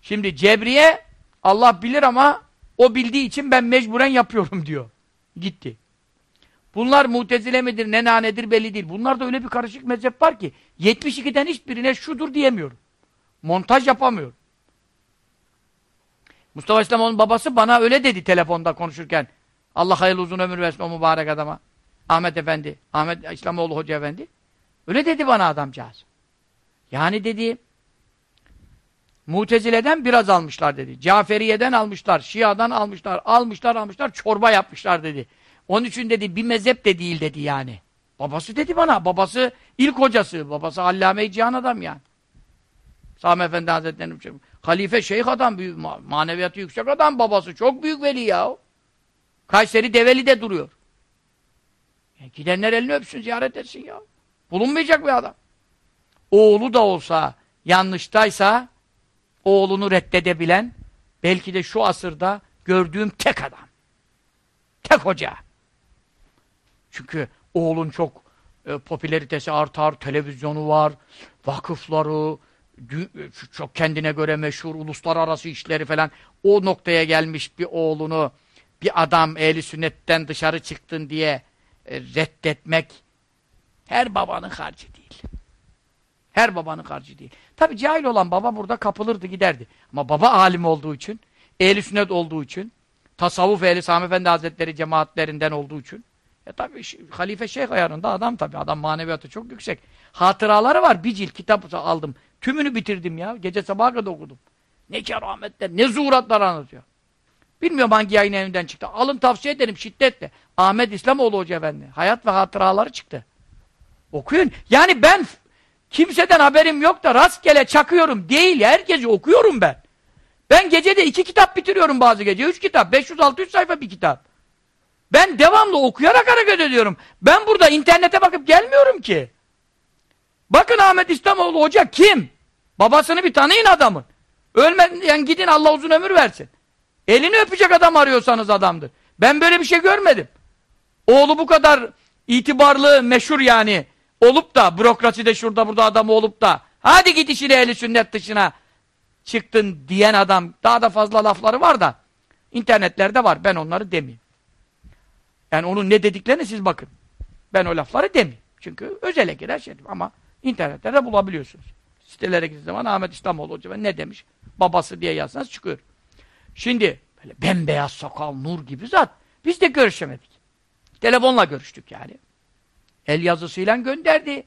Şimdi Cebriye Allah bilir ama o bildiği için ben mecburen yapıyorum diyor. Gitti. Bunlar mutezile midir, ne nanedir belli değil. Bunlarda öyle bir karışık mezhep var ki 72'den hiçbirine şudur diyemiyorum. Montaj yapamıyorum. Mustafa Aleyhisselam'ın babası bana öyle dedi telefonda konuşurken. Allah hayırlı uzun ömür versin o mübarek adama. Ahmet Efendi, Ahmet İslamoğlu Hoca Efendi. Öyle dedi bana adamcağız. Yani dedi, Mutezile'den biraz almışlar dedi. Caferiye'den almışlar, Şia'dan almışlar, almışlar almışlar, çorba yapmışlar dedi. Onun için dedi bir mezhep de değil dedi yani. Babası dedi bana, babası ilk hocası, babası Allame-i Cihan adam yani. Sami Efendi Hazretleri'nin halife şeyh adam, büyük, maneviyatı yüksek adam babası, çok büyük veli ya. Kayseri Develi'de duruyor. E, gidenler elini öpsün, ziyaret etsin ya. Bulunmayacak bir adam. Oğlu da olsa, yanlıştaysa, oğlunu reddedebilen, belki de şu asırda gördüğüm tek adam. Tek hoca. Çünkü oğlun çok e, popülaritesi artar, televizyonu var, vakıfları, çok kendine göre meşhur, uluslararası işleri falan, o noktaya gelmiş bir oğlunu, bir adam ehli sünnetten dışarı çıktın diye e, reddetmek her babanın harcı değil. Her babanın harcı değil. Tabi cahil olan baba burada kapılırdı giderdi. Ama baba alim olduğu için, ehli sünnet olduğu için, tasavvuf ehli Sami Efendi Hazretleri cemaatlerinden olduğu için, e tabi halife şeyh ayarında adam tabi, adam maneviyatı çok yüksek. Hatıraları var, bir cilt kitap aldım. Tümünü bitirdim ya, gece sabaha kadar okudum. Ne kerametler, ne zuhuratlar anlatıyor. Bilmiyorum hangi yayın evinden çıktı. Alın tavsiye ederim şiddetle. Ahmet İslamoğlu Hoca Efendi. Hayat ve hatıraları çıktı. Okuyun. Yani ben kimseden haberim yok da rastgele çakıyorum. Değil. Herkesi okuyorum ben. Ben gecede iki kitap bitiriyorum bazı gece. Üç kitap. 500-600 sayfa bir kitap. Ben devamlı okuyarak hareket ediyorum. Ben burada internete bakıp gelmiyorum ki. Bakın Ahmet İslamoğlu Hoca kim? Babasını bir tanıyın adamın. Ölmeden gidin Allah uzun ömür versin. Elini öpecek adam arıyorsanız adamdır. Ben böyle bir şey görmedim. Oğlu bu kadar itibarlı, meşhur yani olup da, bürokraside şurada burada adam olup da hadi git işine ehli sünnet dışına çıktın diyen adam daha da fazla lafları var da internetlerde var. Ben onları demeyeyim. Yani onun ne dediklerini siz bakın. Ben o lafları demeyeyim. Çünkü özele girer şey ama internetlerde bulabiliyorsunuz. Sitelere gittiğiniz zaman Ahmet İslamoğlu Hoca ne demiş? Babası diye yazsanız çıkıyor. Şimdi böyle bembeyaz sakal, nur gibi zat. Biz de görüşemedik. Telefonla görüştük yani. El yazısıyla gönderdi.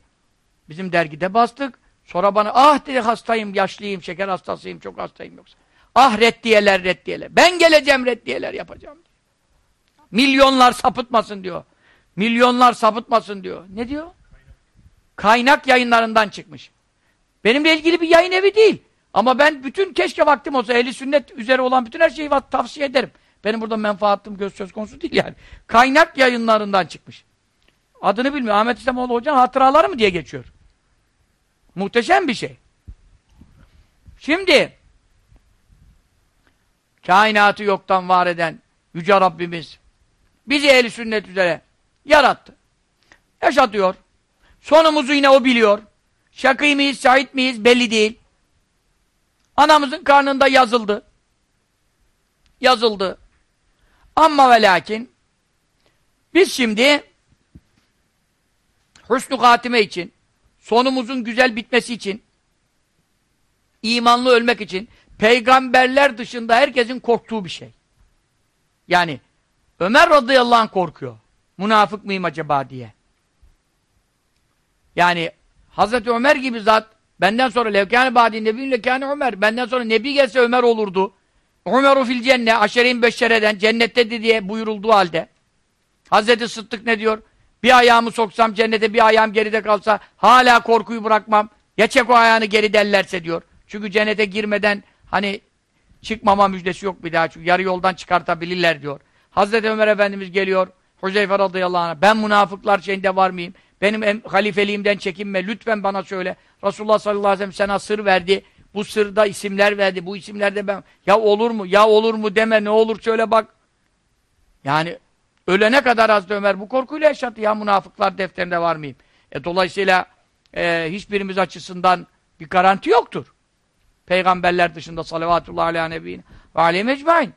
Bizim dergide bastık. Sonra bana ah dedi hastayım, yaşlıyım, şeker hastasıyım, çok hastayım yoksa. Ah reddiyeler, reddiyeler. Ben geleceğim reddiyeler yapacağım. Milyonlar sapıtmasın diyor. Milyonlar sapıtmasın diyor. Ne diyor? Kaynak yayınlarından çıkmış. Benimle ilgili bir yayın evi değil. Ama ben bütün keşke vaktim olsa ehli sünnet üzere olan bütün her şeyi tavsiye ederim. Benim burada menfaatim göz söz konusu değil yani. Kaynak yayınlarından çıkmış. Adını bilmiyor. Ahmet İslamoğlu Hoca'nın hatıraları mı diye geçiyor. Muhteşem bir şey. Şimdi kainatı yoktan var eden Yüce Rabbimiz bizi ehli sünnet üzere yarattı. Yaşatıyor. Sonumuzu yine o biliyor. Şakî miyiz, şahit miyiz belli değil. Anamızın karnında yazıldı. Yazıldı. Ama ve lakin biz şimdi husnü katime için sonumuzun güzel bitmesi için imanlı ölmek için peygamberler dışında herkesin korktuğu bir şey. Yani Ömer radıyallahu anh korkuyor. Münafık mıyım acaba diye. Yani Hazreti Ömer gibi zat benden sonra levkâne bâdî nebiyyün lekâne Ömer benden sonra nebi gelse Ömer olurdu. Ömer fil cenne aşerin beşereden cennettedir diye buyurulduğu halde Hazreti Sıddık ne diyor? Bir ayağımı soksam cennete bir ayağım geride kalsa hala korkuyu bırakmam. Ya çek o ayağını geri derlerse diyor. Çünkü cennete girmeden hani çıkmama müjdesi yok bir daha. Çünkü yarı yoldan çıkartabilirler diyor. Hazreti Ömer Efendimiz geliyor. Huzeyfe radıyallahu anh. Ben münafıklar şeyinde var mıyım? Benim halifeliğimden çekinme. Lütfen bana söyle. Resulullah sallallahu aleyhi ve sellem sana sır verdi. Bu sırda isimler verdi. Bu isimlerde ben ya olur mu? Ya olur mu deme. Ne olur söyle bak. Yani ölene kadar Hazreti Ömer bu korkuyla yaşattı. Ya münafıklar defterinde var mıyım? E, dolayısıyla e, hiçbirimiz açısından bir garanti yoktur. Peygamberler dışında salavatullah aleyhi nebine ve aleyhi mecmain.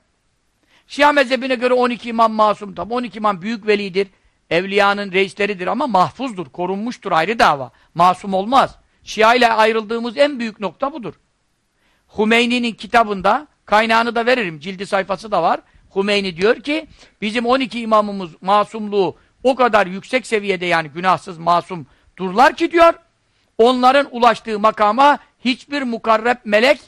Şia mezhebine göre 12 imam masum tabi. 12 imam büyük velidir. Evliyanın reisleridir ama mahfuzdur, korunmuştur ayrı dava. Masum olmaz. Şia ile ayrıldığımız en büyük nokta budur. Hümeyni'nin kitabında, kaynağını da veririm, cildi sayfası da var. Hümeyni diyor ki, bizim 12 imamımız masumluğu o kadar yüksek seviyede yani günahsız masum durlar ki diyor, onların ulaştığı makama hiçbir mukarreb melek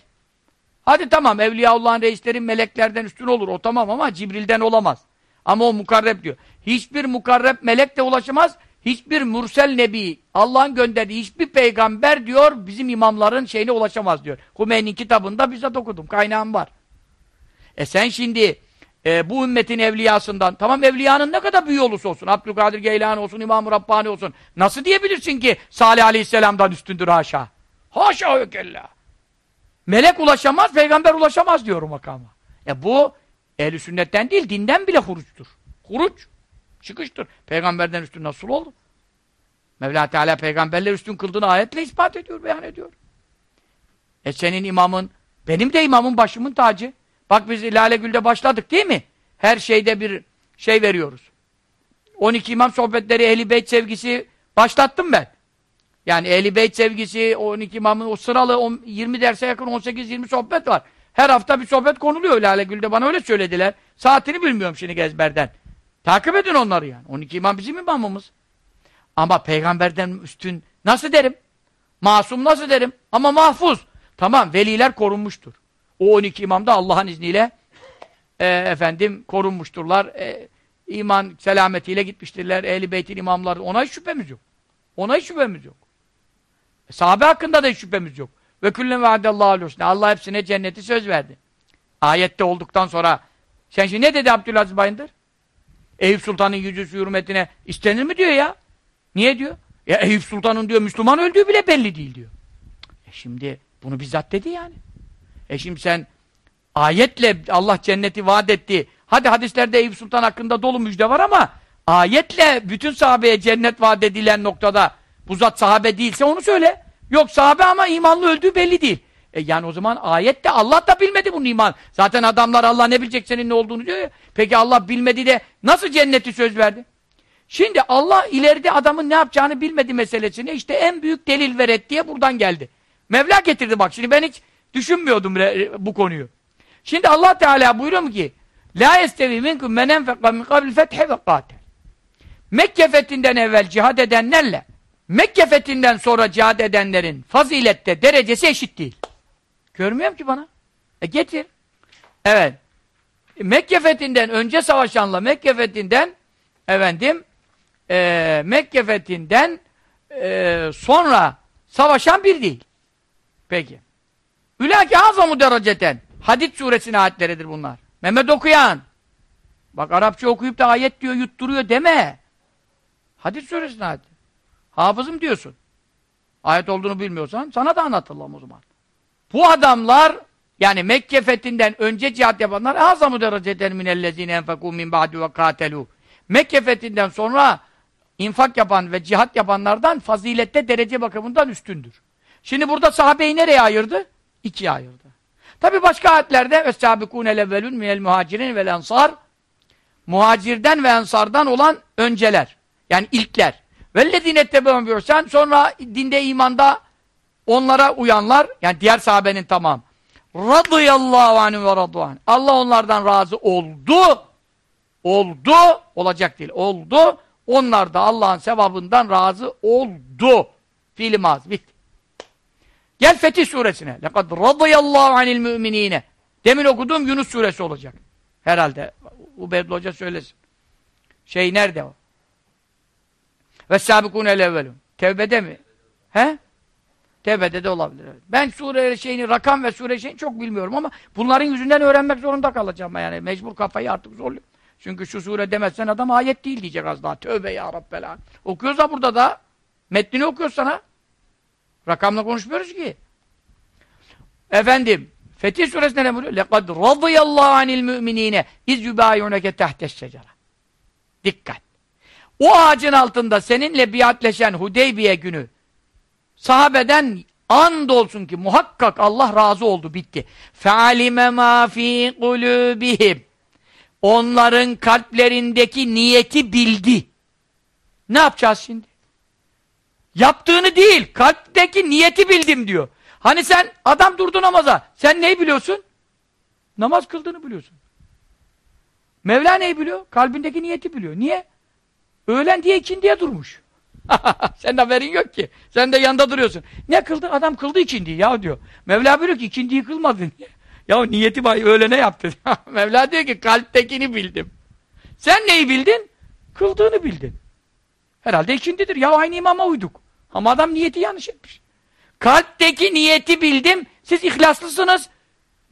hadi tamam Evliyaullah'ın reislerin meleklerden üstün olur o tamam ama Cibril'den olamaz. Ama o mukarreb diyor. Hiçbir mukarreb melek de ulaşamaz. Hiçbir mürsel nebi, Allah'ın gönderdiği hiçbir peygamber diyor, bizim imamların şeyine ulaşamaz diyor. Hümeyni'nin kitabında bizzat okudum, kaynağım var. E sen şimdi e, bu ümmetin evliyasından, tamam evliyanın ne kadar büyüğü olursa olsun, Abdülkadir Geylani olsun, İmam-ı Rabbani olsun, nasıl diyebilirsin ki Salih Aleyhisselam'dan üstündür haşa? Haşa ve kella. Melek ulaşamaz, peygamber ulaşamaz diyor o makama. E bu Ehli sünnetten değil, dinden bile huruçtur. Huruç. Çıkıştır. Peygamberden üstün nasıl oldu? Mevla Teala peygamberler üstün kıldığını ayetle ispat ediyor, beyan ediyor. E senin imamın, benim de imamın başımın tacı. Bak biz Lale Gül'de başladık değil mi? Her şeyde bir şey veriyoruz. 12 imam sohbetleri, Ehli Beyt sevgisi başlattım ben. Yani Ehli Beyt sevgisi, 12 imamın o sıralı 20 derse yakın 18-20 sohbet var. Her hafta bir sohbet konuluyor Lale Gül'de. Bana öyle söylediler. Saatini bilmiyorum şimdi gezberden. Takip edin onları yani. 12 imam bizim imamımız. Ama peygamberden üstün nasıl derim? Masum nasıl derim? Ama mahfuz. Tamam veliler korunmuştur. O 12 imam da Allah'ın izniyle e, efendim korunmuşturlar. E, iman selametiyle gitmiştirler. Ehl-i Beyt'in imamları. Ona hiç şüphemiz yok. Ona hiç şüphemiz yok. E, sahabe hakkında da hiç şüphemiz yok. Ve küllen vaadallahu aleyhi Allah hepsine cenneti söz verdi. Ayette olduktan sonra sen şimdi ne dedi Abdülaziz Bayındır? Eyüp Sultan'ın yüzü hürmetine istenir mi diyor ya? Niye diyor? Ya Eyüp Sultan'ın diyor Müslüman öldüğü bile belli değil diyor. E şimdi bunu bizzat dedi yani. E şimdi sen ayetle Allah cenneti vaat etti. Hadi hadislerde Eyüp Sultan hakkında dolu müjde var ama ayetle bütün sahabeye cennet vaat edilen noktada bu zat sahabe değilse onu söyle. Yok sahabe ama imanlı öldüğü belli değil. E yani o zaman ayette Allah da bilmedi bunun iman. Zaten adamlar Allah ne bilecek senin ne olduğunu diyor ya. Peki Allah bilmedi de nasıl cenneti söz verdi? Şimdi Allah ileride adamın ne yapacağını bilmedi meselesini işte en büyük delil ver et diye buradan geldi. Mevla getirdi bak şimdi ben hiç düşünmüyordum bu konuyu. Şimdi Allah Teala buyuruyor mu ki La estevi minkum men enfeka min kabil fethi ve katil. Mekke fethinden evvel cihad edenlerle Mekke fethinden sonra cihad edenlerin fazilette derecesi eşit değil. Görmüyorum ki bana. E getir. Evet. Mekke fethinden önce savaşanla Mekke fethinden efendim e, Mekke fethinden e, sonra savaşan bir değil. Peki. Ülâki azamu dereceten. Hadid suresinin ayetleridir bunlar. Mehmet okuyan. Bak Arapça okuyup da ayet diyor yutturuyor deme. Hadid suresinin ayeti. Hafızım diyorsun. Ayet olduğunu bilmiyorsan sana da anlatalım o zaman. Bu adamlar yani Mekke fethinden önce cihat yapanlar azamu dereceten minellezine enfekû min ba'du ve kâtelû. Mekke fethinden sonra infak yapan ve cihat yapanlardan fazilette derece bakımından üstündür. Şimdi burada sahabeyi nereye ayırdı? İkiye ayırdı. Tabi başka ayetlerde وَسَّابِكُونَ لَوَّلُونَ مِنَ الْمُهَاجِرِينَ وَالْاَنْصَارِ Muhacirden ve ensardan olan önceler. Yani ilkler. Vellezine ettebehum sen sonra dinde imanda onlara uyanlar yani diğer sahabenin tamam. Radıyallahu anhu ve radıyallahu Allah onlardan razı oldu. Oldu. Olacak değil. Oldu. Onlar da Allah'ın sevabından razı oldu. Fiili maz. Bitti. Gel Fetih suresine. Lekad radıyallahu anil müminine. Demin okuduğum Yunus suresi olacak. Herhalde. Ubeydül Hoca söylesin. Şey nerede o? وَالسَّابِقُونَ الْاَوَّلُونَ Tevbede mi? He? Tevbede de olabilir. Ben sure şeyini, rakam ve sure şeyini çok bilmiyorum ama bunların yüzünden öğrenmek zorunda kalacağım. Yani mecbur kafayı artık zorluyor. Çünkü şu sure demezsen adam ayet değil diyecek az daha. Tövbe ya Rabbela. Okuyoruz da burada da. Metnini okuyoruz sana. Rakamla konuşmuyoruz ki. Efendim, Fetih suresinde ne buyuruyor? لَقَدْ رَضِيَ اللّٰهُ عَنِ الْمُؤْمِنِينَ اِذْ يُبَايُونَكَ تَحْتَ الشَّجَرَةِ Dikkat! O ağacın altında seninle biatleşen Hudeybiye günü sahabeden and olsun ki muhakkak Allah razı oldu bitti. Fealime ma fi kulubihim. Onların kalplerindeki niyeti bildi. Ne yapacağız şimdi? Yaptığını değil, kalpteki niyeti bildim diyor. Hani sen adam durdu namaza. Sen neyi biliyorsun? Namaz kıldığını biliyorsun. Mevla neyi biliyor? Kalbindeki niyeti biliyor. Niye? Öğlen diye ikindiye durmuş. (laughs) Senin haberin yok ki. Sen de yanında duruyorsun. Ne kıldı? Adam kıldı ikindiyi ya diyor. Mevla biliyor ki ikindiyi kılmadın. (laughs) ya niyeti bay öğlene yaptı. (laughs) Mevla diyor ki kalptekini bildim. Sen neyi bildin? Kıldığını bildin. Herhalde ikindidir. Ya aynı imama uyduk. Ama adam niyeti yanlış etmiş. Kalpteki niyeti bildim. Siz ihlaslısınız.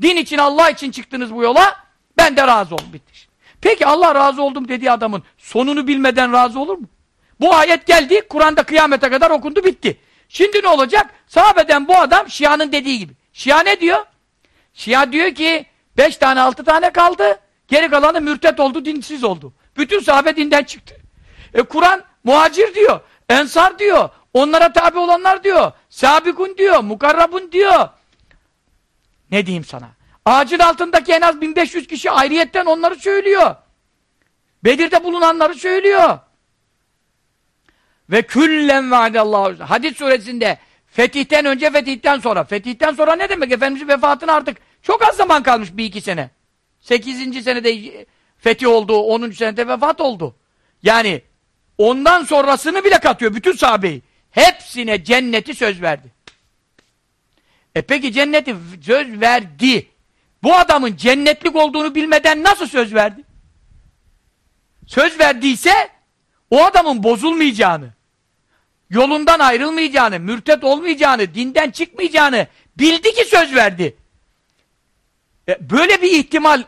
Din için, Allah için çıktınız bu yola. Ben de razı oldum. Bitti. Peki Allah razı oldum dediği adamın sonunu bilmeden razı olur mu? Bu ayet geldi, Kur'an'da kıyamete kadar okundu, bitti. Şimdi ne olacak? Sahabeden bu adam Şia'nın dediği gibi. Şia ne diyor? Şia diyor ki, beş tane, altı tane kaldı, geri kalanı mürtet oldu, dinsiz oldu. Bütün sahabe dinden çıktı. E Kur'an muhacir diyor, ensar diyor, onlara tabi olanlar diyor, sabikun diyor, mukarrabun diyor. Ne diyeyim sana? Ağacın altındaki en az 1500 kişi ayrıyetten onları söylüyor. Bedir'de bulunanları söylüyor. Ve küllen vaadallahu. Hadis suresinde fetihten önce fetihten sonra. Fetihten sonra ne demek? Efendimizin vefatına artık çok az zaman kalmış bir iki sene. Sekizinci senede fetih oldu, onuncu senede vefat oldu. Yani ondan sonrasını bile katıyor bütün sahabeyi. Hepsine cenneti söz verdi. E peki cenneti söz verdi. Bu adamın cennetlik olduğunu bilmeden nasıl söz verdi? Söz verdiyse o adamın bozulmayacağını, yolundan ayrılmayacağını, mürtet olmayacağını, dinden çıkmayacağını bildi ki söz verdi. E, böyle bir ihtimal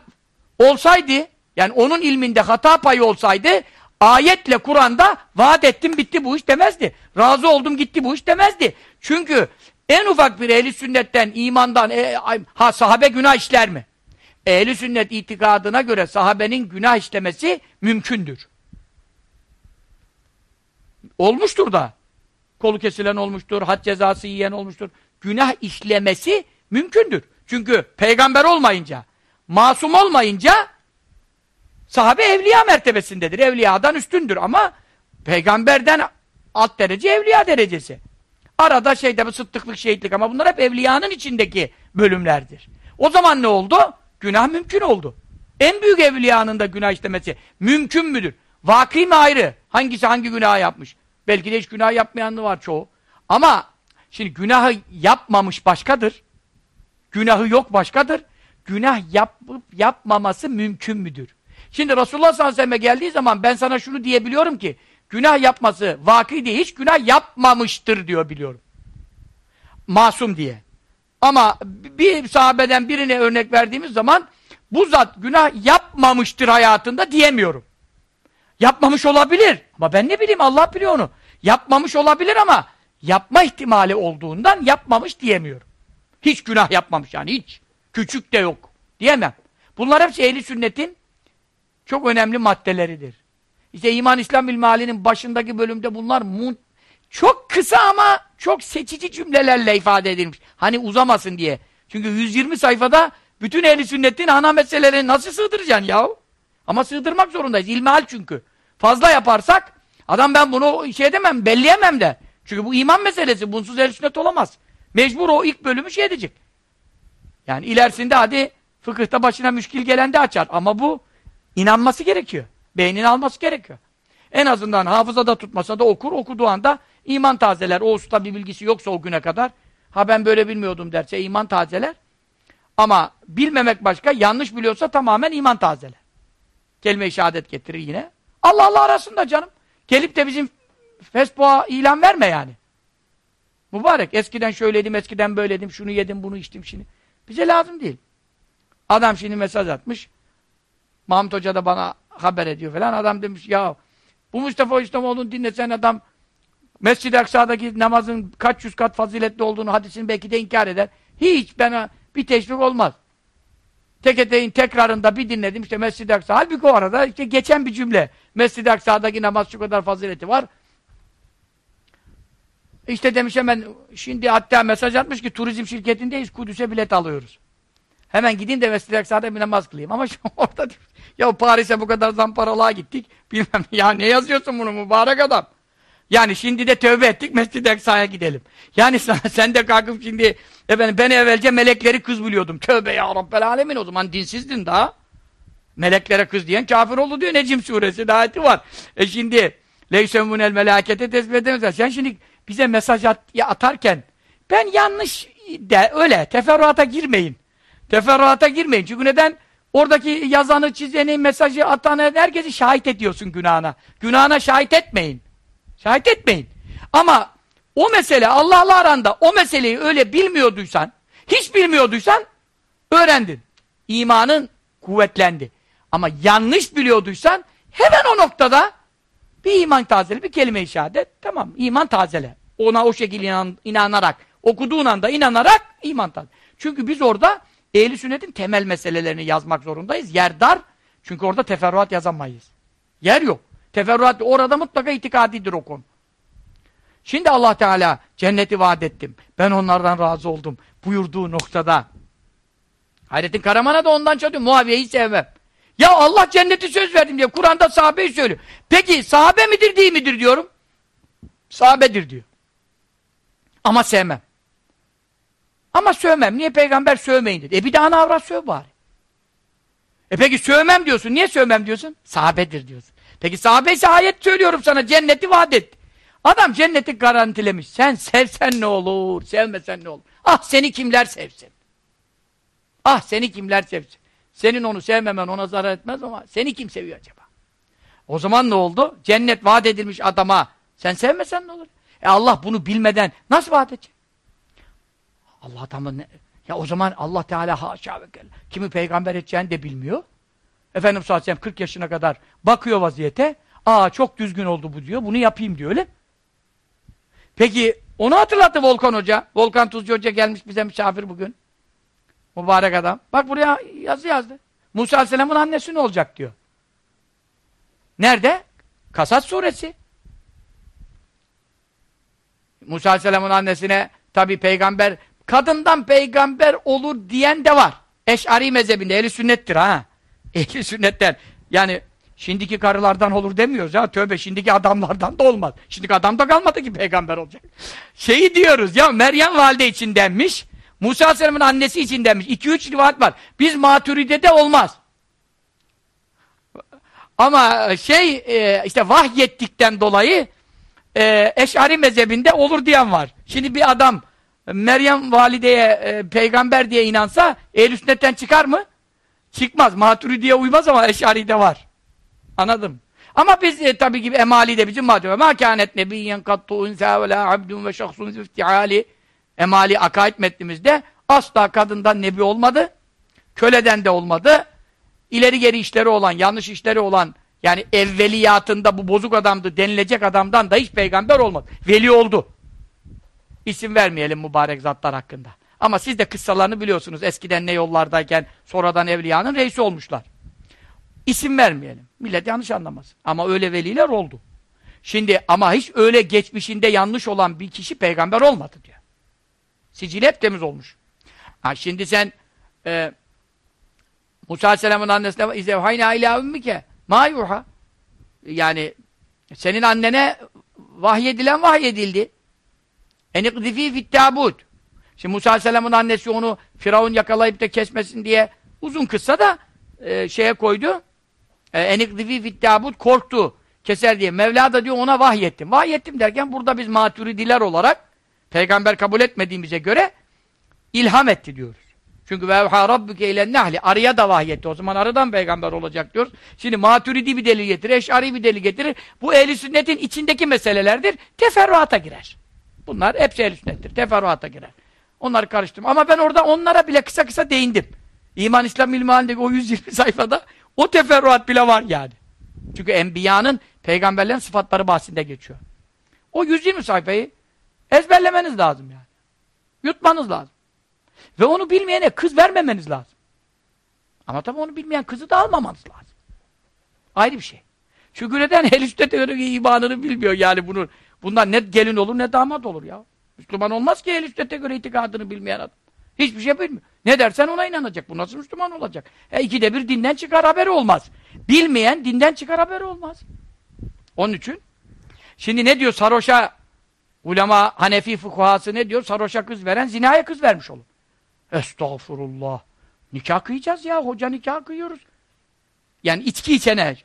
olsaydı, yani onun ilminde hata payı olsaydı, ayetle Kur'an'da vaat ettim bitti bu iş demezdi. Razı oldum gitti bu iş demezdi. Çünkü en ufak bir ehli sünnetten, imandan, e, ha sahabe günah işler mi? Ehli sünnet itikadına göre sahabenin günah işlemesi mümkündür. Olmuştur da. Kolu kesilen olmuştur, had cezası yiyen olmuştur. Günah işlemesi mümkündür. Çünkü peygamber olmayınca, masum olmayınca sahabe evliya mertebesindedir. Evliyadan üstündür ama peygamberden alt derece evliya derecesi. Arada şeyde bu sıddıklık, şehitlik ama bunlar hep evliyanın içindeki bölümlerdir. O zaman ne oldu? Günah mümkün oldu. En büyük evliyanın da günah işlemesi mümkün müdür? Vakı mı ayrı? Hangisi hangi günah yapmış? Belki de hiç günah yapmayanı var çoğu. Ama şimdi günahı yapmamış başkadır. Günahı yok başkadır. Günah yapıp yapmaması mümkün müdür? Şimdi Resulullah sallallahu aleyhi ve sellem'e geldiği zaman ben sana şunu diyebiliyorum ki günah yapması vakı değil, hiç günah yapmamıştır diyor biliyorum. Masum diye. Ama bir sahabeden birine örnek verdiğimiz zaman bu zat günah yapmamıştır hayatında diyemiyorum. Yapmamış olabilir. Ama ben ne bileyim Allah biliyor onu. Yapmamış olabilir ama yapma ihtimali olduğundan yapmamış diyemiyorum. Hiç günah yapmamış yani hiç. Küçük de yok. Diyemem. Bunlar hepsi ehli sünnetin çok önemli maddeleridir. İşte İman İslam İlmihali'nin başındaki bölümde bunlar çok kısa ama çok seçici cümlelerle ifade edilmiş. Hani uzamasın diye. Çünkü 120 sayfada bütün ehli sünnetin ana meselelerini nasıl sığdıracaksın ya? Ama sığdırmak zorundayız. İlmihal çünkü. Fazla yaparsak adam ben bunu şey edemem, belleyemem de. Çünkü bu iman meselesi. Bunsuz ehli sünnet olamaz. Mecbur o ilk bölümü şey edecek. Yani ilerisinde hadi fıkıhta başına müşkil gelen de açar. Ama bu inanması gerekiyor. Beynini alması gerekiyor. En azından hafızada tutmasa da okur, okuduğu anda iman tazeler. O usta bir bilgisi yoksa o güne kadar, ha ben böyle bilmiyordum derse iman tazeler. Ama bilmemek başka, yanlış biliyorsa tamamen iman tazeler. Kelime-i şehadet getirir yine. Allah Allah arasında canım. Gelip de bizim Facebook'a ilan verme yani. Mübarek. Eskiden şöyleydim, eskiden böyleydim, şunu yedim, bunu içtim şimdi. Bize lazım değil. Adam şimdi mesaj atmış. Mahmut Hoca da bana haber ediyor falan. Adam demiş ya bu Mustafa İslamoğlu'nu dinlesen adam Mescid-i Aksa'daki namazın kaç yüz kat faziletli olduğunu hadisini belki de inkar eder. Hiç bana bir teşvik olmaz. Tek eteğin tekrarında bir dinledim işte Mescid-i Aksa. Halbuki o arada işte geçen bir cümle. Mescid-i Aksa'daki namaz şu kadar fazileti var. İşte demiş hemen şimdi hatta mesaj atmış ki turizm şirketindeyiz Kudüs'e bilet alıyoruz. Hemen gideyim de Mescid-i Aksa'da bir namaz kılayım. Ama şu (laughs) orada ya Paris'e bu kadar zamparalığa gittik. Bilmem ya ne yazıyorsun bunu mübarek adam. Yani şimdi de tövbe ettik Mescid-i Aksa'ya gidelim. Yani (laughs) sen, sen de kalkıp şimdi efendim ben evvelce melekleri kız biliyordum. Tövbe ya Rabbel Alemin o zaman dinsizdin daha. Meleklere kız diyen kafir oldu diyor Necim suresi ayeti var. E şimdi el melakete tespit edemezler. Sen şimdi bize mesaj at, atarken ben yanlış de öyle teferruata girmeyin. Teferruata girmeyin. Çünkü neden? Oradaki yazanı, çizeni, mesajı atanı herkesi şahit ediyorsun günahına. Günahına şahit etmeyin. Şahit etmeyin. Ama o mesele Allah'la aranda o meseleyi öyle bilmiyorduysan, hiç bilmiyorduysan öğrendin. İmanın kuvvetlendi. Ama yanlış biliyorduysan hemen o noktada bir iman tazeli, bir kelime-i şehadet, tamam iman tazele. Ona o şekilde inan, inanarak, okuduğun anda inanarak iman tazele. Çünkü biz orada ehli sünnetin temel meselelerini yazmak zorundayız. Yer dar. Çünkü orada teferruat yazamayız. Yer yok. Teferruat orada mutlaka itikadidir o konu. Şimdi Allah Teala cenneti vaat ettim. Ben onlardan razı oldum. Buyurduğu noktada. Hayrettin Karaman'a da ondan çalıyor. Muaviye'yi sevmem. Ya Allah cenneti söz verdim diye Kur'an'da sahabeyi söylüyor. Peki sahabe midir değil midir diyorum. Sahabedir diyor. Ama sevmem. Ama sövmem. Niye peygamber sövmeyin dedi. E bir daha avrat söv bari. E peki sövmem diyorsun. Niye sövmem diyorsun? Sahabedir diyorsun. Peki sahabe ise ayet söylüyorum sana. Cenneti vaat etti. Adam cenneti garantilemiş. Sen sevsen ne olur, sevmesen ne olur. Ah seni kimler sevsin. Ah seni kimler sevsin. Senin onu sevmemen ona zarar etmez ama seni kim seviyor acaba? O zaman ne oldu? Cennet vaat edilmiş adama sen sevmesen ne olur? E Allah bunu bilmeden nasıl vaat edecek? Allah adamı ne? Ya o zaman Allah Teala haşa ve kella. Kimi peygamber edeceğini de bilmiyor. Efendim sallallahu aleyhi 40 yaşına kadar bakıyor vaziyete. Aa çok düzgün oldu bu diyor. Bunu yapayım diyor öyle. Peki onu hatırlattı Volkan Hoca. Volkan Tuzcu Hoca gelmiş bize misafir bugün. Mübarek adam. Bak buraya yazı yazdı. Musa Aleyhisselam'ın annesi ne olacak diyor. Nerede? Kasas suresi. Musa Aleyhisselam'ın annesine tabi peygamber kadından peygamber olur diyen de var. Eş'ari mezhebinde ehli sünnettir ha. (laughs) Ehli sünnetten. Yani şimdiki karılardan olur demiyoruz ya. Tövbe şimdiki adamlardan da olmaz. Şimdiki adam da kalmadı ki peygamber olacak. (laughs) Şeyi diyoruz ya Meryem valide için denmiş. Musa Aleyhisselam'ın annesi için denmiş. 2-3 rivayet var. Biz maturide'de olmaz. Ama şey e, işte vahyettikten dolayı e, Eş'ari mezhebinde olur diyen var. Şimdi bir adam Meryem valideye e, peygamber diye inansa ehl sünnetten çıkar mı? Çıkmaz. Maturidiye uymaz ama Eş'ari'de var. Anladım. Ama biz e, tabii ki emali de bizim madde. Ma kânet nebiyyen kattu unsâ ve lâ abdun ve şahsun ziftiali. Emali akaid metnimizde asla kadından nebi olmadı. Köleden de olmadı. İleri geri işleri olan, yanlış işleri olan yani evveliyatında bu bozuk adamdı denilecek adamdan da hiç peygamber olmadı. Veli oldu. İsim vermeyelim mübarek zatlar hakkında. Ama siz de kıssalarını biliyorsunuz. Eskiden ne yollardayken sonradan evliyanın reisi olmuşlar. İsim vermeyelim. Millet yanlış anlamaz. Ama öyle veliler oldu. Şimdi ama hiç öyle geçmişinde yanlış olan bir kişi peygamber olmadı diyor. Sicili hep temiz olmuş. Ha şimdi sen e, Musa Aleyhisselam'ın annesine izevhayna ilâ ümmike mâ yuha yani senin annene vahyedilen vahyedildi. Enikzifî fittâbûd Şimdi Musa Aleyhisselam'ın annesi onu Firavun yakalayıp da kesmesin diye uzun kısa da e, şeye koydu. E, Enikzifi fittâbûd korktu. Keser diye. Mevla da diyor ona vahyettim. Vahyettim derken burada biz maturidiler olarak peygamber kabul etmediğimize göre ilham etti diyoruz. Çünkü ve evhâ rabbuke ile nehli arıya da vahyetti. O zaman arıdan peygamber olacak diyoruz. Şimdi maturidi bir delil getirir, eşari bir delil getirir. Bu ehli sünnetin içindeki meselelerdir. Teferruata girer. Bunlar hepsi ehli sünnettir. Teferruata girer. Onları karıştırdım. Ama ben orada onlara bile kısa kısa değindim. İman İslam ilmi o 120 (laughs) sayfada o teferruat bile var yani. Çünkü enbiyanın, peygamberlerin sıfatları bahsinde geçiyor. O 120 sayfayı ezberlemeniz lazım yani. Yutmanız lazım. Ve onu bilmeyene kız vermemeniz lazım. Ama tabii onu bilmeyen kızı da almamanız lazım. Ayrı bir şey. Çünkü neden? (laughs) El üstte imanını bilmiyor yani bunu. Bundan ne gelin olur ne damat olur ya. Müslüman olmaz ki el üstete göre itikadını bilmeyen adam. Hiçbir şey bilmiyor. Ne dersen ona inanacak. Bu nasıl Müslüman olacak? E ikide bir dinden çıkar haberi olmaz. Bilmeyen dinden çıkar haberi olmaz. Onun için şimdi ne diyor sarhoşa ulema Hanefi fukuhası ne diyor? Sarhoşa kız veren zinaya kız vermiş olur. Estağfurullah. Nikah kıyacağız ya. Hoca nikah kıyıyoruz. Yani içki içene.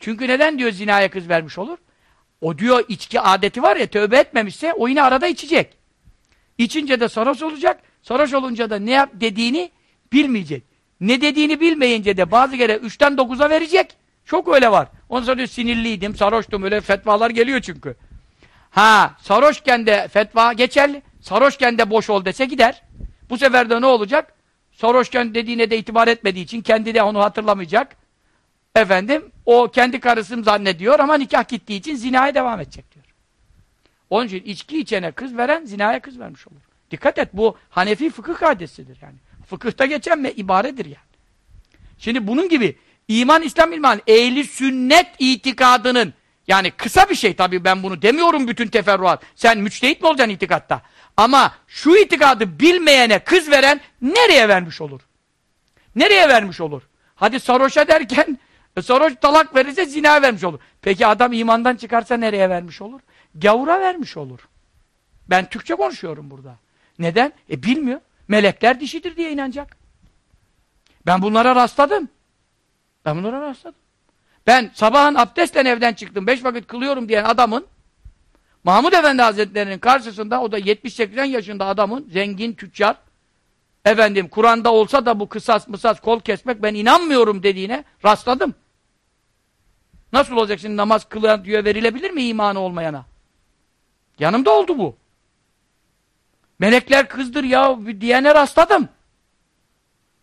Çünkü neden diyor zinaya kız vermiş olur? O diyor içki adeti var ya tövbe etmemişse o yine arada içecek. İçince de sarhoş olacak. Sarhoş olunca da ne yap dediğini bilmeyecek. Ne dediğini bilmeyince de bazı kere 3'ten 9'a verecek. Çok öyle var. Ondan sonra diyor sinirliydim, sarhoştum öyle fetvalar geliyor çünkü. Ha, sarhoşken de fetva geçerli. Sarhoşken de boş ol dese gider. Bu sefer de ne olacak? Sarhoşken dediğine de itibar etmediği için kendi de onu hatırlamayacak. Efendim, o kendi karısım zannediyor ama nikah gittiği için zinaya devam edecek diyor. Onun için içki içene kız veren zinaya kız vermiş olur. Dikkat et bu Hanefi fıkıh kaidesidir yani. Fıkıhta geçen ve ibaredir yani. Şimdi bunun gibi iman İslam ilman ehli sünnet itikadının yani kısa bir şey tabii ben bunu demiyorum bütün teferruat. Sen müçtehit mi olacaksın itikatta? Ama şu itikadı bilmeyene kız veren nereye vermiş olur? Nereye vermiş olur? Hadi sarhoşa derken e talak verirse zina vermiş olur. Peki adam imandan çıkarsa nereye vermiş olur? Gavura vermiş olur. Ben Türkçe konuşuyorum burada. Neden? E bilmiyor. Melekler dişidir diye inanacak. Ben bunlara rastladım. Ben bunlara rastladım. Ben sabahın abdestle evden çıktım. Beş vakit kılıyorum diyen adamın Mahmud Efendi Hazretleri'nin karşısında o da 70-80 yaşında adamın zengin tüccar efendim Kur'an'da olsa da bu kısas mısas kol kesmek ben inanmıyorum dediğine rastladım. Nasıl olacak şimdi namaz kılan diyor verilebilir mi imanı olmayana? Yanımda oldu bu. Melekler kızdır ya diyene rastladım.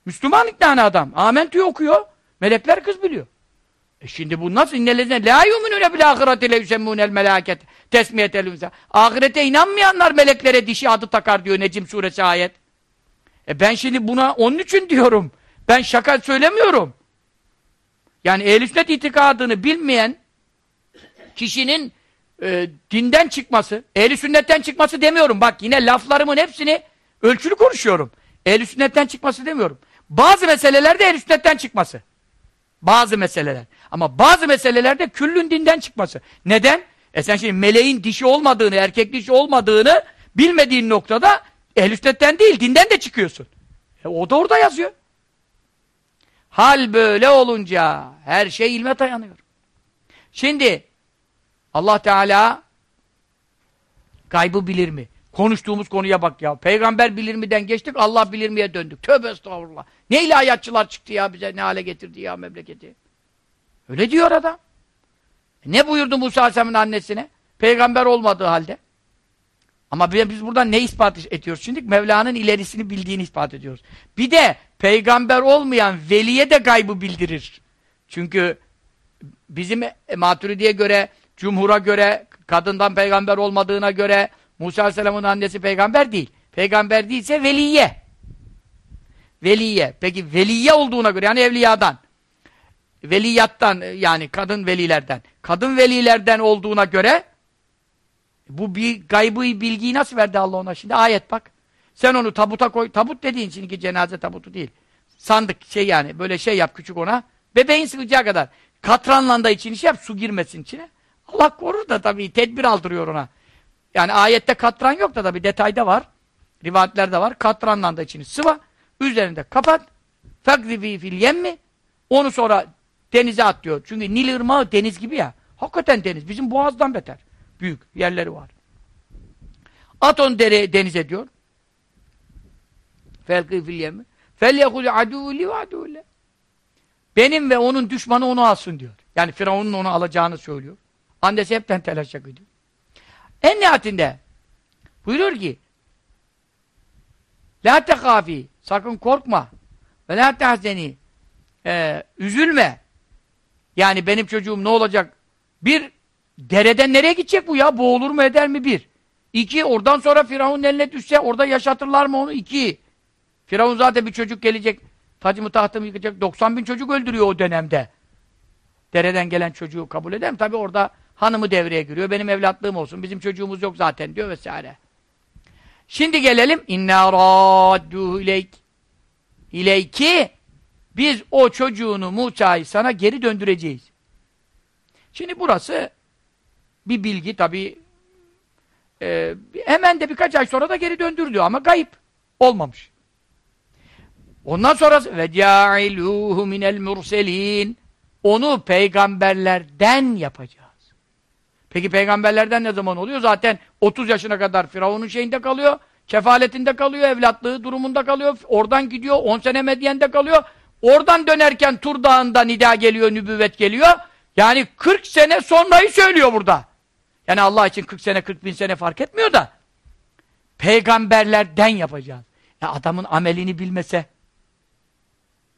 Müslüman tane adam. Amentü okuyor. Melekler kız biliyor. E şimdi bu nasıl? İnnelezine la yuminune bil ahireti le yusemmunel melaket tesmiyetel unsa. Ahirete inanmayanlar meleklere dişi adı takar diyor Necim suresi ayet. E ben şimdi buna onun için diyorum. Ben şaka söylemiyorum. Yani ehl sünnet itikadını bilmeyen kişinin e, dinden çıkması, ehl sünnetten çıkması demiyorum. Bak yine laflarımın hepsini ölçülü konuşuyorum. ehl sünnetten çıkması demiyorum. Bazı meselelerde ehl sünnetten çıkması. Bazı meseleler. Ama bazı meselelerde küllün dinden çıkması. Neden? E sen şimdi meleğin dişi olmadığını, erkek dişi olmadığını bilmediğin noktada ehl sünnetten değil, dinden de çıkıyorsun. E o da orada yazıyor. Hal böyle olunca her şey ilme dayanıyor. Şimdi Allah Teala Gaybı bilir mi? Konuştuğumuz konuya bak ya. Peygamber bilir mi'den geçtik, Allah bilir mi'ye döndük. Tövbe estağfurullah. Ne ilahiyatçılar çıktı ya bize, ne hale getirdi ya memleketi. Öyle diyor adam. E ne buyurdu Musa Aleyhisselam'ın annesine? Peygamber olmadığı halde. Ama biz buradan ne ispat ediyoruz? Şimdi Mevla'nın ilerisini bildiğini ispat ediyoruz. Bir de peygamber olmayan veliye de gaybı bildirir. Çünkü bizim Maturidi'ye göre, cumhura göre, kadından peygamber olmadığına göre Musa Aleyhisselam'ın annesi peygamber değil. Peygamber değilse veliye. Veliye. Peki veliye olduğuna göre yani evliyadan. Veliyattan yani kadın velilerden. Kadın velilerden olduğuna göre bu bir gaybı bilgiyi nasıl verdi Allah ona şimdi? Ayet bak. Sen onu tabuta koy. Tabut dediğin çünkü cenaze tabutu değil. Sandık şey yani böyle şey yap küçük ona. Bebeğin sığacağı kadar. Katranla da için şey yap su girmesin içine. Allah korur da tabii tedbir aldırıyor ona. Yani ayette katran yok da tabii detayda var. Rivayetlerde var. Katranla da içini sıva. Üzerinde kapat. Fakzifi fil yemmi. Onu sonra denize at diyor. Çünkü Nil ırmağı deniz gibi ya. Hakikaten deniz. Bizim boğazdan beter. Büyük yerleri var. At onu dere, denize diyor. Felkî fil yemmi. Felyekul adûli ve adûle. Benim ve onun düşmanı onu alsın diyor. Yani Firavun'un onu alacağını söylüyor. Annesi hepten telaş ediyor. En nihayetinde buyuruyor ki La tekâfî sakın korkma ve la tehzeni ee, üzülme yani benim çocuğum ne olacak bir dereden nereye gidecek bu ya boğulur mu eder mi bir iki oradan sonra Firavun'un eline düşse orada yaşatırlar mı onu iki Firavun zaten bir çocuk gelecek tacımı tahtımı yıkacak 90 bin çocuk öldürüyor o dönemde dereden gelen çocuğu kabul eder mi tabi orada hanımı devreye giriyor. Benim evlatlığım olsun. Bizim çocuğumuz yok zaten diyor vesaire. Şimdi gelelim. İnna radduhu ileyk. İleyki biz o çocuğunu Musa'yı sana geri döndüreceğiz. Şimdi burası bir bilgi tabi e, hemen de birkaç ay sonra da geri döndürülüyor ama kayıp olmamış. Ondan sonra ve ca'iluhu minel murselin onu peygamberlerden yapacağız. Peki peygamberlerden ne zaman oluyor? Zaten 30 yaşına kadar Firavun'un şeyinde kalıyor, kefaletinde kalıyor, evlatlığı durumunda kalıyor, oradan gidiyor, 10 sene Medyen'de kalıyor. Oradan dönerken Tur Dağı'nda nida geliyor, nübüvvet geliyor. Yani 40 sene sonrayı söylüyor burada. Yani Allah için 40 sene, 40 bin sene fark etmiyor da. Peygamberlerden yapacağız. Ya adamın amelini bilmese,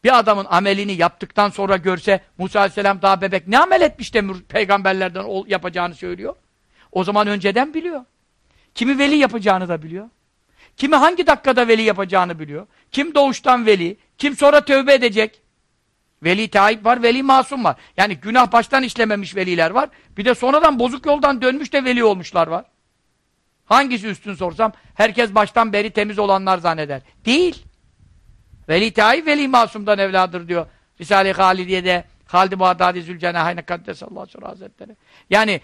bir adamın amelini yaptıktan sonra görse Musa Aleyhisselam daha bebek ne amel etmiş de peygamberlerden yapacağını söylüyor. O zaman önceden biliyor. Kimi veli yapacağını da biliyor. Kimi hangi dakikada veli yapacağını biliyor. Kim doğuştan veli, kim sonra tövbe edecek. Veli taib var, veli masum var. Yani günah baştan işlememiş veliler var. Bir de sonradan bozuk yoldan dönmüş de veli olmuşlar var. Hangisi üstün sorsam herkes baştan beri temiz olanlar zanneder. Değil. Veli Taif Veli Masum'dan evladır diyor. Risale-i Halidiye'de Halid-i Bağdadi Zülcenahayne Kaddesallahu Aleyhi Hazretleri. Yani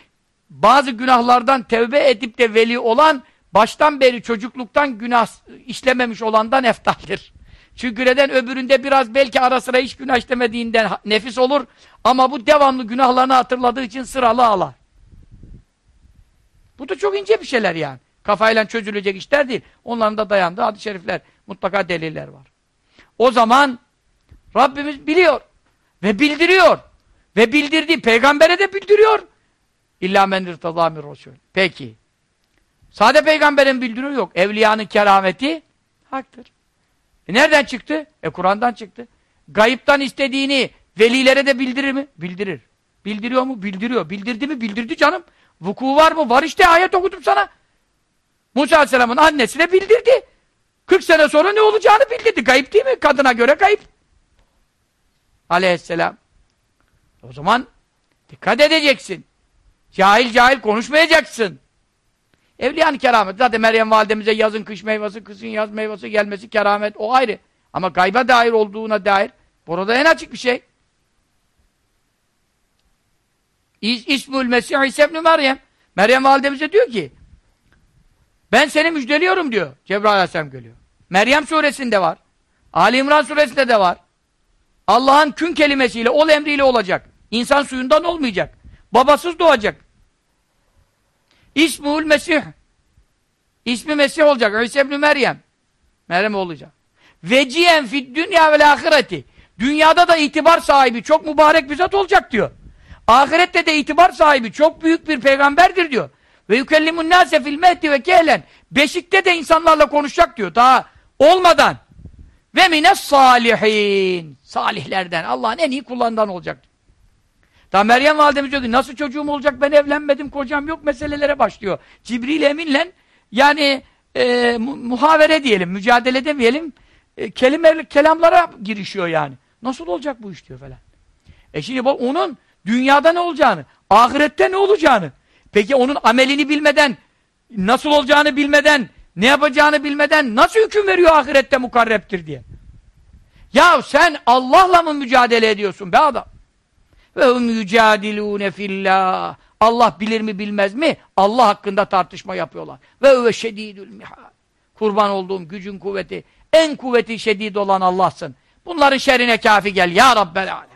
bazı günahlardan tevbe edip de veli olan baştan beri çocukluktan günah işlememiş olandan eftaldir. Çünkü neden öbüründe biraz belki ara sıra hiç günah işlemediğinden nefis olur ama bu devamlı günahlarını hatırladığı için sıralı ağlar. Bu da çok ince bir şeyler yani. Kafayla çözülecek işler değil. Onların da dayandığı hadis-i şerifler, mutlaka deliller var. O zaman Rabbimiz biliyor ve bildiriyor. Ve bildirdiği peygambere de bildiriyor. İlla men irtazâ min Peki. Sade peygamberin bildiriyor yok. Evliyanın kerameti haktır. E nereden çıktı? E Kur'an'dan çıktı. Gayiptan istediğini velilere de bildirir mi? Bildirir. Bildiriyor mu? Bildiriyor. Bildirdi mi? Bildirdi canım. Vuku var mı? Var işte ayet okudum sana. Musa Aleyhisselam'ın annesine bildirdi. 40 sene sonra ne olacağını bildirdi. Kayıp değil mi? Kadına göre kayıp. Aleyhisselam. O zaman dikkat edeceksin. Cahil cahil konuşmayacaksın. Evliyan keramet. Zaten Meryem validemize yazın kış meyvesi, kışın yaz meyvesi gelmesi keramet. O ayrı. Ama gayba dair olduğuna dair burada en açık bir şey. İs İsmül Mesih İsa Meryem. Meryem validemize diyor ki ben seni müjdeliyorum diyor. Cebrail aleyhisselam geliyor. Meryem suresinde var. Ali İmran suresinde de var. Allah'ın kün kelimesiyle, ol emriyle olacak. İnsan suyundan olmayacak. Babasız doğacak. İsmuhul Mesih. İsmi Mesih olacak. İsa ibn Meryem. Meryem olacak. Veciyen fid dünya ve ahireti. Dünyada da itibar sahibi, çok mübarek bir zat olacak diyor. Ahirette de itibar sahibi, çok büyük bir peygamberdir diyor. Ve yükellimun nâse fil mehdi ve kehlen. Beşikte de insanlarla konuşacak diyor. Daha olmadan. Ve mines salihin. Salihlerden. Allah'ın en iyi kullarından olacak. Daha Meryem validemiz diyor nasıl çocuğum olacak ben evlenmedim kocam yok meselelere başlıyor. Cibril Emin'le yani e, muhavere diyelim, mücadele demeyelim e, kelime, kelamlara girişiyor yani. Nasıl olacak bu iş diyor falan. E şimdi bak onun dünyada ne olacağını, ahirette ne olacağını, peki onun amelini bilmeden, nasıl olacağını bilmeden, ne yapacağını bilmeden nasıl hüküm veriyor ahirette mukarreptir diye. Ya sen Allah'la mı mücadele ediyorsun be adam? Ve hum yücadilûne fillah. Allah bilir mi bilmez mi? Allah hakkında tartışma yapıyorlar. Ve ve şedidül mihal. Kurban olduğum gücün kuvveti, en kuvveti şedid olan Allah'sın. Bunların şerine kafi gel ya Rabbel alem.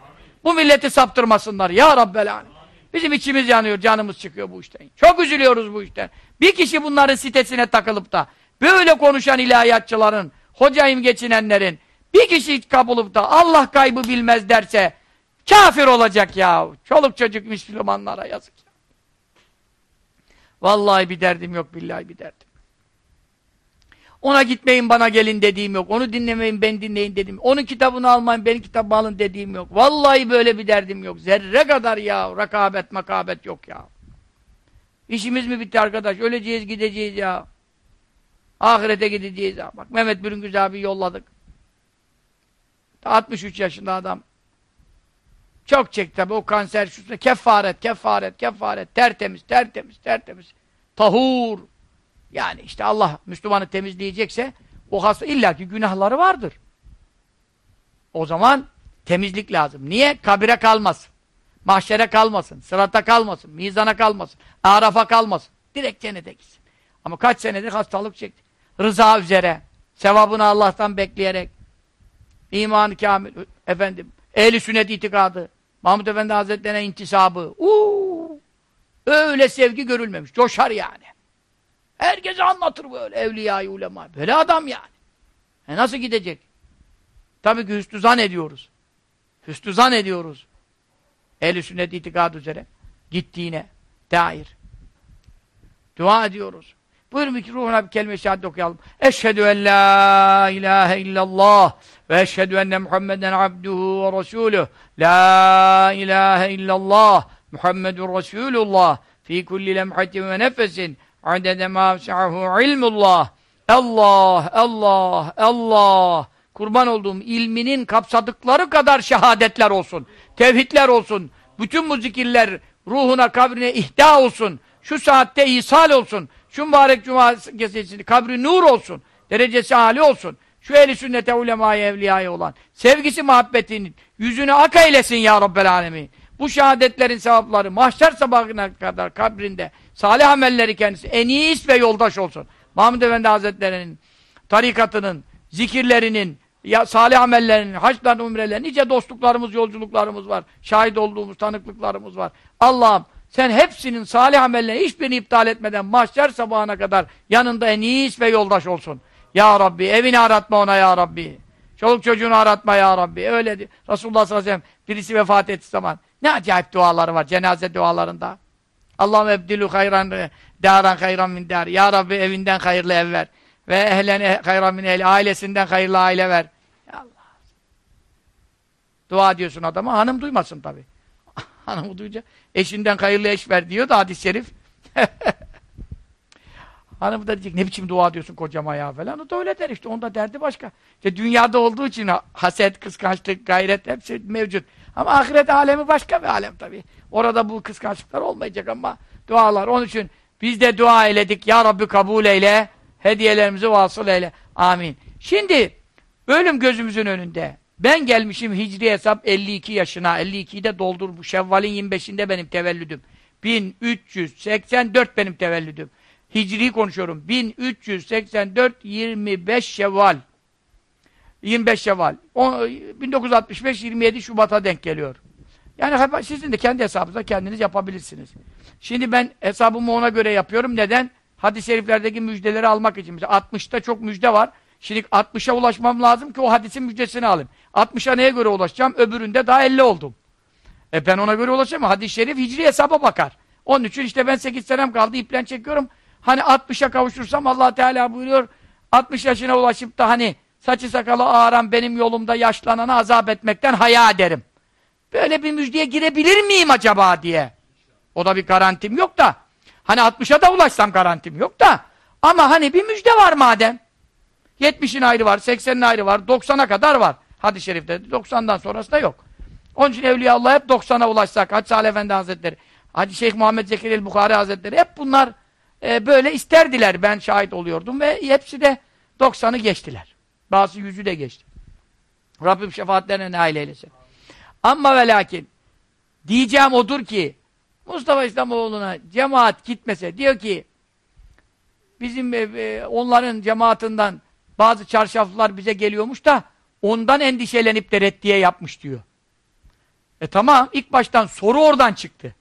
Bu milleti saptırmasınlar ya Rabbel alem. Bizim içimiz yanıyor, canımız çıkıyor bu işten. Çok üzülüyoruz bu işten. Bir kişi bunların sitesine takılıp da böyle konuşan ilahiyatçıların, hocayım geçinenlerin bir kişi kapılıp da Allah kaybı bilmez derse kafir olacak ya. Çoluk çocuk Müslümanlara yazık. Vallahi bir derdim yok, billahi bir derdim. Ona gitmeyin bana gelin dediğim yok. Onu dinlemeyin ben dinleyin dedim. Onun kitabını almayın benim kitabımı alın dediğim yok. Vallahi böyle bir derdim yok. Zerre kadar ya. Rakabet makabet yok ya. İşimiz mi bitti arkadaş? Öleceğiz gideceğiz ya. Ahirete gideceğiz ya. Bak Mehmet Bürüngüz abi yolladık. 63 yaşında adam. Çok çekti tabi o kanser şu kefaret, kefaret, kefaret, tertemiz, tertemiz, tertemiz. Tahur. Yani işte Allah Müslümanı temizleyecekse o hasta illaki günahları vardır. O zaman temizlik lazım. Niye? Kabire kalmasın. Mahşere kalmasın. Sırata kalmasın. Mizana kalmasın. Arafa kalmasın. Direkt cennete gitsin. Ama kaç senedir hastalık çekti. Rıza üzere. Sevabını Allah'tan bekleyerek. iman kamil. Efendim. Ehli sünnet itikadı. Mahmud Efendi Hazretleri'ne intisabı. Uuu. Öyle sevgi görülmemiş. Coşar yani. Herkese anlatır böyle evliyayı ulema. Böyle adam yani. E nasıl gidecek? Tabii ki hüsnü zan ediyoruz. Hüsnü zan ediyoruz. Ehl-i sünnet itikadı üzere. Gittiğine dair. Dua ediyoruz. Buyurun ki ruhuna bir kelime-i şehadet okuyalım. Eşhedü en la ilahe illallah ve eşhedü enne Muhammeden abduhu ve resuluh. La ilahe illallah Muhammedun Resulullah fi kulli lemhatin ve nefesin adede ma ilmullah. Allah, Allah, Allah. Kurban olduğum ilminin kapsadıkları kadar şehadetler olsun. Tevhidler olsun. Bütün bu zikirler ruhuna, kabrine ihda olsun. Şu saatte ihsal olsun. Şu mübarek cuma gecesinde kabri nur olsun. Derecesi âli olsun. Şu ehli sünnete ulemayı evliyaya olan sevgisi muhabbetinin yüzünü ak eylesin ya Rabbel alemin. Bu şehadetlerin sevapları mahşer sabahına kadar kabrinde salih amelleri kendisi en iyis ve yoldaş olsun. Mahmud Efendi Hazretleri'nin tarikatının, zikirlerinin, ya, salih amellerinin, haçların, umrelerinin nice dostluklarımız, yolculuklarımız var. Şahit olduğumuz tanıklıklarımız var. Allah'ım sen hepsinin salih amellerini hiçbirini iptal etmeden mahşer sabahına kadar yanında en iyis ve yoldaş olsun. Ya Rabbi evini aratma ona ya Rabbi. Çoluk çocuğunu aratma ya Rabbi. Öyle. Resulullah sallallahu aleyhi ve sellem birisi vefat ettiği zaman ne acayip duaları var cenaze dualarında. Allah'ım ebdilü hayran daran hayran min dar. Ya Rabbi evinden hayırlı ev ver. Ve ehlen hayran min ehli. Ailesinden hayırlı aile ver. Ya Allah. Dua diyorsun adama. Hanım duymasın tabi. (laughs) Hanımı duyunca eşinden hayırlı eş ver diyor da hadis-i şerif. (laughs) Hanım da diyecek ne biçim dua diyorsun kocama ya falan. O da öyle der işte. Onda derdi başka. İşte dünyada olduğu için haset, kıskançlık, gayret hepsi mevcut. Ama ahiret alemi başka bir alem tabii. Orada bu kıskançlıklar olmayacak ama dualar. Onun için biz de dua eyledik. Ya Rabbi kabul eyle. Hediyelerimizi vasıl eyle. Amin. Şimdi ölüm gözümüzün önünde. Ben gelmişim hicri hesap 52 yaşına. 52'yi de doldurmuş. Şevval'in 25'inde benim tevellüdüm. 1384 benim tevellüdüm. Hicri konuşuyorum. 1384 25 Şevval. 25 Şevval. 1965 27 Şubat'a denk geliyor. Yani sizin de kendi hesabınıza kendiniz yapabilirsiniz. Şimdi ben hesabımı ona göre yapıyorum. Neden? hadis-i şeriflerdeki müjdeleri almak için. Mesela 60'ta çok müjde var. Şimdi 60'a ulaşmam lazım ki o hadisin müjdesini alayım. 60'a neye göre ulaşacağım? Öbüründe daha 50 oldum. E ben ona göre ulaşamam. Hadis-i şerif hicri hesaba bakar. Onun için işte ben 8 senem kaldı iplen çekiyorum. Hani 60'a kavuşursam allah Teala buyuruyor 60 yaşına ulaşıp da hani saçı sakalı ağaran benim yolumda yaşlanana azap etmekten haya ederim. Böyle bir müjdeye girebilir miyim acaba diye. O da bir garantim yok da. Hani 60'a da ulaşsam garantim yok da. Ama hani bir müjde var madem. 70'in ayrı var, 80'in ayrı var, 90'a kadar var. Hadis-i şerifte 90'dan sonrası da yok. Onun için Evliya Allah hep 90'a ulaşsak. Hacı Salih Efendi Hazretleri, Hacı Şeyh Muhammed Zekeriya Bukhari Hazretleri hep bunlar e, böyle isterdiler. Ben şahit oluyordum ve hepsi de 90'ı geçtiler. Bazı yüzü de geçti. Rabbim şefaatlerine nail eylesin. Ama ve lakin diyeceğim odur ki Mustafa İslamoğlu'na cemaat gitmese diyor ki bizim e, e, onların cemaatinden bazı çarşaflar bize geliyormuş da ondan endişelenip de reddiye yapmış diyor. E tamam ilk baştan soru oradan çıktı.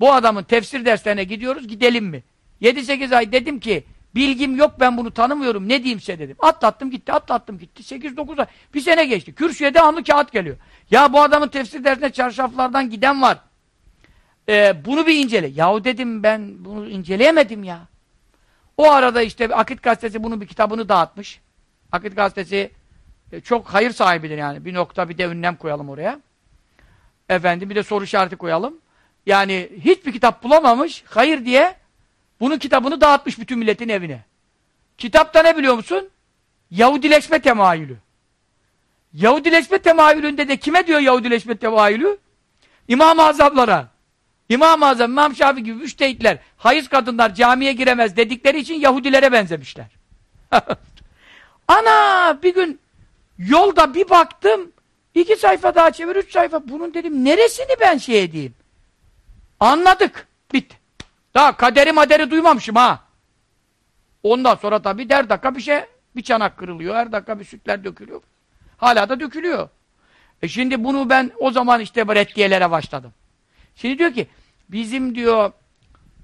Bu adamın tefsir derslerine gidiyoruz gidelim mi? 7-8 ay dedim ki bilgim yok ben bunu tanımıyorum ne diyeyimse dedim. Atlattım gitti atlattım gitti 8-9 ay bir sene geçti. Kürsüye devamlı kağıt geliyor. Ya bu adamın tefsir dersine çarşaflardan giden var. Ee, bunu bir incele. Yahu dedim ben bunu inceleyemedim ya. O arada işte Akit Gazetesi bunun bir kitabını dağıtmış. Akit Gazetesi e, çok hayır sahibidir yani. Bir nokta bir de ünlem koyalım oraya. Efendim bir de soru işareti koyalım. Yani hiçbir kitap bulamamış, hayır diye bunun kitabını dağıtmış bütün milletin evine. Kitapta ne biliyor musun? Yahudileşme temayülü. Yahudileşme temayülünde de kime diyor Yahudileşme temayülü? İmam-ı Azamlara. İmam-ı Azam, İmam Şafi gibi müştehitler, hayız kadınlar camiye giremez dedikleri için Yahudilere benzemişler. (laughs) Ana bir gün yolda bir baktım iki sayfa daha çevir, üç sayfa. Bunun dedim neresini ben şey edeyim? Anladık. Bitti. Daha kaderi maderi duymamışım ha. Ondan sonra tabii der dakika bir şey bir çanak kırılıyor. Her dakika bir sütler dökülüyor. Hala da dökülüyor. E şimdi bunu ben o zaman işte reddiyelere başladım. Şimdi diyor ki bizim diyor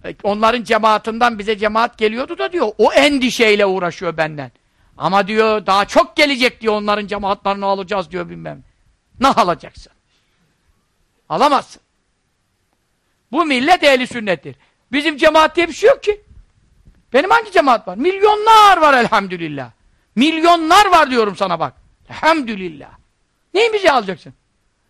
e, onların cemaatinden bize cemaat geliyordu da diyor o endişeyle uğraşıyor benden. Ama diyor daha çok gelecek diyor onların cemaatlerini alacağız diyor bilmem. Ne alacaksın? Alamazsın. Bu millet ehli sünnettir. Bizim cemaat diye bir şey yok ki. Benim hangi cemaat var? Milyonlar var elhamdülillah. Milyonlar var diyorum sana bak. Elhamdülillah. Neyimizi alacaksın?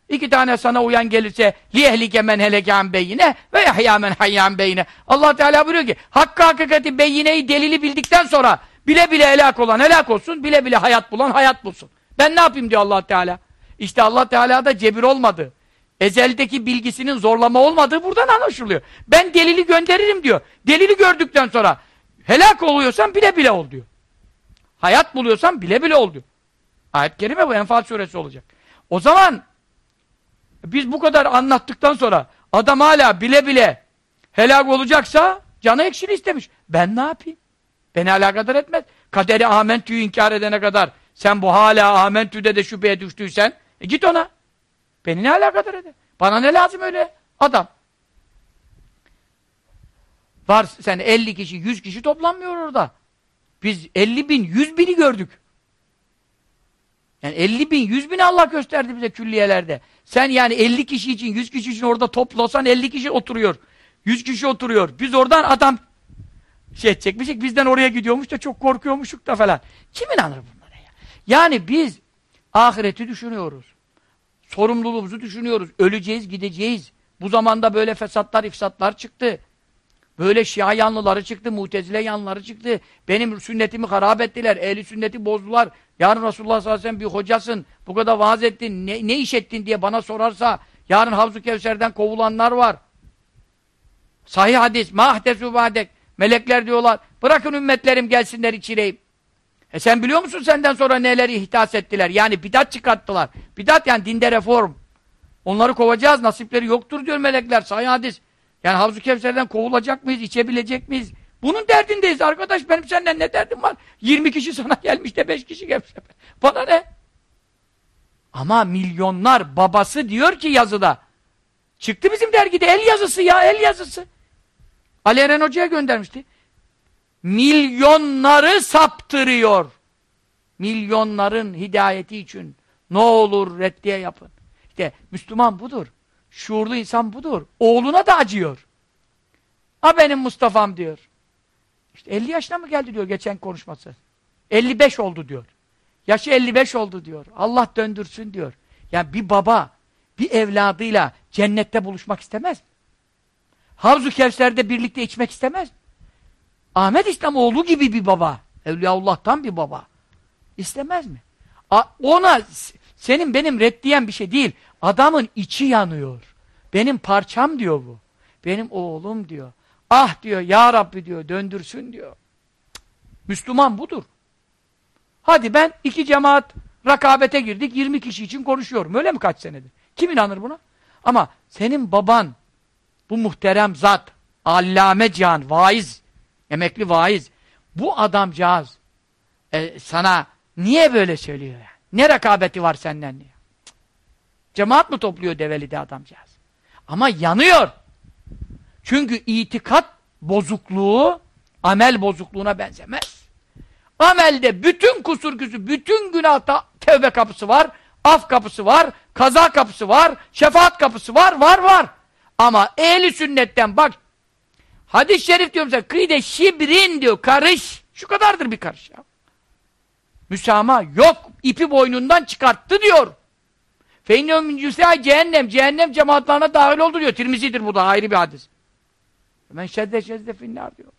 İki tane sana uyan gelirse liyehlike men heleken beyine ve yahya men hayyan beyine. Allah Teala buyuruyor ki hakkı hakikati beyineyi delili bildikten sonra bile bile helak olan helak olsun, bile bile hayat bulan hayat bulsun. Ben ne yapayım diyor Allah Teala. İşte Allah Teala da cebir olmadı. Ezeldeki bilgisinin zorlama olmadığı buradan anlaşılıyor. Ben delili gönderirim diyor. Delili gördükten sonra helak oluyorsan bile bile ol diyor. Hayat buluyorsan bile bile ol diyor. Ayet-i kerime bu Enfal suresi olacak. O zaman biz bu kadar anlattıktan sonra adam hala bile bile helak olacaksa canı ekşili istemiş. Ben ne yapayım? Beni alakadar etmez. Kaderi amentüyü inkar edene kadar sen bu hala amentüde de şüpheye düştüysen e git ona. Beni ne alakadar eder? Bana ne lazım öyle adam? Var sen 50 kişi, 100 kişi toplanmıyor orada. Biz 50 bin, 100 bini gördük. Yani 50 bin, 100 bin Allah gösterdi bize külliyelerde. Sen yani 50 kişi için, 100 kişi için orada toplasan 50 kişi oturuyor. 100 kişi oturuyor. Biz oradan adam şey çekmişik, bizden oraya gidiyormuş da çok korkuyormuşuk da falan. Kim inanır bunlara ya? Yani biz ahireti düşünüyoruz. Sorumluluğumuzu düşünüyoruz. Öleceğiz, gideceğiz. Bu zamanda böyle fesatlar, ifsatlar çıktı. Böyle Şia yanlıları çıktı, Mutezile yanlıları çıktı. Benim sünnetimi harap ettiler, ehli sünneti bozdular. Yarın Resulullah sallallahu aleyhi ve sellem bir hocasın, bu kadar vaaz ettin, ne, ne iş ettin diye bana sorarsa, yarın Havzu Kevser'den kovulanlar var. Sahih hadis, mahdesu badek. Melekler diyorlar, bırakın ümmetlerim gelsinler içireyim. E sen biliyor musun senden sonra neleri ihtas ettiler? Yani bidat çıkarttılar. Bidat yani dinde reform. Onları kovacağız, nasipleri yoktur diyor melekler, sahih hadis. Yani Havzu Kevser'den kovulacak mıyız, içebilecek miyiz? Bunun derdindeyiz arkadaş, benim senden ne derdim var? 20 kişi sana (laughs) gelmiş de 5 kişi gelmiş. Bana ne? Ama milyonlar babası diyor ki yazıda. Çıktı bizim dergide el yazısı ya, el yazısı. Ali Eren Hoca'ya göndermişti. Milyonları saptırıyor. Milyonların hidayeti için ne olur reddiye yapın. İşte Müslüman budur. Şuurlu insan budur. Oğluna da acıyor. Ha benim Mustafa'm diyor. İşte 50 yaşına mı geldi diyor geçen konuşması. 55 oldu diyor. Yaşı 55 oldu diyor. Allah döndürsün diyor. Yani bir baba bir evladıyla cennette buluşmak istemez. Havzu Kevser'de birlikte içmek istemez. Ahmet İslamoğlu gibi bir baba. Evliyaullah'tan bir baba. İstemez mi? A ona senin benim reddiyen bir şey değil. Adamın içi yanıyor. Benim parçam diyor bu. Benim oğlum diyor. Ah diyor ya Rabbi diyor döndürsün diyor. Müslüman budur. Hadi ben iki cemaat rakabete girdik 20 kişi için konuşuyorum. Öyle mi kaç senedir? Kim inanır buna? Ama senin baban bu muhterem zat allame can, vaiz emekli vaiz bu adamcağız e, sana niye böyle söylüyor ya? Ne rekabeti var senden diyor. Cemaat mı topluyor Develi'de adamcağız? Ama yanıyor. Çünkü itikat bozukluğu amel bozukluğuna benzemez. Amelde bütün kusur küsü, bütün günahta tevbe kapısı var, af kapısı var, kaza kapısı var, şefaat kapısı var, var var. Ama ehli sünnetten bak, hadis-i şerif diyorum sana, kıyde şibrin diyor, karış. Şu kadardır bir karış ya. Müsamaha yok, ipi boynundan çıkarttı diyor. Feynev min cehennem, cehennem cemaatlarına dahil oldu diyor. Tirmizidir bu da ayrı bir hadis. Men şedde şedde finnar diyor.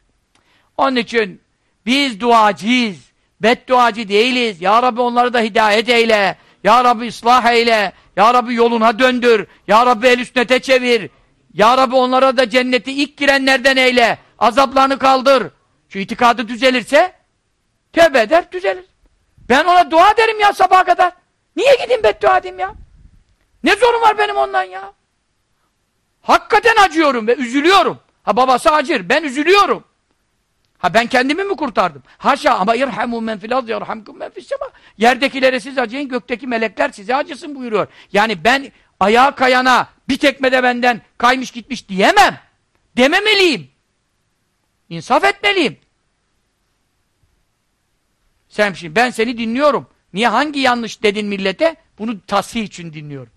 Onun için biz duacıyız. Bedduacı değiliz. Ya Rabbi onları da hidayet eyle. Ya Rabbi ıslah eyle. Ya Rabbi yoluna döndür. Ya Rabbi el üstnete çevir. Ya Rabbi onlara da cenneti ilk girenlerden eyle. Azaplarını kaldır. Şu itikadı düzelirse tövbe eder düzelir. Ben ona dua ederim ya sabaha kadar. Niye gideyim beddua edeyim ya? Ne zorum var benim ondan ya? Hakikaten acıyorum ve üzülüyorum. Ha babası acır. Ben üzülüyorum. Ha ben kendimi mi kurtardım? Haşa ama irhamu men fil ardı yerhamkum men fis sema. Yerdekilere siz acıyın, gökteki melekler size acısın buyuruyor. Yani ben ayağa kayana bir tekmede benden kaymış gitmiş diyemem. Dememeliyim. İnsaf etmeliyim. Sen şimdi ben seni dinliyorum. Niye hangi yanlış dedin millete? Bunu tasih için dinliyorum.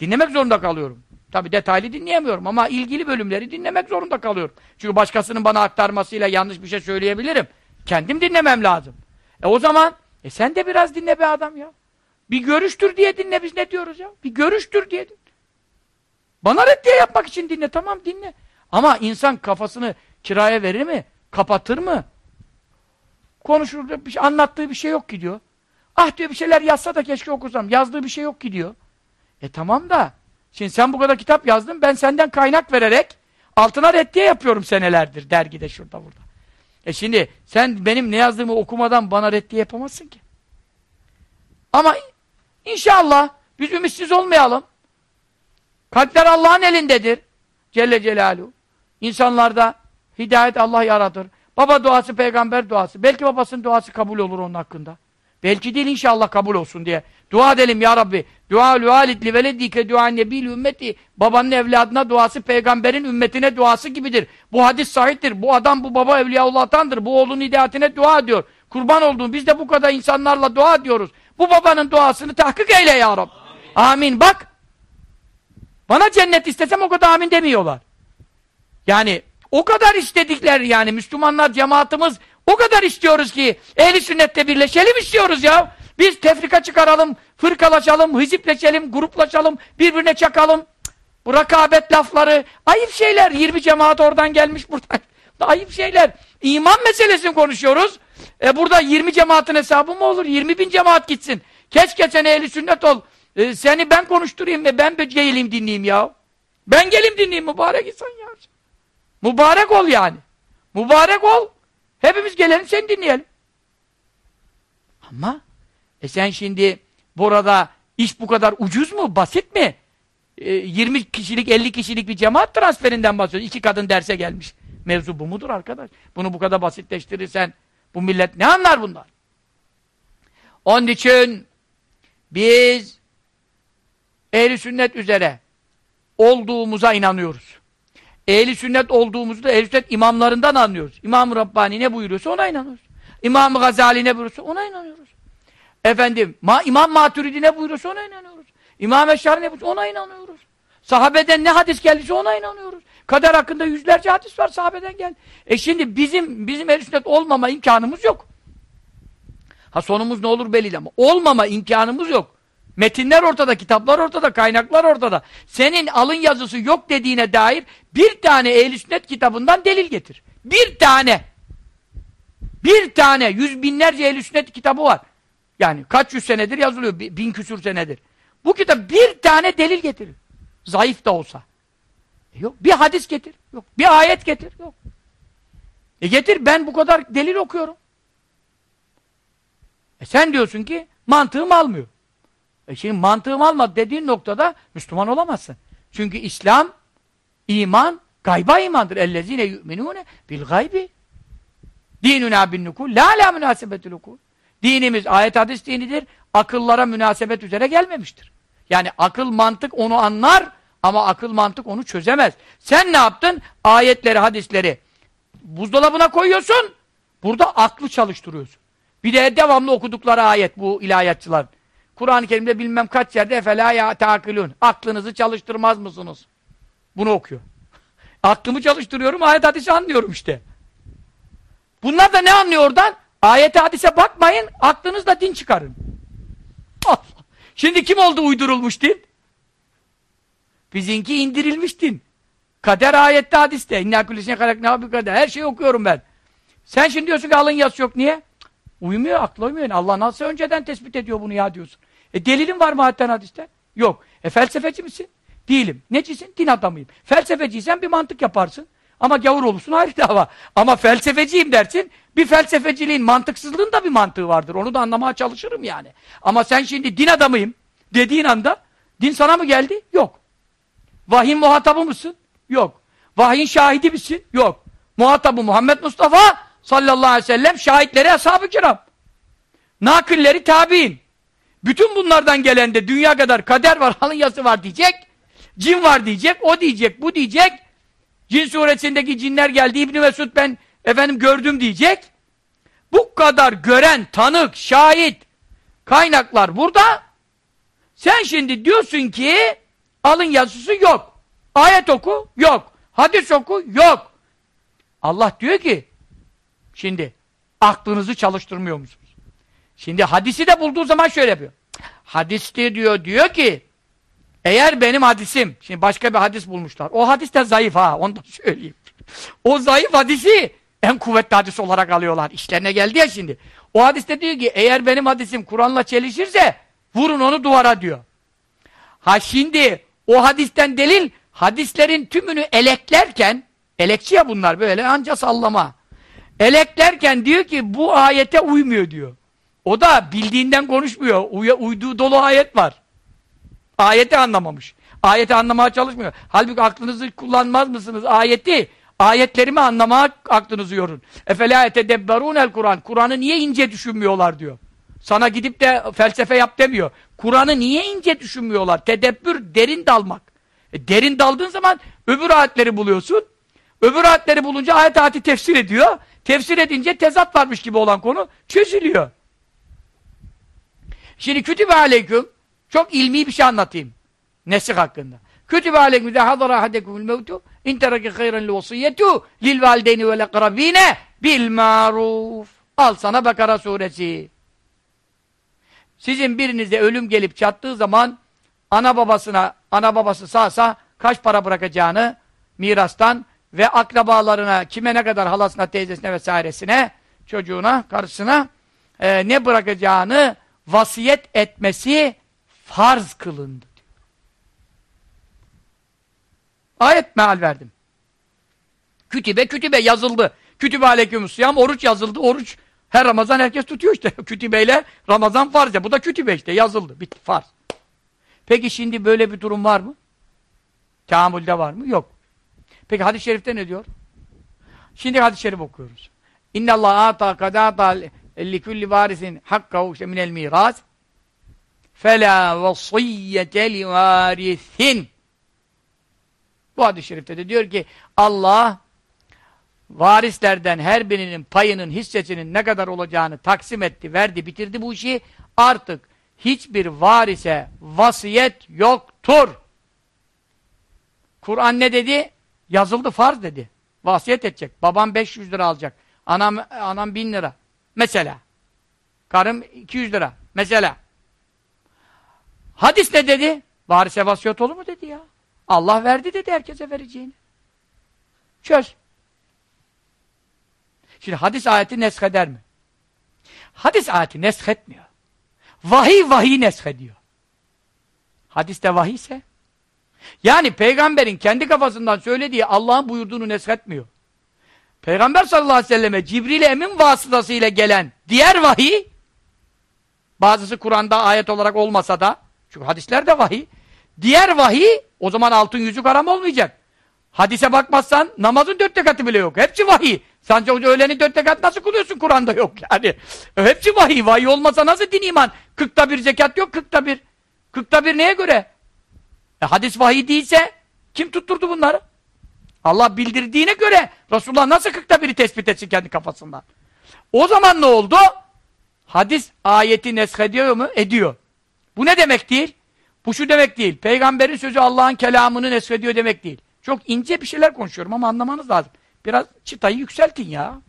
Dinlemek zorunda kalıyorum. Tabi detaylı dinleyemiyorum ama ilgili bölümleri dinlemek zorunda kalıyorum. Çünkü başkasının bana aktarmasıyla yanlış bir şey söyleyebilirim. Kendim dinlemem lazım. E o zaman e sen de biraz dinle be adam ya. Bir görüştür diye dinle biz ne diyoruz ya? Bir görüştür diye dinle. Bana reddiye yapmak için dinle tamam dinle. Ama insan kafasını kiraya verir mi? Kapatır mı? Konuşur, bir şey, anlattığı bir şey yok gidiyor. Ah diyor bir şeyler yazsa da keşke okusam. Yazdığı bir şey yok gidiyor. E tamam da Şimdi sen bu kadar kitap yazdın, ben senden kaynak vererek altına reddiye yapıyorum senelerdir dergide şurada burada. E şimdi sen benim ne yazdığımı okumadan bana reddiye yapamazsın ki. Ama inşallah biz ümitsiz olmayalım. Kalpler Allah'ın elindedir. Celle Celaluhu. İnsanlarda hidayet Allah yaratır. Baba duası, peygamber duası. Belki babasının duası kabul olur onun hakkında. Belki değil inşallah kabul olsun diye. Dua edelim ya Rabbi. Dua valid li veledike dua nebil ümmeti. Babanın evladına duası peygamberin ümmetine duası gibidir. Bu hadis sahiptir. Bu adam bu baba Evliyaullah'tandır. Bu oğlun hidayetine dua ediyor. Kurban olduğum biz de bu kadar insanlarla dua diyoruz. Bu babanın duasını tahkik eyle ya Rabbi. Amin. amin. Bak. Bana cennet istesem o kadar amin demiyorlar. Yani o kadar istedikler yani Müslümanlar cemaatimiz o kadar istiyoruz ki ehli sünnette birleşelim istiyoruz ya. Biz tefrika çıkaralım, fırkalaşalım, hizipleşelim, gruplaşalım, birbirine çakalım. Bu rakabet lafları, ayıp şeyler. 20 cemaat oradan gelmiş buradan. (laughs) ayıp şeyler. İman meselesini konuşuyoruz. E burada 20 cemaatin hesabı mı olur? 20 bin cemaat gitsin. Keşke sen ehli sünnet ol. E, seni ben konuşturayım ve ben geleyim dinleyeyim ya. Ben geleyim dinleyeyim mübarek insan ya. Mübarek ol yani. Mübarek ol. Hepimiz gelelim seni dinleyelim. Ama e sen şimdi burada iş bu kadar ucuz mu? Basit mi? E, 20 kişilik 50 kişilik bir cemaat transferinden bahsediyoruz. İki kadın derse gelmiş. Mevzu bu mudur arkadaş? Bunu bu kadar basitleştirirsen bu millet ne anlar bunlar? Onun için biz ehli sünnet üzere olduğumuza inanıyoruz. ehli sünnet olduğumuzu da ehli sünnet imamlarından anlıyoruz. İmam-ı Rabbani ne buyuruyorsa ona inanıyoruz. İmam-ı Gazali ne buyuruyorsa ona inanıyoruz. Efendim, ma İmam Maturidi ne buyuruyorsa ona inanıyoruz. İmam Eşşari ne buyuruyorsa ona inanıyoruz. Sahabeden ne hadis geldiyse ona inanıyoruz. Kader hakkında yüzlerce hadis var sahabeden gel. E şimdi bizim bizim ehl sünnet olmama imkanımız yok. Ha sonumuz ne olur belli ama olmama imkanımız yok. Metinler ortada, kitaplar ortada, kaynaklar ortada. Senin alın yazısı yok dediğine dair bir tane ehl sünnet kitabından delil getir. Bir tane. Bir tane. Yüz binlerce ehl sünnet kitabı var. Yani kaç yüz senedir yazılıyor. Bin küsür senedir. Bu kitap bir tane delil getirir. Zayıf da olsa. Yok. Bir hadis getir. Yok. Bir ayet getir. Yok. E getir ben bu kadar delil okuyorum. E sen diyorsun ki mantığım almıyor. E şimdi mantığım almadı dediğin noktada Müslüman olamazsın. Çünkü İslam, iman, gayba imandır. Ellezine yu'minune bil gaybi. Dinuna bin nukul. La la münasebetül ukul. Dinimiz ayet hadis dinidir. Akıllara münasebet üzere gelmemiştir. Yani akıl mantık onu anlar ama akıl mantık onu çözemez. Sen ne yaptın? Ayetleri, hadisleri buzdolabına koyuyorsun. Burada aklı çalıştırıyorsun. Bir de devamlı okudukları ayet bu ilahiyatçılar. Kur'an-ı Kerim'de bilmem kaç yerde efela ya takilun. Aklınızı çalıştırmaz mısınız? Bunu okuyor. (laughs) Aklımı çalıştırıyorum, ayet hadisi anlıyorum işte. Bunlar da ne anlıyor oradan? Ayete hadise bakmayın, aklınızla din çıkarın. Allah. (laughs) Şimdi kim oldu uydurulmuş din? Bizinki indirilmiş din. Kader ayette hadiste. İnna kullisine kalakna kader. Her şeyi okuyorum ben. Sen şimdi diyorsun ki alın yazısı yok. Niye? Uymuyor, akla uymuyor. Allah nasıl önceden tespit ediyor bunu ya diyorsun. E delilin var mı hatten hadiste? Yok. E felsefeci misin? Değilim. Necisin? Din adamıyım. Felsefeciysen bir mantık yaparsın. Ama gavur olursun ayrı dava. Ama felsefeciyim dersin. Bir felsefeciliğin mantıksızlığın da bir mantığı vardır. Onu da anlamaya çalışırım yani. Ama sen şimdi din adamıyım dediğin anda din sana mı geldi? Yok. Vahyin muhatabı mısın? Yok. Vahyin şahidi misin? Yok. Muhatabı Muhammed Mustafa sallallahu aleyhi ve sellem şahitleri ashab-ı kiram. Nakilleri tabi'in. Bütün bunlardan gelen de dünya kadar kader var, (laughs) halın yası var diyecek. Cin var diyecek, o diyecek, bu diyecek. Cin suresindeki cinler geldi, İbni Mesud ben efendim gördüm diyecek. Bu kadar gören, tanık, şahit kaynaklar burada. Sen şimdi diyorsun ki alın yazısı yok. Ayet oku, yok. Hadis oku, yok. Allah diyor ki şimdi aklınızı çalıştırmıyor musunuz? Şimdi hadisi de bulduğu zaman şöyle yapıyor. Hadiste diyor, diyor ki eğer benim hadisim, şimdi başka bir hadis bulmuşlar. O hadis de zayıf ha, onu da söyleyeyim. O zayıf hadisi en kuvvetli hadis olarak alıyorlar. İşlerine geldi ya şimdi. O hadiste diyor ki eğer benim hadisim Kur'an'la çelişirse vurun onu duvara diyor. Ha şimdi o hadisten delil hadislerin tümünü eleklerken elekçi ya bunlar böyle anca sallama. Eleklerken diyor ki bu ayete uymuyor diyor. O da bildiğinden konuşmuyor. Uy uyduğu dolu ayet var. Ayeti anlamamış. Ayeti anlamaya çalışmıyor. Halbuki aklınızı kullanmaz mısınız? Ayeti, ayetlerimi anlamaya aklınızı yorun. Efela el Kur'an. Kur'an'ı niye ince düşünmüyorlar diyor. Sana gidip de felsefe yap demiyor. Kur'an'ı niye ince düşünmüyorlar? Tedebbür, derin dalmak. E, derin daldığın zaman öbür ayetleri buluyorsun. Öbür ayetleri bulunca ayet ayeti tefsir ediyor. Tefsir edince tezat varmış gibi olan konu çözülüyor. Şimdi kütübe aleyküm çok ilmi bir şey anlatayım. Nesih hakkında. Kütübe aleyküm de hadara hadekumul mevtu in tereke hayran li vasiyyetu lil valideyni vel akrabine bil maruf. Al sana Bakara suresi. Sizin birinize ölüm gelip çattığı zaman ana babasına, ana babası sağsa kaç para bırakacağını mirastan ve akrabalarına, kime ne kadar halasına, teyzesine vesairesine, çocuğuna, karısına e, ne bırakacağını vasiyet etmesi farz kılındı. Ayet meal verdim. Kütübe kütübe yazıldı. Kütübe aleykümüssiyam oruç yazıldı. Oruç her Ramazan herkes tutuyor işte. (laughs) Kütübeyle Ramazan farz ya. Bu da kütübe işte yazıldı. Bitti farz. Peki şimdi böyle bir durum var mı? Teamülde var mı? Yok. Peki hadis-i şerifte ne diyor? Şimdi hadis-i şerif okuyoruz. İnne Allah ata kadata likulli varisin hakkahu işte minel miras fela vasiyyete li varisin Bu hadis-i şerifte de diyor ki Allah varislerden her birinin payının hissesinin ne kadar olacağını taksim etti, verdi, bitirdi bu işi. Artık hiçbir varise vasiyet yoktur. Kur'an ne dedi? Yazıldı farz dedi. Vasiyet edecek. Babam 500 lira alacak. Anam, anam 1000 lira. Mesela. Karım 200 lira. Mesela. Hadis ne dedi? Varise vasiyet olur mu dedi ya. Allah verdi dedi herkese vereceğini. Çöz. Şimdi hadis ayeti nesheder mi? Hadis ayeti neshetmiyor. Vahiy vahiy neshediyor. Hadiste vahiy ise yani peygamberin kendi kafasından söylediği Allah'ın buyurduğunu neshetmiyor. Peygamber sallallahu aleyhi ve selleme Cibril Emin vasıtasıyla gelen diğer vahiy bazısı Kur'an'da ayet olarak olmasa da çünkü hadisler de vahiy diğer vahiy o zaman altın yüzük haram olmayacak. Hadise bakmazsan namazın dört rekatı bile yok. Hepsi vahiy. Sence öğlenin dört rekat nasıl kılıyorsun Kur'an'da yok yani. Hepsi vahiy. Vahiy olmasa nasıl din iman? Kırkta bir zekat yok kırkta bir. Kırkta bir neye göre? E, hadis vahiy değilse kim tutturdu bunları? Allah bildirdiğine göre Resulullah nasıl kırkta biri tespit etsin kendi kafasından? O zaman ne oldu? Hadis ayeti neshediyor mu? Ediyor. Bu ne demek değil? Bu şu demek değil. Peygamberin sözü Allah'ın kelamını neshediyor demek değil. Çok ince bir şeyler konuşuyorum ama anlamanız lazım. Biraz çıtayı yükseltin ya.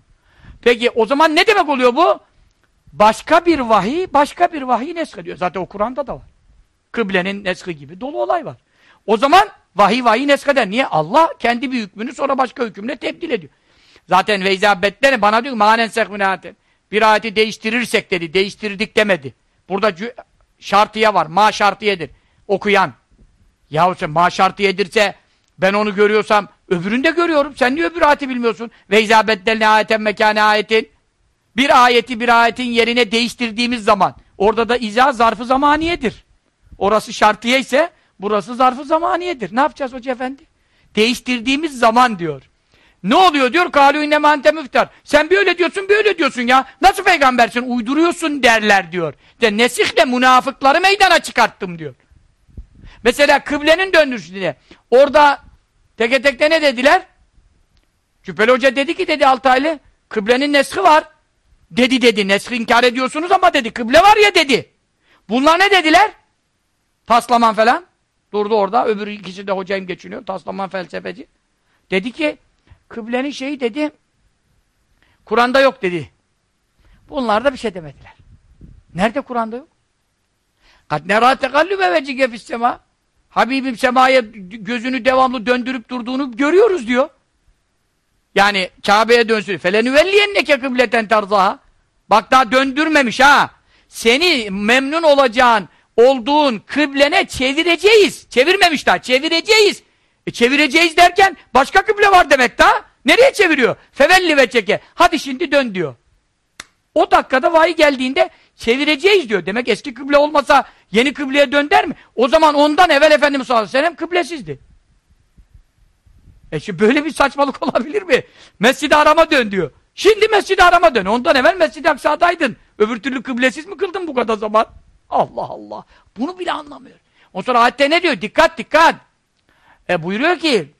Peki o zaman ne demek oluyor bu? Başka bir vahiy, başka bir vahiy neshediyor. Zaten o Kur'an'da da var. Kıblenin neshi gibi dolu olay var. O zaman vahiy vahiy nesheder. Niye? Allah kendi bir hükmünü sonra başka hükümle tebdil ediyor. Zaten veyzabetlere bana diyor manen sekminaten. Bir ayeti değiştirirsek dedi. Değiştirdik demedi. Burada şartiye var. Ma şartiyedir. Okuyan. Yahu sen ma şartiyedirse ben onu görüyorsam öbürünü de görüyorum. Sen niye öbür ayeti bilmiyorsun? Ve izabetlerine ayeten mekane ayetin. Bir ayeti bir ayetin yerine değiştirdiğimiz zaman orada da izah zarfı zamaniyedir. Orası şartiye ise burası zarfı zamaniyedir. Ne yapacağız hoca efendi? Değiştirdiğimiz zaman diyor. Ne oluyor diyor? Ente müfter. Sen böyle diyorsun, böyle diyorsun ya. Nasıl peygambersin? Uyduruyorsun derler diyor. De nesihle münafıkları meydana çıkarttım diyor. Mesela kıblenin döndürüşünde. Orada teke tekte ne dediler? Cübbeli Hoca dedi ki dedi Altaylı, kıblenin neshi var. Dedi dedi, neshi inkar ediyorsunuz ama dedi, kıble var ya dedi. Bunlar ne dediler? Taslaman falan. Durdu orada, öbür ikisi de hocayım geçiniyor, taslaman felsefeci. Dedi ki, kıblenin şeyi dedi, Kur'an'da yok dedi. Bunlar da bir şey demediler. Nerede Kur'an'da yok? Kad nerâ tekallübe vecike fissema. Habibim semaya gözünü devamlı döndürüp durduğunu görüyoruz diyor. Yani Kabe'ye dönsün. Felenüvelliyenneke kıbleten tarzaha. Bak daha döndürmemiş ha. Seni memnun olacağın, olduğun kıblene çevireceğiz. Çevirmemiş daha. Çevireceğiz. E çevireceğiz derken başka kıble var demek daha. Nereye çeviriyor? Fevelli ve çeke. Hadi şimdi dön diyor. O dakikada vahiy geldiğinde çevireceğiz diyor. Demek eski kıble olmasa yeni kıbleye dön der mi? O zaman ondan evvel Efendimiz sallallahu aleyhi ve sellem kıblesizdi. E şimdi böyle bir saçmalık (laughs) olabilir mi? Mescid-i Haram'a dön diyor. Şimdi Mescid-i Haram'a dön. Ondan evvel Mescid-i Aksa'daydın. Öbür türlü kıblesiz mi kıldın bu kadar zaman? Allah Allah. Bunu bile anlamıyor. O sonra ayette ne diyor? Dikkat dikkat. E buyuruyor ki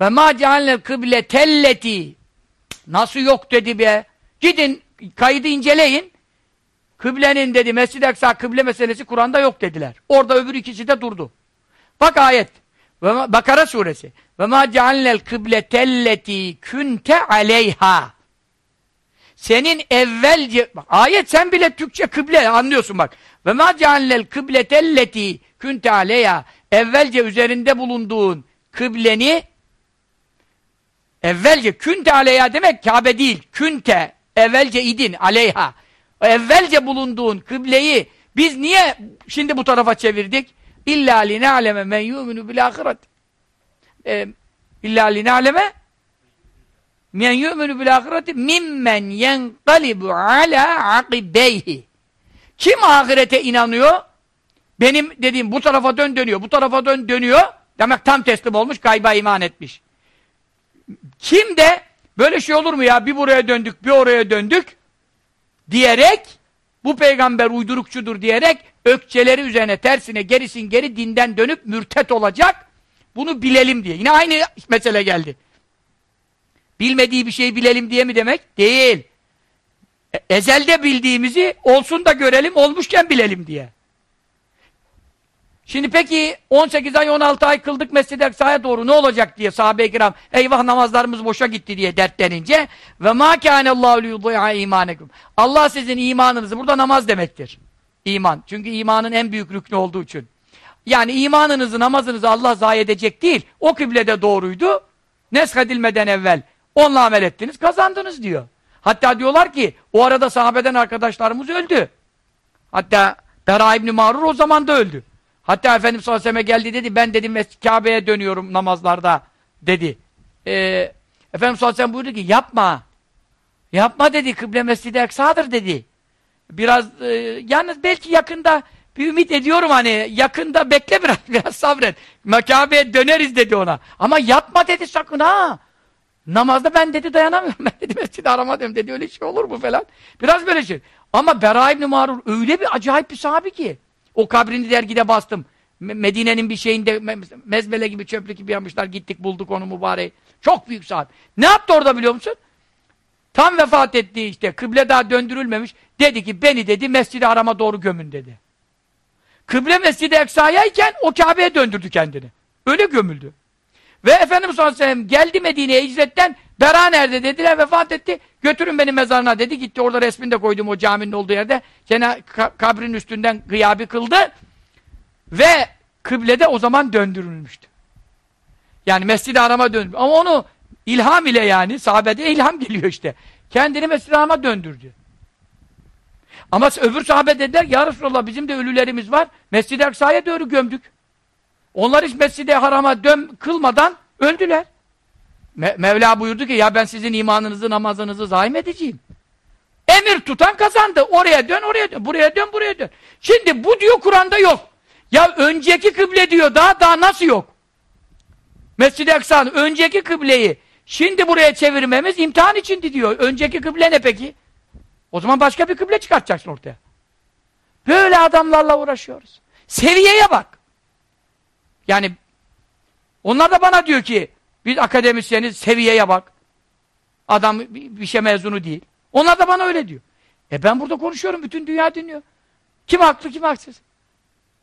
ve ma cealnel kıble telleti nasıl yok dedi be gidin kaydı inceleyin kıblenin dedi Mescid-i Aksa kıble meselesi Kur'an'da yok dediler. Orada öbür ikisi de durdu. Bak ayet. Bakara suresi. Ve ma cealnel kıble telleti künte aleyha. Senin evvelce bak, ayet sen bile Türkçe kıble anlıyorsun bak. Ve ma cealnel kıble telleti künte aleyha. Evvelce üzerinde bulunduğun kıbleni evvelce künte aleyha demek Kabe değil künte evvelce idin aleyha evvelce bulunduğun kıbleyi biz niye şimdi bu tarafa çevirdik illa lina'leme men yu'minu bil ahiret e, illa lina'leme men yu'minu bil ahireti mimmen yenkalibu ala akibeyhi kim ahirete inanıyor benim dediğim bu tarafa dön dönüyor, bu tarafa dön dönüyor. Demek tam teslim olmuş, gayba iman etmiş. Kim de böyle şey olur mu ya bir buraya döndük, bir oraya döndük diyerek bu peygamber uydurukçudur diyerek ökçeleri üzerine tersine gerisin geri dinden dönüp mürtet olacak. Bunu bilelim diye. Yine aynı mesele geldi. Bilmediği bir şeyi bilelim diye mi demek? Değil. E, ezelde bildiğimizi olsun da görelim, olmuşken bilelim diye. Şimdi peki 18 ay 16 ay kıldık Mescid-i Aksa'ya doğru ne olacak diye sahabe-i kiram eyvah namazlarımız boşa gitti diye dertlenince ve ma kânellâhu liyudî'a imânekum. Allah sizin imanınızı burada namaz demektir. İman. Çünkü imanın en büyük rüknü olduğu için. Yani imanınızı, namazınızı Allah zayi edecek değil. O kıblede doğruydu. Neshedilmeden evvel onunla amel ettiniz, kazandınız diyor. Hatta diyorlar ki o arada sahabeden arkadaşlarımız öldü. Hatta Bera İbni Mağrur o zaman da öldü. Hatta Efendimiz sallallahu aleyhi ve sellem geldi dedi ben dedim Kabe'ye dönüyorum namazlarda dedi. Ee, Efendimiz sallallahu aleyhi ve sellem buyurdu ki yapma. Yapma dedi kıble mescidi eksadır dedi. Biraz e, yalnız belki yakında bir ümit ediyorum hani yakında bekle biraz (laughs) biraz sabret. Kabe'ye döneriz dedi ona. Ama yapma dedi sakın ha. Namazda ben dedi dayanamıyorum. (laughs) Ben dedi mescidi arama diyorum dedi öyle şey olur mu falan. Biraz böyle şey. Ama Bera İbni Mağrur öyle bir acayip bir sahabi ki. O kabrini dergide bastım. Medine'nin bir şeyinde mezbele gibi çöplük gibi yapmışlar. Gittik bulduk onu mübareği. Çok büyük saat. Ne yaptı orada biliyor musun? Tam vefat etti işte. Kıble daha döndürülmemiş. Dedi ki beni dedi Mescid-i Haram'a doğru gömün dedi. Kıble Mescid-i Eksa'yayken o Kabe'ye döndürdü kendini. Öyle gömüldü. Ve Efendimiz sallallahu aleyhi ve sellem geldi Medine'ye hicretten Bera nerede dediler vefat etti. Götürün beni mezarına dedi. Gitti orada resmini de koydum o caminin olduğu yerde. Gene kabrin üstünden gıyabi kıldı. Ve kıblede o zaman döndürülmüştü. Yani Mescid-i döndü. Ama onu ilham ile yani sahabede ilham geliyor işte. Kendini Mescid-i döndürdü. Ama öbür sahabe dediler ya Resulallah bizim de ölülerimiz var. Mescid-i Aksa'ya doğru gömdük. Onlar hiç Mescid-i Haram'a dön kılmadan öldüler. Me Mevla buyurdu ki ya ben sizin imanınızı namazınızı zaim edeceğim. Emir tutan kazandı. Oraya dön oraya dön. Buraya dön buraya dön. Şimdi bu diyor Kur'an'da yok. Ya önceki kıble diyor daha daha nasıl yok? Mescid-i Aksa'nın önceki kıbleyi şimdi buraya çevirmemiz imtihan içindi diyor. Önceki kıble ne peki? O zaman başka bir kıble çıkartacaksın ortaya. Böyle adamlarla uğraşıyoruz. Seviyeye bak. Yani onlar da bana diyor ki biz akademisyeniz seviyeye bak. Adam bir şey mezunu değil. Onlar da bana öyle diyor. E ben burada konuşuyorum. Bütün dünya dinliyor. Kim haklı kim haksız?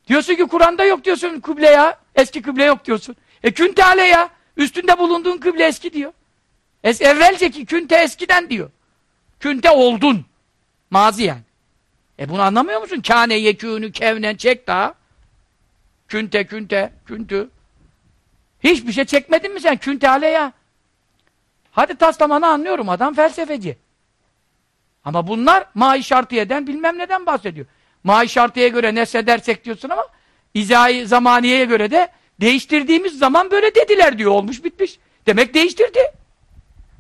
Diyorsun ki Kur'an'da yok diyorsun kıble ya. Eski kıble yok diyorsun. E künte ale ya. Üstünde bulunduğun kıble eski diyor. Es evvelceki künte eskiden diyor. Künte oldun. Mazi yani. E bunu anlamıyor musun? Kâne yekûnü kevnen çek daha. Künte künte küntü. Hiçbir şey çekmedin mi sen? Küntale ya. Hadi taslamanı anlıyorum. Adam felsefeci. Ama bunlar maaş şartiyeden bilmem neden bahsediyor. Maaş şartiye göre nesedersek diyorsun ama izahı zamaniyeye göre de değiştirdiğimiz zaman böyle dediler diyor. Olmuş bitmiş. Demek değiştirdi.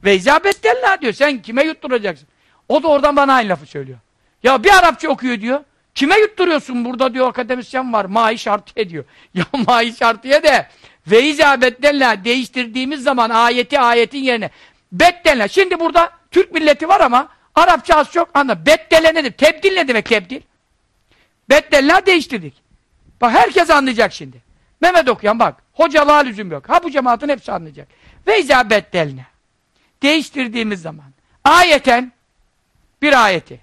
Ve izabettellah diyor. Sen kime yutturacaksın? O da oradan bana aynı lafı söylüyor. Ya bir Arapça okuyor diyor. Kime yutturuyorsun? Burada diyor akademisyen var. Maaş şartiye diyor. (laughs) Ya maaş şartiye de ve izabettenle değiştirdiğimiz zaman ayeti ayetin yerine bettenle. Şimdi burada Türk milleti var ama Arapça az çok anla. Beddele nedir? Tebdil ne demek tebdil? Beddella değiştirdik. Bak herkes anlayacak şimdi. Mehmet okuyan bak. Hocalığa lüzum yok. Ha bu cemaatin hepsi anlayacak. Ve izabetteline. Değiştirdiğimiz zaman. Ayeten bir ayeti.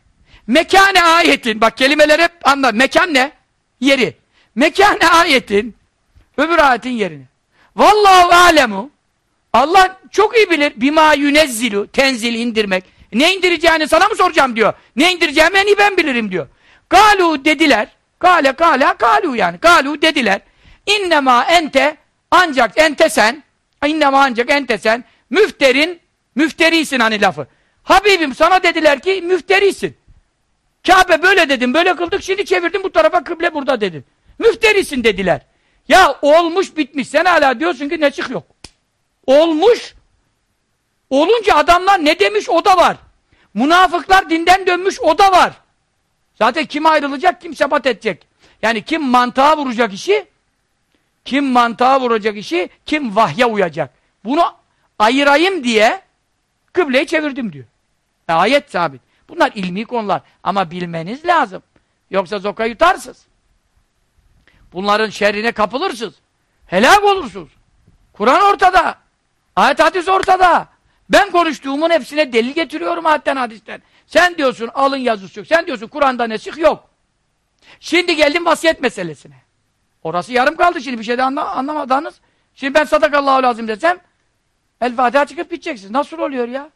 Mekane ayetin. Bak kelimeler hep anla. Mekan ne? Yeri. Mekane ayetin öbür ayetin yerini. Vallahu alemu Allah çok iyi bilir bima yunezzilu tenzil indirmek. Ne indireceğini sana mı soracağım diyor. Ne indireceğimi en iyi ben bilirim diyor. Galu dediler. Kale kale galu yani. Galu dediler. İnnemâ ente ancak ente sen innema ancak ente sen müfterin müfterisin hani lafı. Habibim sana dediler ki müfterisin. Kabe böyle dedim, böyle kıldık, şimdi çevirdim bu tarafa kıble burada dedin. Müfterisin dediler. Ya olmuş bitmiş, sen hala diyorsun ki ne çık yok. Olmuş, olunca adamlar ne demiş o da var. Münafıklar dinden dönmüş o da var. Zaten kim ayrılacak, kim sebat edecek. Yani kim mantığa vuracak işi, kim mantığa vuracak işi, kim vahye uyacak. Bunu ayırayım diye kıbleyi çevirdim diyor. E, ayet sabit. Bunlar ilmi konular. Ama bilmeniz lazım. Yoksa zoka yutarsız. Bunların şerrine kapılırsınız. Helak olursunuz. Kur'an ortada. Ayet hadis ortada. Ben konuştuğumun hepsine delil getiriyorum ayetten hadisten. Sen diyorsun alın yazısı yok. Sen diyorsun Kur'an'da nesih yok. Şimdi geldim vasiyet meselesine. Orası yarım kaldı şimdi bir şey de anla anlamadınız. Şimdi ben sadakallahu lazım desem El Fatiha çıkıp gideceksiniz. Nasıl oluyor ya?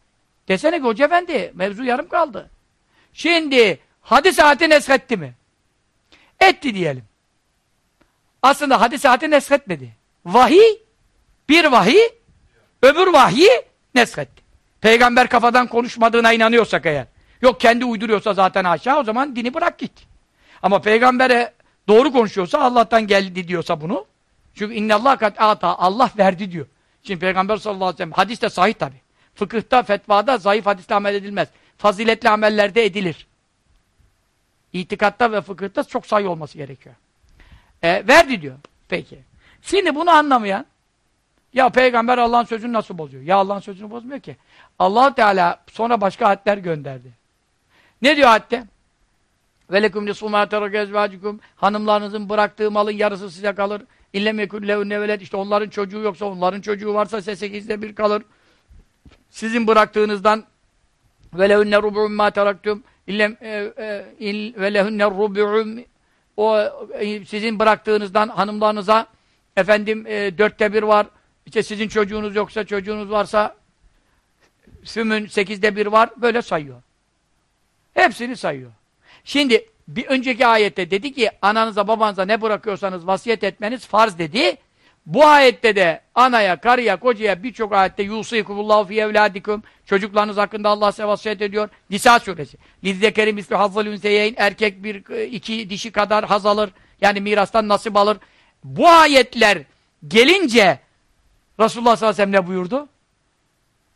Desene ki hoca efendi mevzu yarım kaldı. Şimdi hadis ayeti neshetti mi? Etti diyelim. Aslında hadis ayeti neshetmedi. Vahiy bir vahiy öbür vahiy neshetti. Peygamber kafadan konuşmadığına inanıyorsak eğer. Yok kendi uyduruyorsa zaten aşağı o zaman dini bırak git. Ama peygambere doğru konuşuyorsa Allah'tan geldi diyorsa bunu. Çünkü innallah kat ata Allah verdi diyor. Şimdi peygamber sallallahu aleyhi ve sellem hadis de sahih tabi. Fıkıhta, fetvada zayıf hadisle amel edilmez. Faziletli amellerde edilir. İtikatta ve fıkıhta çok sayı olması gerekiyor. E, verdi diyor. Peki. Şimdi bunu anlamayan ya peygamber Allah'ın sözünü nasıl bozuyor? Ya Allah'ın sözünü bozmuyor ki. allah Teala sonra başka ayetler gönderdi. Ne diyor ayette? Velekum nisumâ terakezvâcikum Hanımlarınızın bıraktığı malın yarısı size kalır. İlle mekullehunne veled işte onların çocuğu yoksa onların çocuğu varsa size sekizde bir kalır. Sizin bıraktığınızdan teraktum ille e, e, velehunne rub'un o e, sizin bıraktığınızdan hanımlarınıza efendim e, dörtte bir var. İşte sizin çocuğunuz yoksa çocuğunuz varsa sümün sekizde bir var. Böyle sayıyor. Hepsini sayıyor. Şimdi bir önceki ayette dedi ki ananıza babanıza ne bırakıyorsanız vasiyet etmeniz farz dedi. Bu ayette de anaya, karıya, kocaya birçok ayette yusikumullahu fi evladikum çocuklarınız hakkında Allah size vasiyet ediyor. Nisa suresi. Lizzekeri mislu hazzal ünseyeyn erkek bir iki dişi kadar haz alır. Yani mirastan nasip alır. Bu ayetler gelince Resulullah sallallahu aleyhi ve sellem ne buyurdu?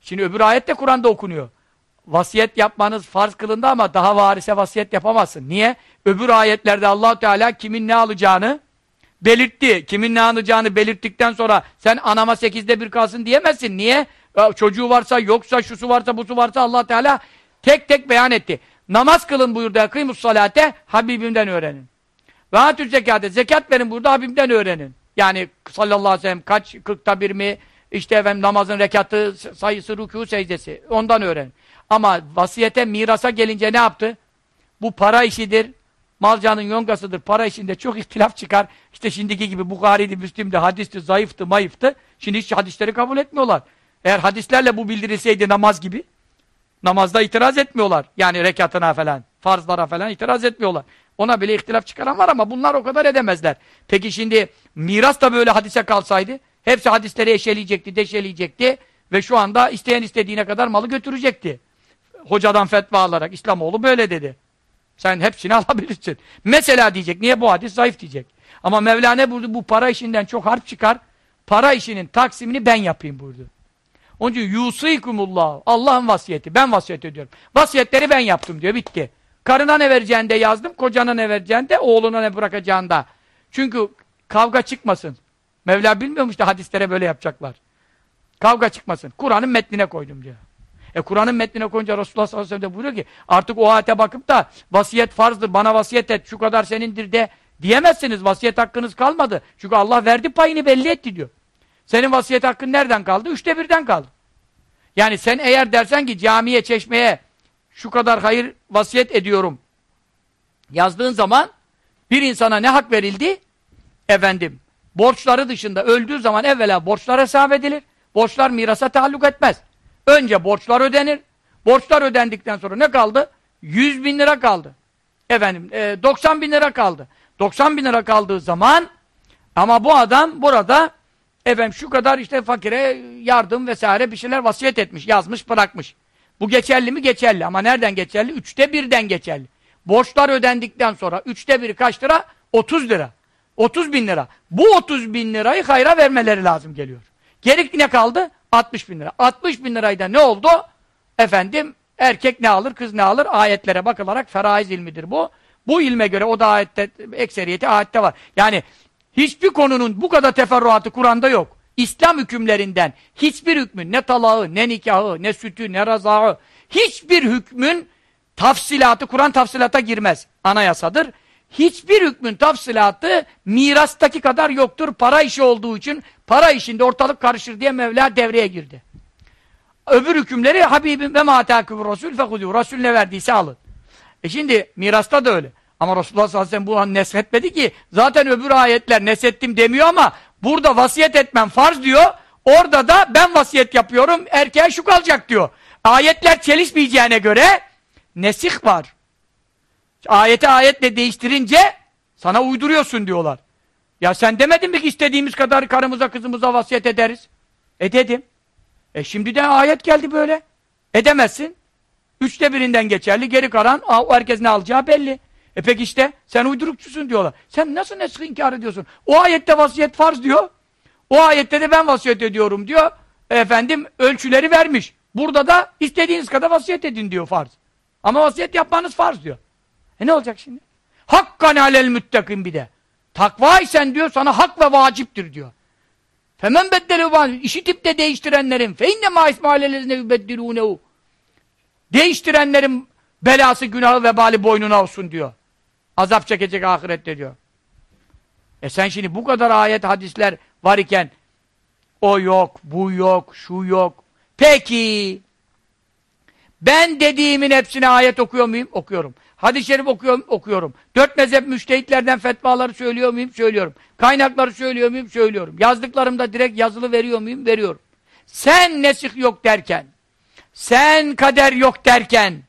Şimdi öbür ayet de Kur'an'da okunuyor vasiyet yapmanız farz kılındı ama daha varise vasiyet yapamazsın. Niye? Öbür ayetlerde allah Teala kimin ne alacağını belirtti. Kimin ne alacağını belirttikten sonra sen anama sekizde bir kalsın diyemezsin. Niye? Çocuğu varsa, yoksa, şusu varsa, busu varsa allah Teala tek tek beyan etti. Namaz kılın buyurdu. Kıymus salate Habibimden öğrenin. Ve atü zekate. Zekat verin burada Habibimden öğrenin. Yani sallallahu aleyhi ve sellem kaç, kırkta bir mi? İşte efendim namazın rekatı sayısı, rükû secdesi. Ondan öğrenin. Ama vasiyete, mirasa gelince ne yaptı? Bu para işidir, malcanın yongasıdır, para işinde çok ihtilaf çıkar. İşte şimdiki gibi Bukhari'di, Müslim'di, hadisti, zayıftı, mayıftı. Şimdi hiç hadisleri kabul etmiyorlar. Eğer hadislerle bu bildirilseydi namaz gibi, namazda itiraz etmiyorlar. Yani rekatına falan, farzlara falan itiraz etmiyorlar. Ona bile ihtilaf çıkaran var ama bunlar o kadar edemezler. Peki şimdi miras da böyle hadise kalsaydı, hepsi hadisleri eşeleyecekti, deşeleyecekti ve şu anda isteyen istediğine kadar malı götürecekti hocadan fetva alarak İslamoğlu böyle dedi. Sen hepsini (laughs) alabilirsin. Mesela diyecek. Niye bu hadis zayıf diyecek. Ama Mevlana burada bu para işinden çok harp çıkar. Para işinin taksimini ben yapayım buyurdu. Onun için yusikumullah. Allah'ın vasiyeti. Ben vasiyet ediyorum. Vasiyetleri ben yaptım diyor. Bitti. Karına ne vereceğini de yazdım. Kocana ne vereceğini de oğluna ne bırakacağını. Çünkü kavga çıkmasın. Mevla bilmiyormuş da hadislere böyle yapacaklar. Kavga çıkmasın. Kur'an'ın metnine koydum diyor. E Kur'an'ın metnine koyunca Resulullah sallallahu aleyhi ve sellem de buyuruyor ki artık o ayete bakıp da vasiyet farzdır, bana vasiyet et, şu kadar senindir de diyemezsiniz. Vasiyet hakkınız kalmadı. Çünkü Allah verdi payını belli etti diyor. Senin vasiyet hakkın nereden kaldı? Üçte birden kaldı. Yani sen eğer dersen ki camiye, çeşmeye şu kadar hayır vasiyet ediyorum yazdığın zaman bir insana ne hak verildi? Efendim, borçları dışında öldüğü zaman evvela borçlar hesap edilir. Borçlar mirasa taalluk etmez. Önce borçlar ödenir. Borçlar ödendikten sonra ne kaldı? 100 bin lira kaldı. Efendim e, 90 bin lira kaldı. 90 bin lira kaldığı zaman ama bu adam burada efendim şu kadar işte fakire yardım vesaire bir şeyler vasiyet etmiş, yazmış, bırakmış. Bu geçerli mi? Geçerli. Ama nereden geçerli? Üçte birden geçerli. Borçlar ödendikten sonra üçte biri kaç lira? 30 lira. 30 bin lira. Bu 30 bin lirayı hayra vermeleri lazım geliyor. Geri ne kaldı? 60 bin lira. 60 bin lirayda ne oldu? Efendim erkek ne alır, kız ne alır? Ayetlere bakılarak feraiz ilmidir bu. Bu ilme göre o da ayette, ekseriyeti ayette var. Yani hiçbir konunun bu kadar teferruatı Kur'an'da yok. İslam hükümlerinden hiçbir hükmün ne talağı, ne nikahı, ne sütü, ne razağı hiçbir hükmün tafsilatı Kur'an tafsilata girmez. Anayasadır. Hiçbir hükmün tafsilatı mirastaki kadar yoktur. Para işi olduğu için para işinde ortalık karışır diye Mevla devreye girdi. Öbür hükümleri Habibim ve mâtâkû Resul fehudû. Resul ne verdiyse alın. E şimdi mirasta da öyle. Ama Resulullah sallallahu aleyhi ve sellem bu neshetmedi ki. Zaten öbür ayetler neshettim demiyor ama burada vasiyet etmem farz diyor. Orada da ben vasiyet yapıyorum. Erkeğe şu kalacak diyor. Ayetler çelişmeyeceğine göre nesih var. Ayeti ayetle değiştirince sana uyduruyorsun diyorlar. Ya sen demedin mi ki istediğimiz kadar karımıza kızımıza vasiyet ederiz? E dedim. E şimdi de ayet geldi böyle. Edemezsin. Üçte birinden geçerli, geri kalan herkes ne alacağı belli. E peki işte sen uydurukçusun diyorlar. Sen nasıl nesli inkar ediyorsun? O ayette vasiyet farz diyor. O ayette de ben vasiyet ediyorum diyor. Efendim ölçüleri vermiş. Burada da istediğiniz kadar vasiyet edin diyor farz. Ama vasiyet yapmanız farz diyor. E ne olacak şimdi? Hakkan alel müttakim bir de. Takvaysen diyor sana hak ve vaciptir diyor. Femen beddelu işitip de değiştirenlerin fe inne ma ismailelezine yübeddilunehu Değiştirenlerin belası, günahı, vebali boynuna olsun diyor. Azap çekecek ahirette diyor. E sen şimdi bu kadar ayet, hadisler var iken o yok, bu yok, şu yok. Peki ben dediğimin hepsine ayet okuyor muyum? Okuyorum. Hadis-i şerif okuyorum, okuyorum. Dört mezhep müştehitlerden fetvaları söylüyor muyum? Söylüyorum. Kaynakları söylüyor muyum? Söylüyorum. Yazdıklarımda direkt yazılı veriyor muyum? Veriyorum. Sen nesih yok derken, sen kader yok derken,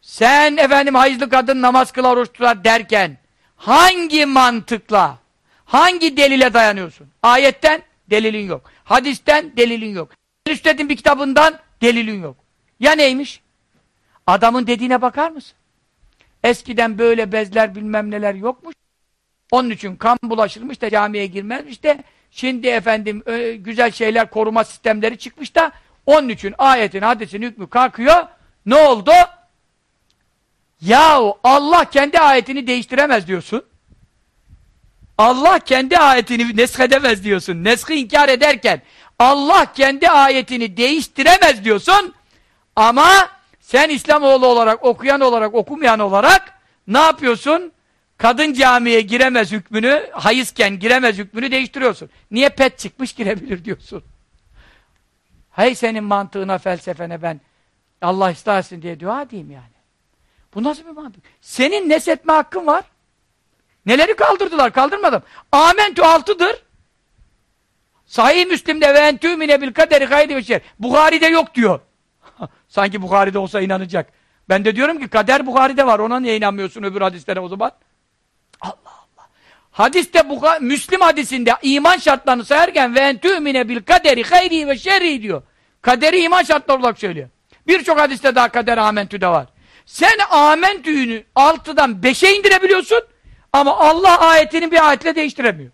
sen efendim hayızlı kadın namaz kılar, oruç tutar derken, hangi mantıkla, hangi delile dayanıyorsun? Ayetten delilin yok. Hadisten delilin yok. Üstadın bir kitabından delilin yok. Ya neymiş? Adamın dediğine bakar mısın? Eskiden böyle bezler bilmem neler yokmuş. Onun için kan bulaşırmış da camiye girmezmiş de şimdi efendim güzel şeyler koruma sistemleri çıkmış da onun için ayetin, hadisin hükmü kalkıyor. Ne oldu? Yahu Allah kendi ayetini değiştiremez diyorsun. Allah kendi ayetini neshedemez diyorsun. Neshi inkar ederken Allah kendi ayetini değiştiremez diyorsun. Ama sen İslamoğlu olarak, okuyan olarak, okumayan olarak ne yapıyorsun? Kadın camiye giremez hükmünü, hayızken giremez hükmünü değiştiriyorsun. Niye pet çıkmış girebilir diyorsun. Hey senin mantığına, felsefene ben Allah istersin diye dua diyeyim yani. Bu nasıl bir mantık? Senin nesetme hakkın var. Neleri kaldırdılar? Kaldırmadım. Amentü altıdır. Sahih Müslim'de ve entümine bil kaderi gayri ve şer. Bukhari'de yok diyor. (laughs) Sanki Bukhari'de olsa inanacak. Ben de diyorum ki kader Bukhari'de var. Ona niye inanmıyorsun öbür hadislere o zaman? Allah Allah. Hadiste Bukhari, Müslim hadisinde iman şartlarını sayarken ve entümine bil kaderi gayri ve şerri diyor. Kaderi iman şartları olarak söylüyor. Birçok hadiste daha kader amentüde var. Sen amentüğünü altıdan beşe indirebiliyorsun ama Allah ayetini bir ayetle değiştiremiyor.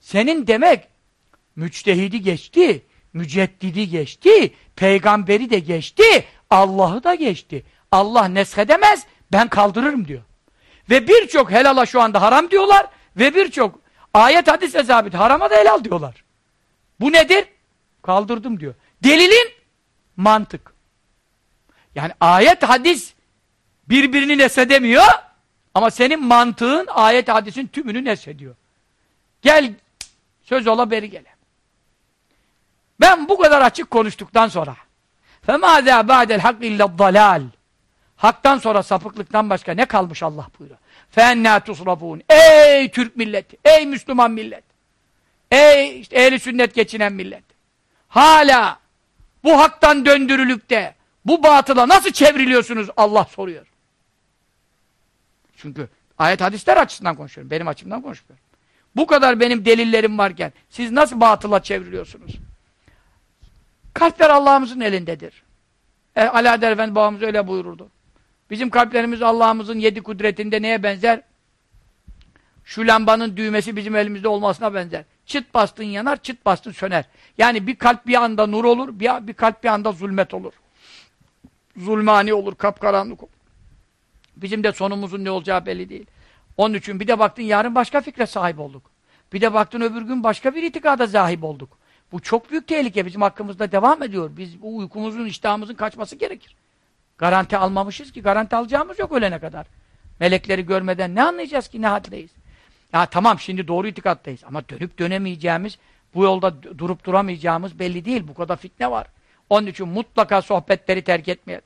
Senin demek müçtehidi geçti, müceddidi geçti, peygamberi de geçti, Allah'ı da geçti. Allah neshedemez, ben kaldırırım diyor. Ve birçok helala şu anda haram diyorlar ve birçok ayet hadise sabit harama da helal diyorlar. Bu nedir? Kaldırdım diyor. Delilin mantık. Yani ayet hadis birbirini nesedemiyor ama senin mantığın ayet hadisin tümünü nesediyor. Gel söz ola beri gele. Ben bu kadar açık konuştuktan sonra فَمَاذَا بَعْدَ الْحَقِّ اِلَّا الضَّلَالِ Haktan sonra sapıklıktan başka ne kalmış Allah buyuruyor. فَاَنَّا تُصْرَفُونَ Ey Türk milleti, ey Müslüman millet, ey işte ehli sünnet geçinen millet. Hala bu haktan döndürülüp de bu batıla nasıl çevriliyorsunuz Allah soruyor. Çünkü ayet hadisler açısından konuşuyorum. Benim açımdan konuşmuyorum. Bu kadar benim delillerim varken siz nasıl batıla çevriliyorsunuz? Kalpler Allah'ımızın elindedir. E, Alaeddin Efendi babamız öyle buyururdu. Bizim kalplerimiz Allah'ımızın yedi kudretinde neye benzer? Şu lambanın düğmesi bizim elimizde olmasına benzer. Çıt bastın yanar, çıt bastın söner. Yani bir kalp bir anda nur olur, bir, bir kalp bir anda zulmet olur. Zulmani olur, kapkaranlık olur. Bizim de sonumuzun ne olacağı belli değil. Onun için bir de baktın yarın başka fikre sahip olduk. Bir de baktın öbür gün başka bir itikada sahip olduk. Bu çok büyük tehlike. Bizim hakkımızda devam ediyor. Biz bu uykumuzun, iştahımızın kaçması gerekir. Garanti almamışız ki. Garanti alacağımız yok ölene kadar. Melekleri görmeden ne anlayacağız ki ne haddeyiz? Ya tamam şimdi doğru itikattayız ama dönüp dönemeyeceğimiz, bu yolda durup duramayacağımız belli değil. Bu kadar fitne var. Onun için mutlaka sohbetleri terk etmeyelim.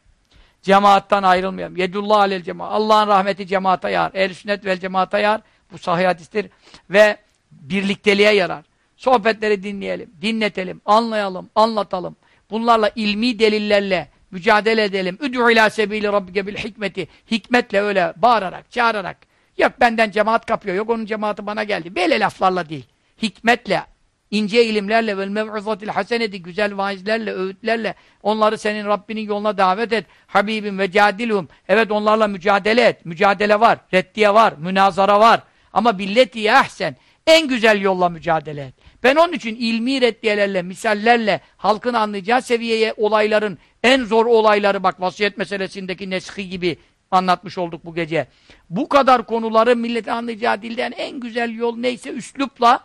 Cemaattan ayrılmayalım. Yedullah alel cemaat. Allah'ın rahmeti cemaata yar. Ehl-i sünnet vel cemaata yar. Bu sahih hadistir. Ve birlikteliğe yarar. Sohbetleri dinleyelim, dinletelim, anlayalım, anlatalım. Bunlarla ilmi delillerle mücadele edelim. Üd'ü ilâ sebîli rabbike bil hikmeti. Hikmetle öyle bağırarak, çağırarak. Yok benden cemaat kapıyor, yok onun cemaati bana geldi. Böyle laflarla değil. Hikmetle, ince ilimlerle ve mev'izatil haseneti, güzel vaizlerle, öğütlerle onları senin Rabbinin yoluna davet et. Habibim ve cadilhum. Evet onlarla mücadele et. Mücadele var, reddiye var, münazara var. Ama billeti ahsen. En güzel yolla mücadele et. Ben onun için ilmi reddiyelerle, misallerle halkın anlayacağı seviyeye olayların, en zor olayları bak vasiyet meselesindeki neshi gibi anlatmış olduk bu gece. Bu kadar konuları millete anlayacağı dilden en güzel yol neyse üslupla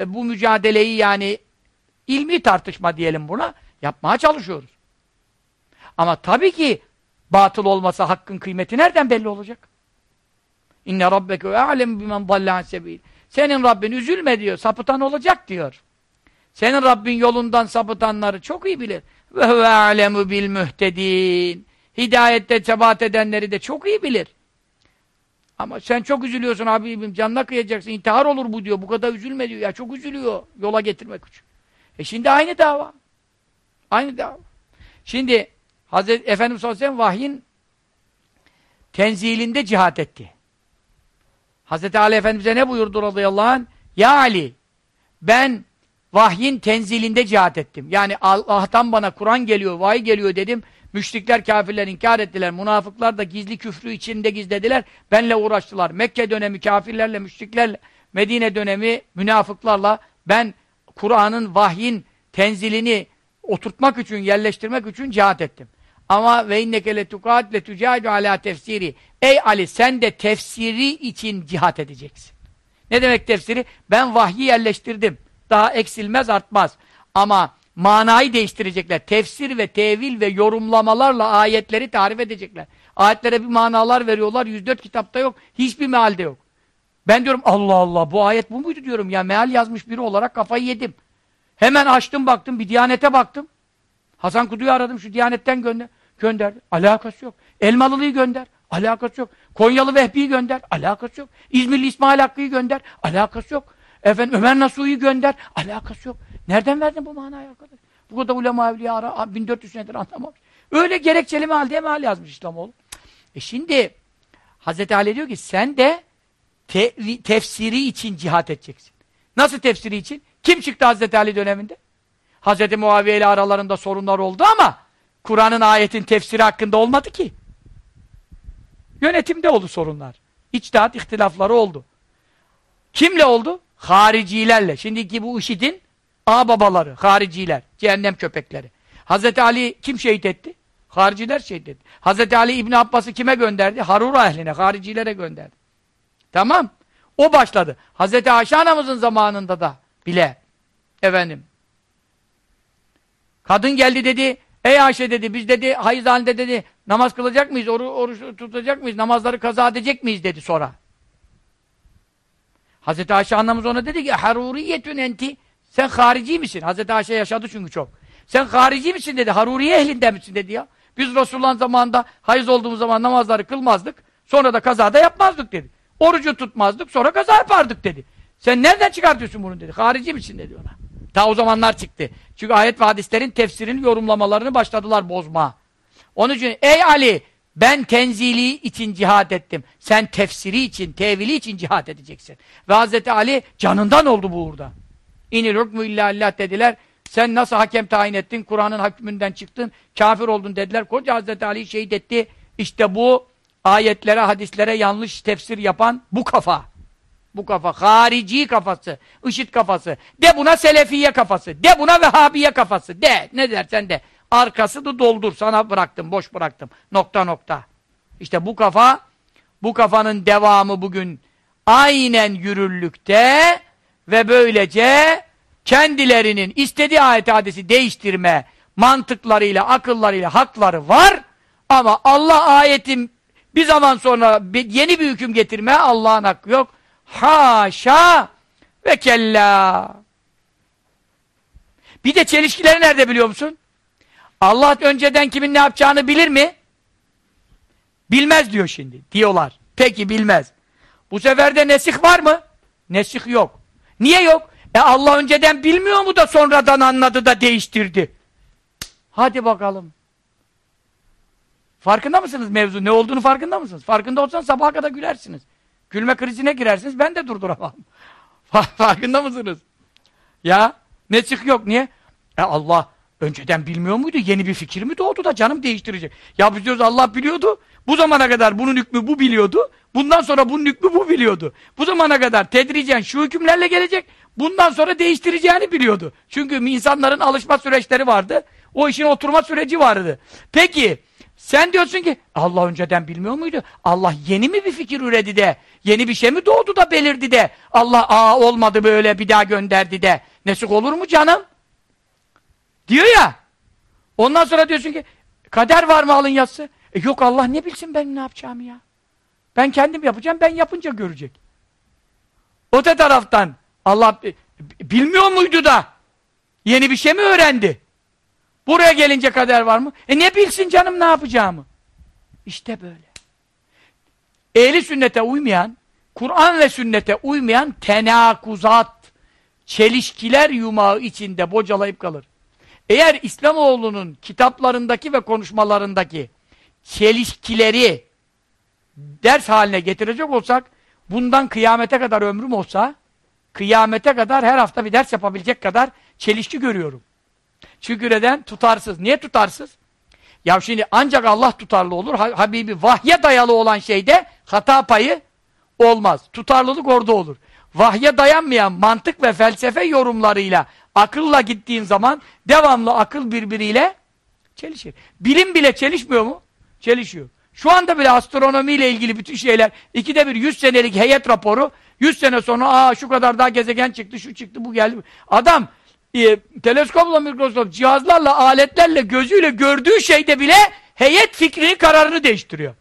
e, bu mücadeleyi yani ilmi tartışma diyelim buna yapmaya çalışıyoruz. Ama tabii ki batıl olmasa hakkın kıymeti nereden belli olacak? İnne rabbeke alem bimen dallan sebil. Senin Rabbin üzülme diyor. Sapıtan olacak diyor. Senin Rabbin yolundan sapıtanları çok iyi bilir. Ve huve alemu bil muhtedin. Hidayette sebat edenleri de çok iyi bilir. Ama sen çok üzülüyorsun abim, canına kıyacaksın, intihar olur bu diyor, bu kadar üzülme diyor, ya çok üzülüyor yola getirmek için. E şimdi aynı dava. Aynı dava. Şimdi Hazreti Efendimiz sallallahu aleyhi ve sellem vahyin tenzilinde cihat etti. Hazreti Ali Efendimiz'e ne buyurdu radıyallahu anh? Ya Ali, ben vahyin tenzilinde cihat ettim. Yani Allah'tan bana Kur'an geliyor, vahiy geliyor dedim. Müşrikler, kafirler inkar ettiler. Münafıklar da gizli küfrü içinde gizlediler. Benle uğraştılar. Mekke dönemi kafirlerle, müşriklerle, Medine dönemi münafıklarla ben Kur'an'ın, vahyin tenzilini oturtmak için, yerleştirmek için cihat ettim. Ama ve inneke letukat letucadu ala tefsiri. Ey Ali sen de tefsiri için cihat edeceksin. Ne demek tefsiri? Ben vahyi yerleştirdim. Daha eksilmez artmaz. Ama manayı değiştirecekler. Tefsir ve tevil ve yorumlamalarla ayetleri tarif edecekler. Ayetlere bir manalar veriyorlar. 104 kitapta yok. Hiçbir mealde yok. Ben diyorum Allah Allah bu ayet bu muydu diyorum. Ya meal yazmış biri olarak kafayı yedim. Hemen açtım baktım bir diyanete baktım. Hasan Kudu'yu aradım şu diyanetten gönder. Gönderdi. Alakası yok. Elmalılı'yı gönder. Alakası yok. Konyalı Vehbi'yi gönder. Alakası yok. İzmirli İsmail Hakkı'yı gönder. Alakası yok. Efendim Ömer Nasuh'yu gönder. Alakası yok. Nereden verdin bu manayı arkadaş? Bu kadar ulema evliya ara 1400 senedir anlamamış. Öyle gerekçeli meal diye meal yazmış İslamoğlu. E şimdi Hazreti Ali diyor ki sen de te tefsiri için cihat edeceksin. Nasıl tefsiri için? Kim çıktı Hazreti Ali döneminde? Hazreti Muaviye ile aralarında sorunlar oldu ama Kur'an'ın ayetin tefsiri hakkında olmadı ki. Yönetimde oldu sorunlar. İçtihat ihtilafları oldu. Kimle oldu? Haricilerle. Şimdiki bu IŞİD'in ağababaları, hariciler, cehennem köpekleri. Hazreti Ali kim şehit etti? Hariciler şehit etti. Hazreti Ali İbni Abbas'ı kime gönderdi? Harura ehline, haricilere gönderdi. Tamam. O başladı. Hazreti Ayşe anamızın zamanında da bile efendim kadın geldi dedi Ey Ayşe dedi, biz dedi, hayız halinde dedi, namaz kılacak mıyız, oru, oruç tutacak mıyız, namazları kaza edecek miyiz dedi sonra. Hazreti Ayşe annemiz ona dedi ki, haruriyetün enti, sen harici misin? Hazreti Ayşe yaşadı çünkü çok. Sen harici misin dedi, haruriye ehlinden misin dedi ya. Biz Resulullah'ın zamanında, hayız olduğumuz zaman namazları kılmazdık, sonra da kazada yapmazdık dedi. Orucu tutmazdık, sonra kaza yapardık dedi. Sen nereden çıkartıyorsun bunu dedi, harici misin dedi ona. Ta o zamanlar çıktı. Çünkü ayet ve hadislerin tefsirini, yorumlamalarını başladılar bozma. Onun için ey Ali ben tenzili için cihad ettim. Sen tefsiri için, tevili için cihad edeceksin. Ve Hz. Ali canından oldu bu uğurda. İnil hükmü illallah dediler. Sen nasıl hakem tayin ettin? Kur'an'ın hükmünden çıktın. Kafir oldun dediler. Koca Hz. Ali şehit etti. İşte bu ayetlere, hadislere yanlış tefsir yapan bu kafa. Bu kafa. Harici kafası. IŞİD kafası. De buna Selefiye kafası. De buna Vehhabiye kafası. De. Ne dersen de. Arkası da doldur. Sana bıraktım. Boş bıraktım. Nokta nokta. İşte bu kafa bu kafanın devamı bugün aynen yürürlükte ve böylece kendilerinin istediği ayet hadisi değiştirme mantıklarıyla, akıllarıyla hakları var ama Allah ayetin Bir zaman sonra yeni bir hüküm getirme Allah'ın hakkı yok. Haşa ve kella. Bir de çelişkileri nerede biliyor musun? Allah önceden kimin ne yapacağını bilir mi? Bilmez diyor şimdi. Diyorlar. Peki bilmez. Bu sefer de nesih var mı? Nesih yok. Niye yok? E Allah önceden bilmiyor mu da sonradan anladı da değiştirdi. Hadi bakalım. Farkında mısınız mevzu? Ne olduğunu farkında mısınız? Farkında olsanız sabaha kadar gülersiniz. Gülme krizine girersiniz ben de durduramam. (laughs) Farkında mısınız? Ya nesih yok. Niye? E Allah önceden bilmiyor muydu? Yeni bir fikir mi doğdu da canım değiştirecek? Ya biz diyoruz Allah biliyordu. Bu zamana kadar bunun hükmü bu biliyordu. Bundan sonra bunun hükmü bu biliyordu. Bu zamana kadar tedricen şu hükümlerle gelecek. Bundan sonra değiştireceğini biliyordu. Çünkü insanların alışma süreçleri vardı. O işin oturma süreci vardı. Peki sen diyorsun ki Allah önceden bilmiyor muydu? Allah yeni mi bir fikir üredi de yeni bir şey mi doğdu da belirdi de Allah aa olmadı böyle bir daha gönderdi de nesik olur mu canım? Diyor ya. Ondan sonra diyorsun ki kader var mı alın yazısı? E yok Allah ne bilsin ben ne yapacağımı ya? Ben kendim yapacağım, ben yapınca görecek. Da taraftan Allah bilmiyor muydu da yeni bir şey mi öğrendi? Buraya gelince kader var mı? E ne bilsin canım ne yapacağımı? İşte böyle. Ehli sünnete uymayan, Kur'an ve sünnete uymayan tenakuzat, çelişkiler yumağı içinde bocalayıp kalır. Eğer İslamoğlu'nun kitaplarındaki ve konuşmalarındaki çelişkileri ders haline getirecek olsak, bundan kıyamete kadar ömrüm olsa, kıyamete kadar her hafta bir ders yapabilecek kadar çelişki görüyorum. Çünkü neden? Tutarsız. Niye tutarsız? Ya şimdi ancak Allah tutarlı olur. Habibi vahye dayalı olan şeyde hata payı olmaz. Tutarlılık orada olur. Vahye dayanmayan mantık ve felsefe yorumlarıyla akılla gittiğin zaman devamlı akıl birbiriyle çelişir. Bilim bile çelişmiyor mu? Çelişiyor. Şu anda bile astronomiyle ilgili bütün şeyler, ikide bir yüz senelik heyet raporu, yüz sene sonra aa şu kadar daha gezegen çıktı, şu çıktı, bu geldi. Adam e, teleskopla, mikroskop, cihazlarla, aletlerle, gözüyle gördüğü şeyde bile heyet fikrini, kararını değiştiriyor.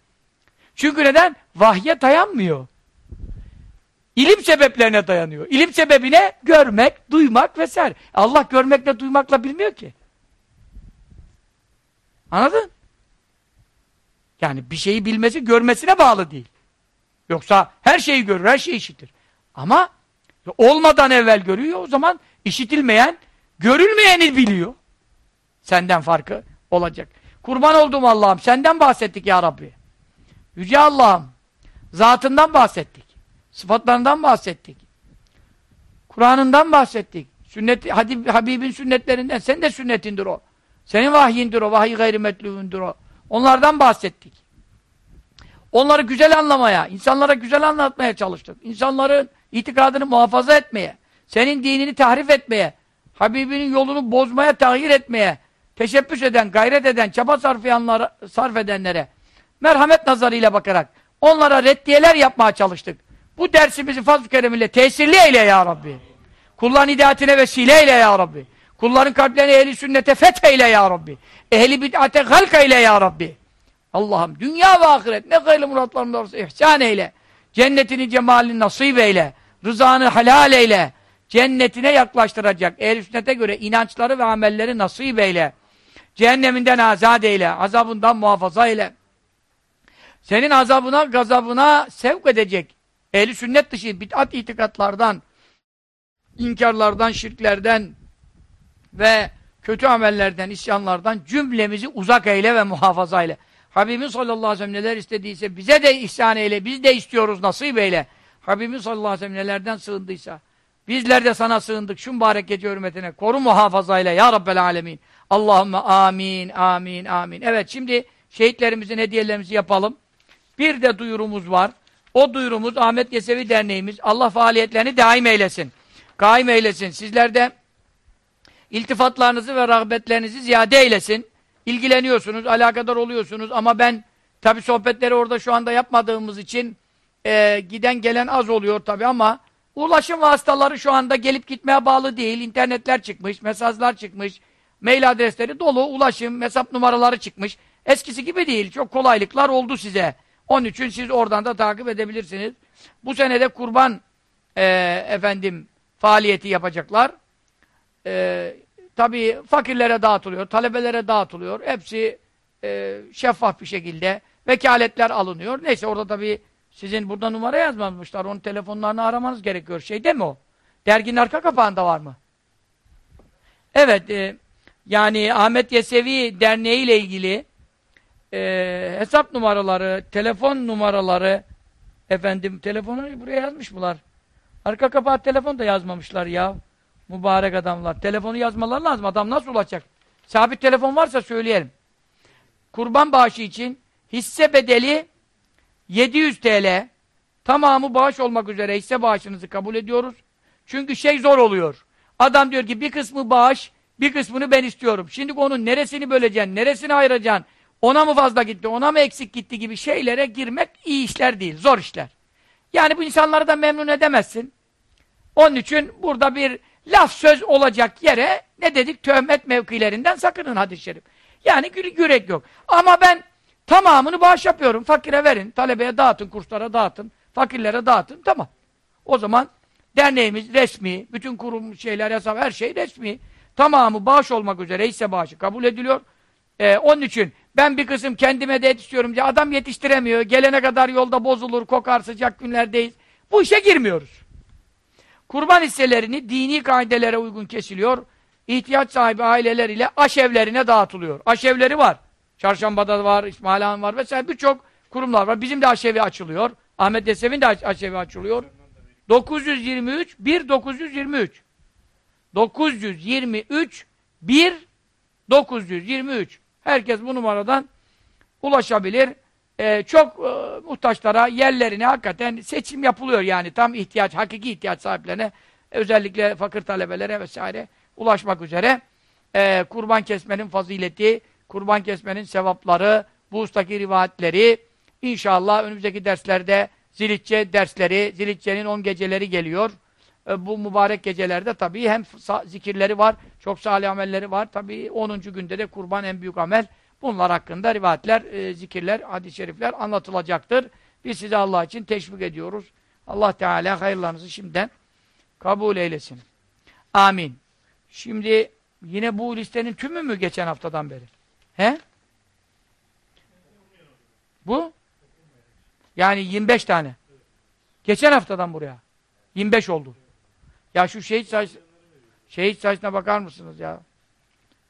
Çünkü neden? Vahye dayanmıyor. İlim sebeplerine dayanıyor. İlim sebebine görmek, duymak vesaire. Allah görmekle, duymakla bilmiyor ki. Anladın? Yani bir şeyi bilmesi görmesine bağlı değil. Yoksa her şeyi görür, her şeyi işitir. Ama olmadan evvel görüyor, o zaman işitilmeyen, görülmeyeni biliyor. Senden farkı olacak. Kurban olduğum Allah'ım, senden bahsettik ya Rabbi. Yüce Allah'ım, zatından bahsettik. Sıfatlarından bahsettik. Kur'an'ından bahsettik. Sünnet, Habibin sünnetlerinden, sen de sünnetindir o. Senin vahyindir o, vahiy gayrimetlüğündür o. Onlardan bahsettik. Onları güzel anlamaya, insanlara güzel anlatmaya çalıştık. İnsanların itikadını muhafaza etmeye, senin dinini tahrif etmeye, Habibinin yolunu bozmaya, tahir etmeye, teşebbüs eden, gayret eden, çaba sarf, edenlere merhamet nazarıyla bakarak onlara reddiyeler yapmaya çalıştık. Bu dersimizi fazl-ı kerem tesirli eyle ya Rabbi. Kulların hidayetine vesile eyle ya Rabbi. Kulların kalplerini ehli sünnete fetheyle ya Rabbi. Ehli bid'ate halk eyle ya Rabbi. Allah'ım dünya ve ahiret ne hayırlı muratlarında olursa ihsan eyle. Cennetini cemalini nasip eyle. Rızanı halal eyle. Cennetine yaklaştıracak. Ehl-i sünnete göre inançları ve amelleri nasip eyle. Cehenneminden azat eyle. Azabından muhafaza eyle. Senin azabına, gazabına sevk edecek. Ehli sünnet dışı bid'at itikatlardan, inkarlardan, şirklerden ve kötü amellerden, isyanlardan cümlemizi uzak eyle ve muhafaza eyle. Habibimiz sallallahu aleyhi ve sellem neler istediyse bize de ihsan eyle, biz de istiyoruz nasip eyle. Habibimiz sallallahu aleyhi ve sellem nelerden sığındıysa bizler de sana sığındık şu mübarek gece hürmetine. Koru muhafaza eyle ya Rabbel alemin. Allahümme amin, amin, amin. Evet şimdi şehitlerimizin hediyelerimizi yapalım. Bir de duyurumuz var. O duyurumuz Ahmet Yesevi Derneğimiz. Allah faaliyetlerini daim eylesin. Kaim eylesin. Sizler de iltifatlarınızı ve rağbetlerinizi ziyade eylesin. İlgileniyorsunuz, alakadar oluyorsunuz ama ben tabi sohbetleri orada şu anda yapmadığımız için e, giden gelen az oluyor tabi ama ulaşım vasıtaları şu anda gelip gitmeye bağlı değil. İnternetler çıkmış, mesajlar çıkmış, mail adresleri dolu, ulaşım, hesap numaraları çıkmış. Eskisi gibi değil. Çok kolaylıklar oldu size. Onun için siz oradan da takip edebilirsiniz. Bu senede kurban e, efendim faaliyeti yapacaklar. E, tabii fakirlere dağıtılıyor, talebelere dağıtılıyor. Hepsi e, şeffaf bir şekilde vekaletler alınıyor. Neyse orada tabii sizin burada numara yazmamışlar. Onun telefonlarını aramanız gerekiyor. Şey değil mi o? Derginin arka kapağında var mı? Evet, e, yani Ahmet Yesevi Derneği ile ilgili e, hesap numaraları, telefon numaraları efendim telefonu buraya yazmış mılar? Arka kapağı telefon da yazmamışlar ya. Mübarek adamlar. Telefonu yazmaları lazım. Adam nasıl ulaşacak? Sabit telefon varsa söyleyelim. Kurban bağışı için hisse bedeli 700 TL. Tamamı bağış olmak üzere hisse bağışınızı kabul ediyoruz. Çünkü şey zor oluyor. Adam diyor ki bir kısmı bağış, bir kısmını ben istiyorum. Şimdi onun neresini böleceksin, neresini ayıracaksın, ona mı fazla gitti, ona mı eksik gitti gibi şeylere girmek iyi işler değil, zor işler. Yani bu insanları da memnun edemezsin. Onun için burada bir laf söz olacak yere ne dedik? Töhmet mevkilerinden sakının hadis-i şerif. Yani yürek yok. Ama ben tamamını bağış yapıyorum. Fakire verin, talebeye dağıtın, kurslara dağıtın, fakirlere dağıtın. Tamam. O zaman derneğimiz resmi, bütün kurum şeyler, hesap, her şey resmi. Tamamı bağış olmak üzere hisse bağışı kabul ediliyor. Ee, onun için ben bir kısım kendime de yetiştiriyorum diye adam yetiştiremiyor. Gelene kadar yolda bozulur, kokar, sıcak günlerdeyiz. Bu işe girmiyoruz. Kurban hisselerini dini kaidelere uygun kesiliyor. İhtiyaç sahibi aileler ile aşevlerine dağıtılıyor. Aşevleri var. Çarşambada var, İsmail Han var vesaire birçok kurumlar var. Bizim de aşevi açılıyor. Ahmet Yesev'in de aşevi açılıyor. 923 1 923 923 1 923 Herkes bu numaradan ulaşabilir. Ee, çok e, muhtaçlara yerlerine hakikaten seçim yapılıyor yani tam ihtiyaç, hakiki ihtiyaç sahiplerine özellikle fakir talebelere vesaire ulaşmak üzere e, kurban kesmenin fazileti, kurban kesmenin sevapları, bu ustaki rivayetleri inşallah önümüzdeki derslerde Zilitçe dersleri, Zilitçe'nin 10 geceleri geliyor. E, bu mübarek gecelerde tabii hem zikirleri var, çok salih amelleri var. Tabii 10. günde de kurban en büyük amel. Bunlar hakkında rivayetler, e, zikirler, hadis-i şerifler anlatılacaktır. Biz size Allah için teşvik ediyoruz. Allah Teala hayırlarınızı şimdiden kabul eylesin. Amin. Şimdi yine bu listenin tümü mü geçen haftadan beri? He? Bu? Yani 25 tane. Geçen haftadan buraya. 25 oldu. Ya şu şehit sayısı şehit sayısına bakar mısınız ya?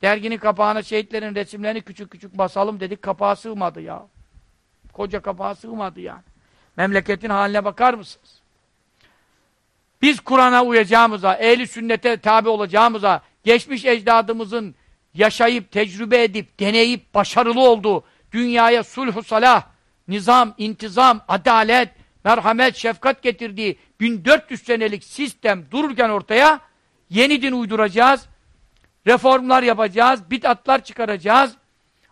Derginin kapağına şehitlerin resimlerini küçük küçük basalım dedik. Kapağı sığmadı ya. Koca kapağı sığmadı yani. Memleketin haline bakar mısınız? Biz Kur'an'a uyacağımıza, ehli sünnete tabi olacağımıza, geçmiş ecdadımızın yaşayıp, tecrübe edip, deneyip, başarılı olduğu dünyaya sulh salah, nizam, intizam, adalet, merhamet, şefkat getirdiği 1400 senelik sistem dururken ortaya yeni din uyduracağız, reformlar yapacağız, bid'atlar çıkaracağız,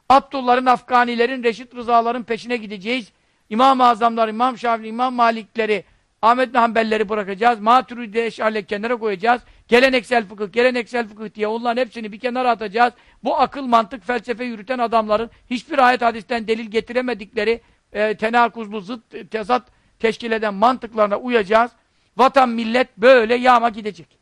Abdullah'ın, Afganilerin, Reşit Rızaların peşine gideceğiz, İmam-ı Azamlar, İmam Şafii, İmam Malikleri, Ahmet Hanbelleri bırakacağız, Maturidi Eş'arle kenara koyacağız, geleneksel fıkıh, geleneksel fıkıh diye onların hepsini bir kenara atacağız. Bu akıl, mantık, felsefe yürüten adamların hiçbir ayet hadisten delil getiremedikleri e, tenakuzlu, zıt, tezat teşkil eden mantıklarına uyacağız. Vatan, millet böyle yağma gidecek.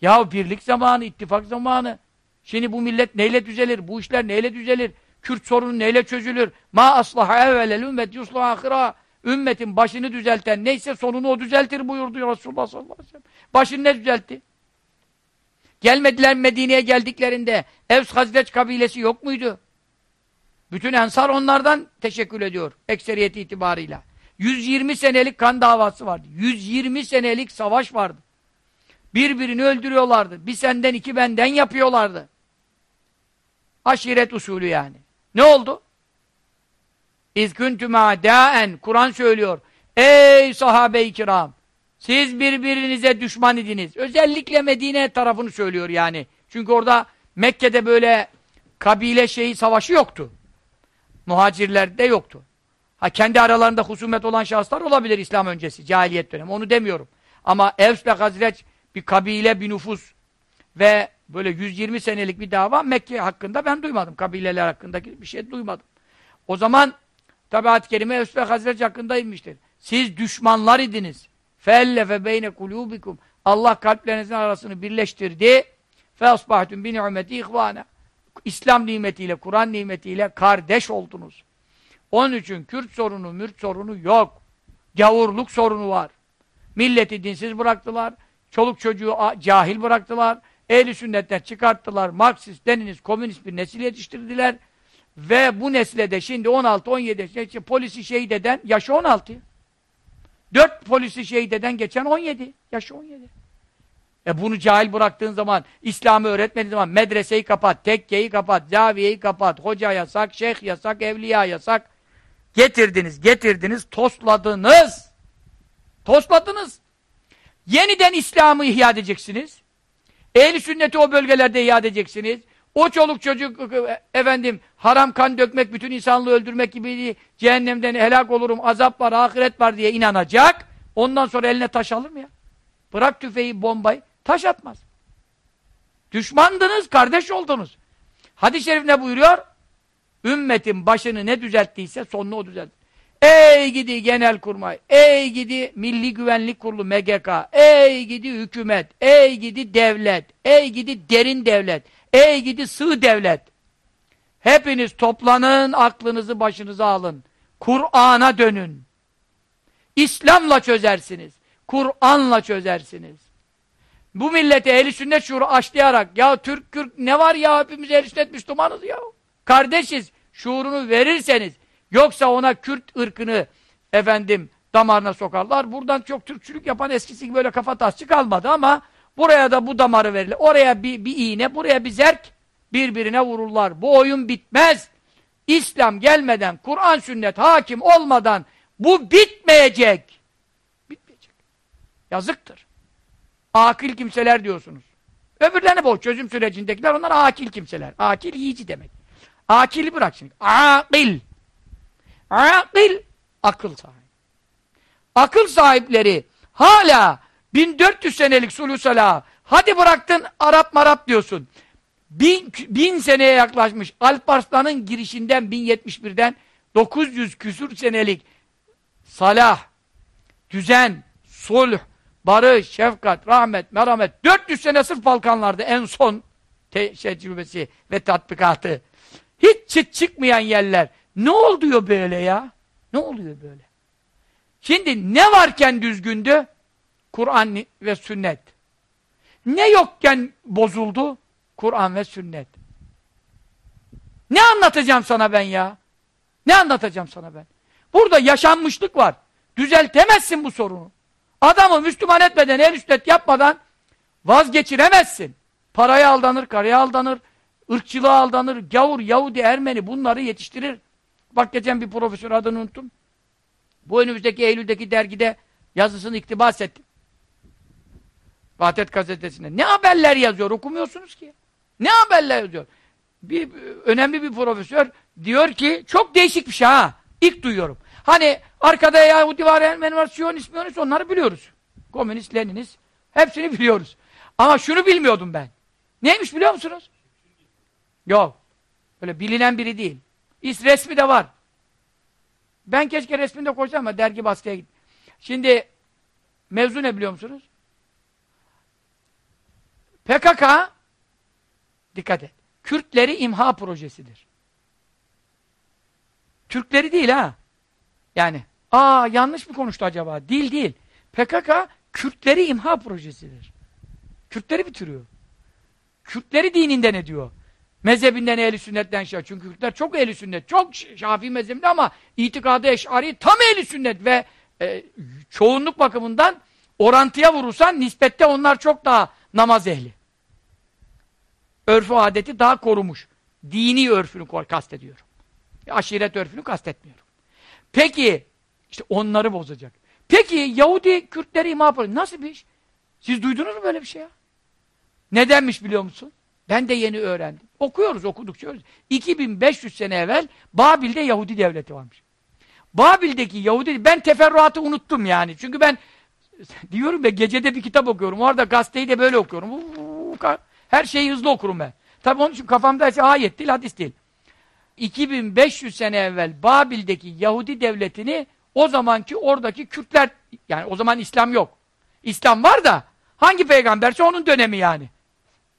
Ya birlik zamanı, ittifak zamanı. Şimdi bu millet neyle düzelir? Bu işler neyle düzelir? Kürt sorunu neyle çözülür? Ma aslaha evvelel ümmet yusluha ahira. Ümmetin başını düzelten neyse sonunu o düzeltir buyurdu Resulullah sallallahu aleyhi ve sellem. Başını ne düzeltti? Gelmediler Medine'ye geldiklerinde Evs Hazreç kabilesi yok muydu? Bütün ensar onlardan teşekkür ediyor. Ekseriyeti itibarıyla. 120 senelik kan davası vardı. 120 senelik savaş vardı. Birbirini öldürüyorlardı. Bir senden iki benden yapıyorlardı. Aşiret usulü yani. Ne oldu? İzküntüm a'daen Kur'an söylüyor. Ey sahabe-i kiram! Siz birbirinize düşman idiniz. Özellikle Medine tarafını söylüyor yani. Çünkü orada Mekke'de böyle kabile şeyi savaşı yoktu. Muhacirlerde yoktu. Ha kendi aralarında husumet olan şahıslar olabilir İslam öncesi, cahiliyet dönemi. Onu demiyorum. Ama Evs ve Hazreç bir kabile, bir nüfus ve böyle 120 senelik bir dava Mekke hakkında ben duymadım. Kabileler hakkındaki bir şey duymadım. O zaman Tabi ayet-i kerime Evs ve Hazreç hakkında inmiştir. Siz düşmanlar idiniz. Fellefe beyne kulubikum. Allah kalplerinizin arasını birleştirdi. Fe asbahtun bi ni'meti ihvana. İslam nimetiyle, Kur'an nimetiyle kardeş oldunuz. Onun için Kürt sorunu, Mürt sorunu yok. Gavurluk sorunu var. Milleti dinsiz bıraktılar. Çoluk çocuğu cahil bıraktılar. Ehli sünnetten çıkarttılar. Marksist, Leniniz, komünist bir nesil yetiştirdiler. Ve bu nesle de şimdi 16-17 yaşında polisi şehit eden yaşı 16. 4 polisi şehit eden geçen 17. Yaşı 17. E bunu cahil bıraktığın zaman, İslam'ı öğretmediğin zaman medreseyi kapat, tekkeyi kapat, zaviyeyi kapat, hoca yasak, şeyh yasak, evliya yasak. Getirdiniz, getirdiniz, tosladınız. Tosladınız. Yeniden İslam'ı ihya edeceksiniz. Ehli sünneti o bölgelerde ihya edeceksiniz. O çoluk çocuk efendim haram kan dökmek, bütün insanlığı öldürmek gibi cehennemden helak olurum, azap var, ahiret var diye inanacak. Ondan sonra eline taş alır mı ya? Bırak tüfeği, bombayı. Taş atmaz. Düşmandınız, kardeş oldunuz. Hadis-i şerif ne buyuruyor? Ümmetin başını ne düzelttiyse sonunu o düzeltti. Ey gidi genel kurmay, ey gidi Milli Güvenlik Kurulu MGK, ey gidi hükümet, ey gidi devlet, ey gidi derin devlet, ey gidi sığ devlet. Hepiniz toplanın, aklınızı başınıza alın. Kur'an'a dönün. İslam'la çözersiniz. Kur'an'la çözersiniz. Bu millete ehli sünnet şuuru aşlayarak ya Türk Kürt ne var ya hepimiz ehli sünnet Müslümanız ya. Kardeşiz şuurunu verirseniz yoksa ona Kürt ırkını efendim damarına sokarlar. Buradan çok Türkçülük yapan eskisi gibi böyle kafa tasçı kalmadı ama buraya da bu damarı verilir. Oraya bir, bir iğne, buraya bir zerk birbirine vururlar. Bu oyun bitmez. İslam gelmeden, Kur'an sünnet hakim olmadan bu bitmeyecek. Bitmeyecek. Yazıktır. Akil kimseler diyorsunuz. Öbürlerine bu çözüm sürecindekiler onlar akil kimseler. Akil yiyici demek. Akili bırak şimdi. Akil. Akil. Akıl sahibi. Akıl sahipleri hala 1400 senelik sulü salah. Hadi bıraktın Arap marap diyorsun. Bin, bin seneye yaklaşmış Alparslan'ın girişinden 1071'den 900 küsur senelik salah, düzen, sulh, barış, şefkat, rahmet, merhamet 400 sene sırf Balkanlarda en son tecrübesi ve tatbikatı. Hiç çıt çıkmayan yerler. Ne oluyor böyle ya? Ne oluyor böyle? Şimdi ne varken düzgündü? Kur'an ve sünnet. Ne yokken bozuldu? Kur'an ve sünnet. Ne anlatacağım sana ben ya? Ne anlatacağım sana ben? Burada yaşanmışlık var. Düzeltemezsin bu sorunu. Adamı Müslüman etmeden, el üstet yapmadan vazgeçiremezsin. Paraya aldanır, karaya aldanır, ırkçılığa aldanır, gavur, Yahudi, Ermeni bunları yetiştirir. Bak geçen bir profesör adını unuttum. Bu önümüzdeki Eylül'deki dergide yazısını iktibas ettim. Vahdet gazetesinde. Ne haberler yazıyor okumuyorsunuz ki. Ne haberler yazıyor. Bir, önemli bir profesör diyor ki çok değişik bir şey ha. İlk duyuyorum. Hani arkada Yahudi var, Ermeni var, Siyonist, Miyonist onları biliyoruz. Komünist, Leninist. Hepsini biliyoruz. Ama şunu bilmiyordum ben. Neymiş biliyor musunuz? Yok. Böyle bilinen biri değil. İs resmi de var. Ben keşke resmini de koysam ama dergi baskıya git. Şimdi mevzu ne biliyor musunuz? PKK dikkat et. Kürtleri imha projesidir. Türkleri değil ha. Yani aa yanlış mı konuştu acaba? Değil değil. PKK Kürtleri imha projesidir. Kürtleri bitiriyor. Kürtleri dininden ediyor. Mezhebinden ehli sünnetten şey. Çünkü Kürtler çok ehli sünnet. Çok Şafii mezhebinde ama itikadı eşari tam ehli sünnet ve e, çoğunluk bakımından orantıya vurursan nispette onlar çok daha namaz ehli. Örfü adeti daha korumuş. Dini örfünü kastediyorum. Aşiret örfünü kastetmiyorum. Peki, işte onları bozacak. Peki Yahudi Kürtleri imha yapar. Nasıl bir iş? Siz duydunuz mu böyle bir şey ya? Nedenmiş biliyor musun? Ben de yeni öğrendim. Okuyoruz, okudukça öyle. 2500 sene evvel Babil'de Yahudi devleti varmış. Babil'deki Yahudi, ben teferruatı unuttum yani. Çünkü ben (laughs) diyorum ya gecede bir kitap okuyorum. Orada gazeteyi de böyle okuyorum. Her şeyi hızlı okurum ben. Tabi onun için kafamda ayet değil, hadis değil. 2500 sene evvel Babil'deki Yahudi devletini o zamanki oradaki Kürtler yani o zaman İslam yok. İslam var da hangi peygamberse onun dönemi yani.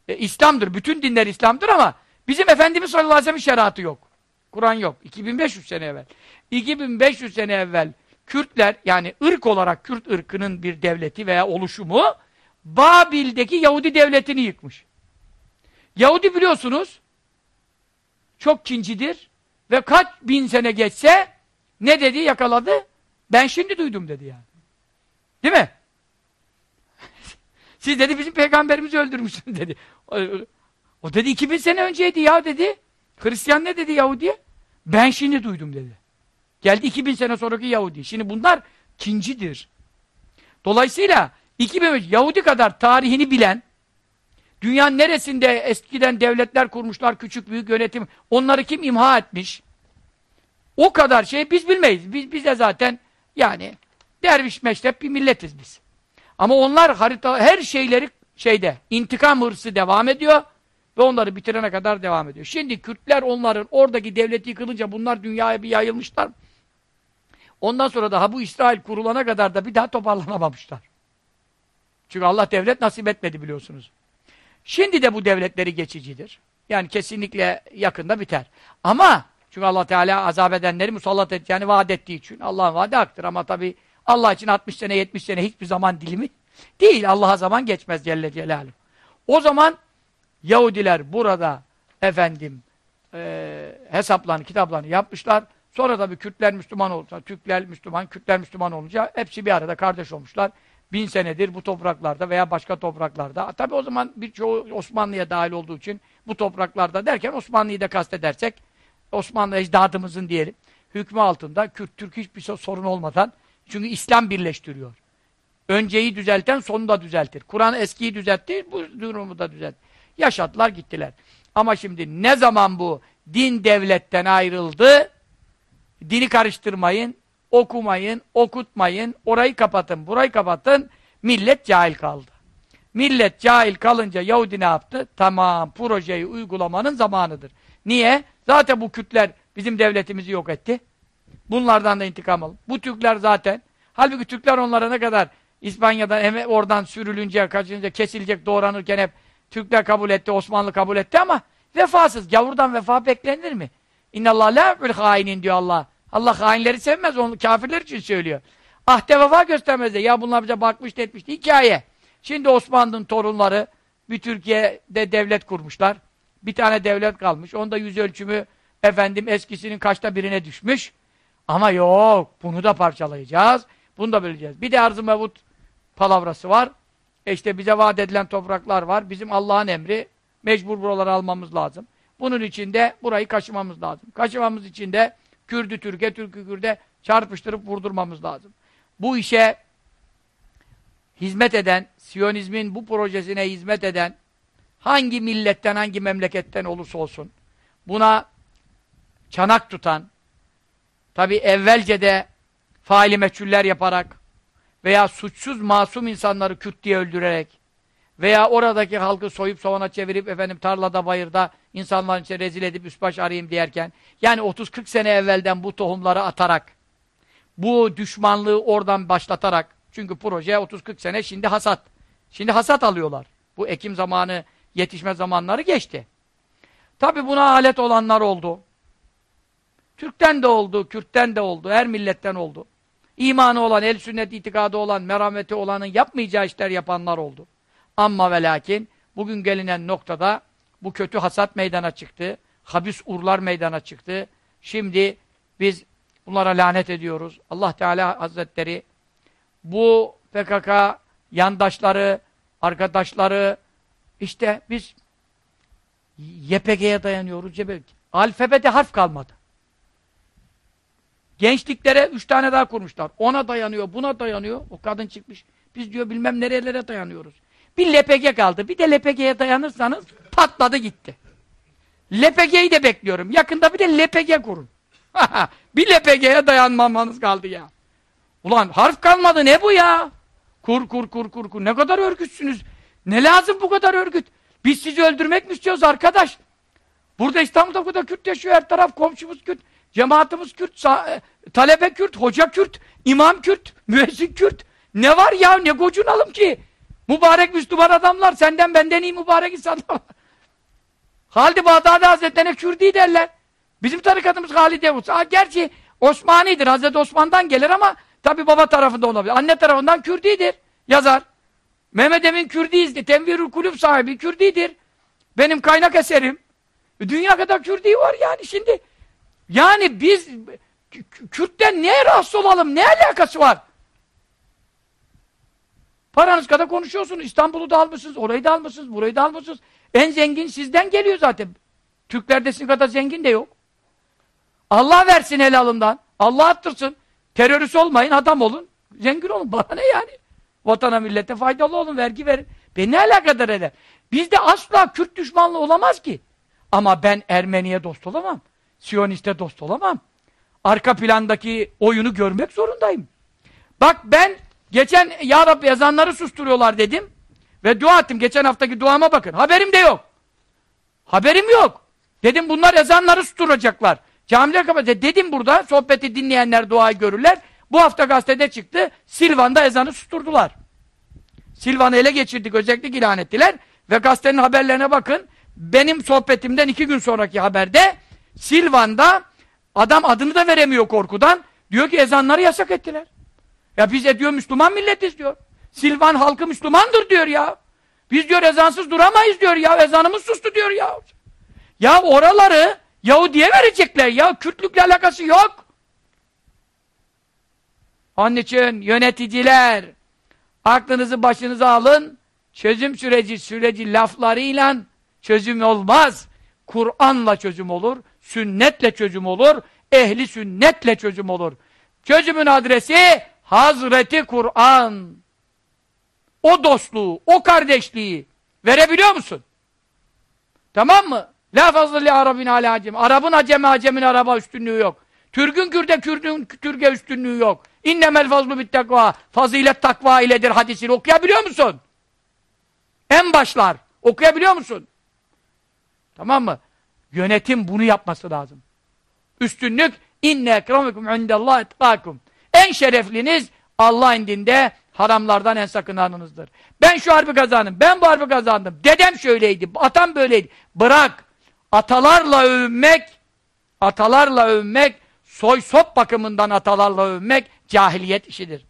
E, İslam'dır. Bütün dinler İslam'dır ama bizim Efendimiz sallallahu aleyhi ve sellem şeriatı yok. Kur'an yok. 2500 sene evvel. 2500 sene evvel Kürtler yani ırk olarak Kürt ırkının bir devleti veya oluşumu Babil'deki Yahudi devletini yıkmış. Yahudi biliyorsunuz çok kincidir ve kaç bin sene geçse ne dedi yakaladı? Ben şimdi duydum dedi yani. Değil mi? (laughs) Siz dedi bizim peygamberimizi öldürmüşsün dedi. O, o dedi 2000 sene önceydi ya dedi. Hristiyan ne dedi Yahudi'ye? Ben şimdi duydum dedi. Geldi 2000 sene sonraki Yahudi. Şimdi bunlar kincidir. Dolayısıyla 2000 Yahudi kadar tarihini bilen dünyanın neresinde eskiden devletler kurmuşlar, küçük büyük yönetim onları kim imha etmiş? O kadar şey biz bilmeyiz. Biz, biz de zaten yani derviş meşrep bir milletiz biz. Ama onlar harita her şeyleri şeyde intikam hırsı devam ediyor ve onları bitirene kadar devam ediyor. Şimdi Kürtler onların oradaki devleti yıkılınca bunlar dünyaya bir yayılmışlar. Ondan sonra daha bu İsrail kurulana kadar da bir daha toparlanamamışlar. Çünkü Allah devlet nasip etmedi biliyorsunuz. Şimdi de bu devletleri geçicidir. Yani kesinlikle yakında biter. Ama çünkü Allah Teala azap edenleri musallat edeceğini vaat ettiği için Allah'ın vaadi haktır ama tabi Allah için 60 sene 70 sene hiçbir zaman dilimi değil. Allah'a zaman geçmez Celle Celaluhu. O zaman Yahudiler burada efendim e, hesaplarını, kitaplarını yapmışlar. Sonra tabii Kürtler Müslüman olsa, Türkler Müslüman, Kürtler Müslüman olunca hepsi bir arada kardeş olmuşlar. Bin senedir bu topraklarda veya başka topraklarda. Tabii o zaman birçoğu Osmanlı'ya dahil olduğu için bu topraklarda derken Osmanlı'yı da kastedersek Osmanlı ecdadımızın diyelim hükmü altında Kürt-Türk hiçbir sorun olmadan çünkü İslam birleştiriyor. Önceyi düzelten sonu da düzeltir. Kur'an eskiyi düzeltti, bu durumu da düzeltti. Yaşattılar gittiler. Ama şimdi ne zaman bu din devletten ayrıldı, dini karıştırmayın, okumayın, okutmayın, orayı kapatın, burayı kapatın, millet cahil kaldı. Millet cahil kalınca Yahudi ne yaptı? Tamam, projeyi uygulamanın zamanıdır. Niye? Zaten bu Kürtler bizim devletimizi yok etti. Bunlardan da intikam alın. Bu Türkler zaten, halbuki Türkler onlara ne kadar İspanya'dan hem oradan sürülünce, kaçınca, kesilecek, doğranırken hep Türkler kabul etti, Osmanlı kabul etti ama vefasız. Gavurdan vefa beklenir mi? İnnallâh yuhibbul hainin diyor Allah. Allah hainleri sevmez, onu kafirler için söylüyor. Ahde vefa göstermez de. Ya bunlar bize bakmıştı etmişti. Hikaye. Şimdi Osmanlı'nın torunları bir Türkiye'de devlet kurmuşlar. Bir tane devlet kalmış. Onda yüz ölçümü efendim eskisinin kaçta birine düşmüş. Ama yok. Bunu da parçalayacağız. Bunu da böleceğiz. Bir de arz-ı mevut palavrası var. E işte bize vaat edilen topraklar var. Bizim Allah'ın emri. Mecbur buraları almamız lazım. Bunun için de burayı kaşımamız lazım. Kaşımamız için de Kürdü Türkiye, Türk'ü Kürt'e çarpıştırıp vurdurmamız lazım. Bu işe hizmet eden, Siyonizmin bu projesine hizmet eden hangi milletten, hangi memleketten olursa olsun buna çanak tutan tabi evvelce de faili meçhuller yaparak veya suçsuz masum insanları Kürt diye öldürerek veya oradaki halkı soyup soğana çevirip efendim tarlada bayırda insanların içine rezil edip üst baş arayayım diyerken yani 30-40 sene evvelden bu tohumları atarak bu düşmanlığı oradan başlatarak çünkü proje 30-40 sene şimdi hasat. Şimdi hasat alıyorlar. Bu ekim zamanı yetişme zamanları geçti. Tabi buna alet olanlar oldu. Türk'ten de oldu, Kürt'ten de oldu, her milletten oldu. İmanı olan, el sünnet itikadı olan, merhameti olanın yapmayacağı işler yapanlar oldu. Amma ve lakin bugün gelinen noktada bu kötü hasat meydana çıktı. Habis urlar meydana çıktı. Şimdi biz bunlara lanet ediyoruz. Allah Teala Hazretleri bu PKK yandaşları, arkadaşları işte biz YPG'ye dayanıyoruz. Alfabede harf kalmadı. Gençliklere üç tane daha kurmuşlar. Ona dayanıyor, buna dayanıyor. O kadın çıkmış. Biz diyor bilmem nerelere dayanıyoruz. Bir LPG kaldı. Bir de LPG'ye dayanırsanız patladı gitti. LPG'yi de bekliyorum. Yakında bir de LPG kurun. (laughs) bir LPG'ye dayanmamanız kaldı ya. Ulan harf kalmadı ne bu ya? Kur kur kur kur kur. Ne kadar örgütsünüz? Ne lazım bu kadar örgüt? Biz sizi öldürmek mi istiyoruz arkadaş? Burada İstanbul'da kadar Kürt yaşıyor. Her taraf komşumuz Kürt. Cemaatimiz Kürt. E, talebe Kürt. Hoca Kürt. imam Kürt. Müezzin Kürt. Ne var ya? Ne gocunalım ki? Mübarek Müslüman adamlar. Senden benden iyi mübarek insanlar. (laughs) Halid Bağdadi Hazretlerine Kürdi derler. Bizim tarikatımız Halid Yavuz. Ha, gerçi Osmani'dir. Hazreti Osman'dan gelir ama tabi baba tarafında olabilir. Anne tarafından Kürdidir. Yazar. Mehmet Emin Kürdi'yizdi. Tenvirül Kulüp sahibi Kürdi'dir. Benim kaynak eserim. Dünya kadar Kürdi var yani şimdi. Yani biz Kürt'ten neye rahatsız olalım? Ne alakası var? Paranız kadar konuşuyorsunuz. İstanbul'u da almışsınız, orayı da almışsınız, burayı da almışsınız. En zengin sizden geliyor zaten. Türklerde sizin kadar zengin de yok. Allah versin helalından. Allah attırsın. Terörist olmayın, adam olun. Zengin olun. Bana ne yani? Vatana millete faydalı olun, vergi verin. Beni ne alakadar eder? Bizde asla Kürt düşmanlığı olamaz ki. Ama ben Ermeniye dost olamam. Siyoniste dost olamam. Arka plandaki oyunu görmek zorundayım. Bak ben geçen Ya Rabbi ezanları susturuyorlar dedim. Ve dua ettim. Geçen haftaki duama bakın. Haberim de yok. Haberim yok. Dedim bunlar ezanları susturacaklar. Camiler kapatacak. Dedim burada sohbeti dinleyenler duayı görürler. Bu hafta gazetede çıktı. Silvan'da ezanı susturdular. Silvan'ı ele geçirdik. Özellikle ilan ettiler. Ve gazetenin haberlerine bakın. Benim sohbetimden iki gün sonraki haberde Silvan'da adam adını da veremiyor korkudan. Diyor ki ezanları yasak ettiler. Ya biz ediyor Müslüman milletiz diyor. Silvan halkı Müslümandır diyor ya. Biz diyor ezansız duramayız diyor ya. Ezanımız sustu diyor ya. Ya oraları Yahudi'ye verecekler ya. Kürtlükle alakası yok. Onun için yöneticiler aklınızı başınıza alın. Çözüm süreci süreci laflarıyla çözüm olmaz. Kur'an'la çözüm olur. Sünnetle çözüm olur. Ehli sünnetle çözüm olur. Çözümün adresi Hazreti Kur'an. O dostluğu, o kardeşliği verebiliyor musun? Tamam mı? La fazlı li arabin ala acem. Arabın acemi acemin araba üstünlüğü yok. Türk'ün Kürt'e Kürt'ün Türk'e üstünlüğü yok. İnnemel fazlu bit takva. Fazilet takva iledir hadisini okuyabiliyor musun? En başlar. Okuyabiliyor musun? Tamam mı? Yönetim bunu yapması lazım. Üstünlük inne ekremekum indallah etkakum. En şerefliniz Allah indinde haramlardan en sakınanınızdır. Ben şu harbi kazandım, ben bu harbi kazandım. Dedem şöyleydi, atam böyleydi. Bırak. Atalarla övünmek, atalarla övünmek, soy sop bakımından atalarla övünmek cahiliyet işidir.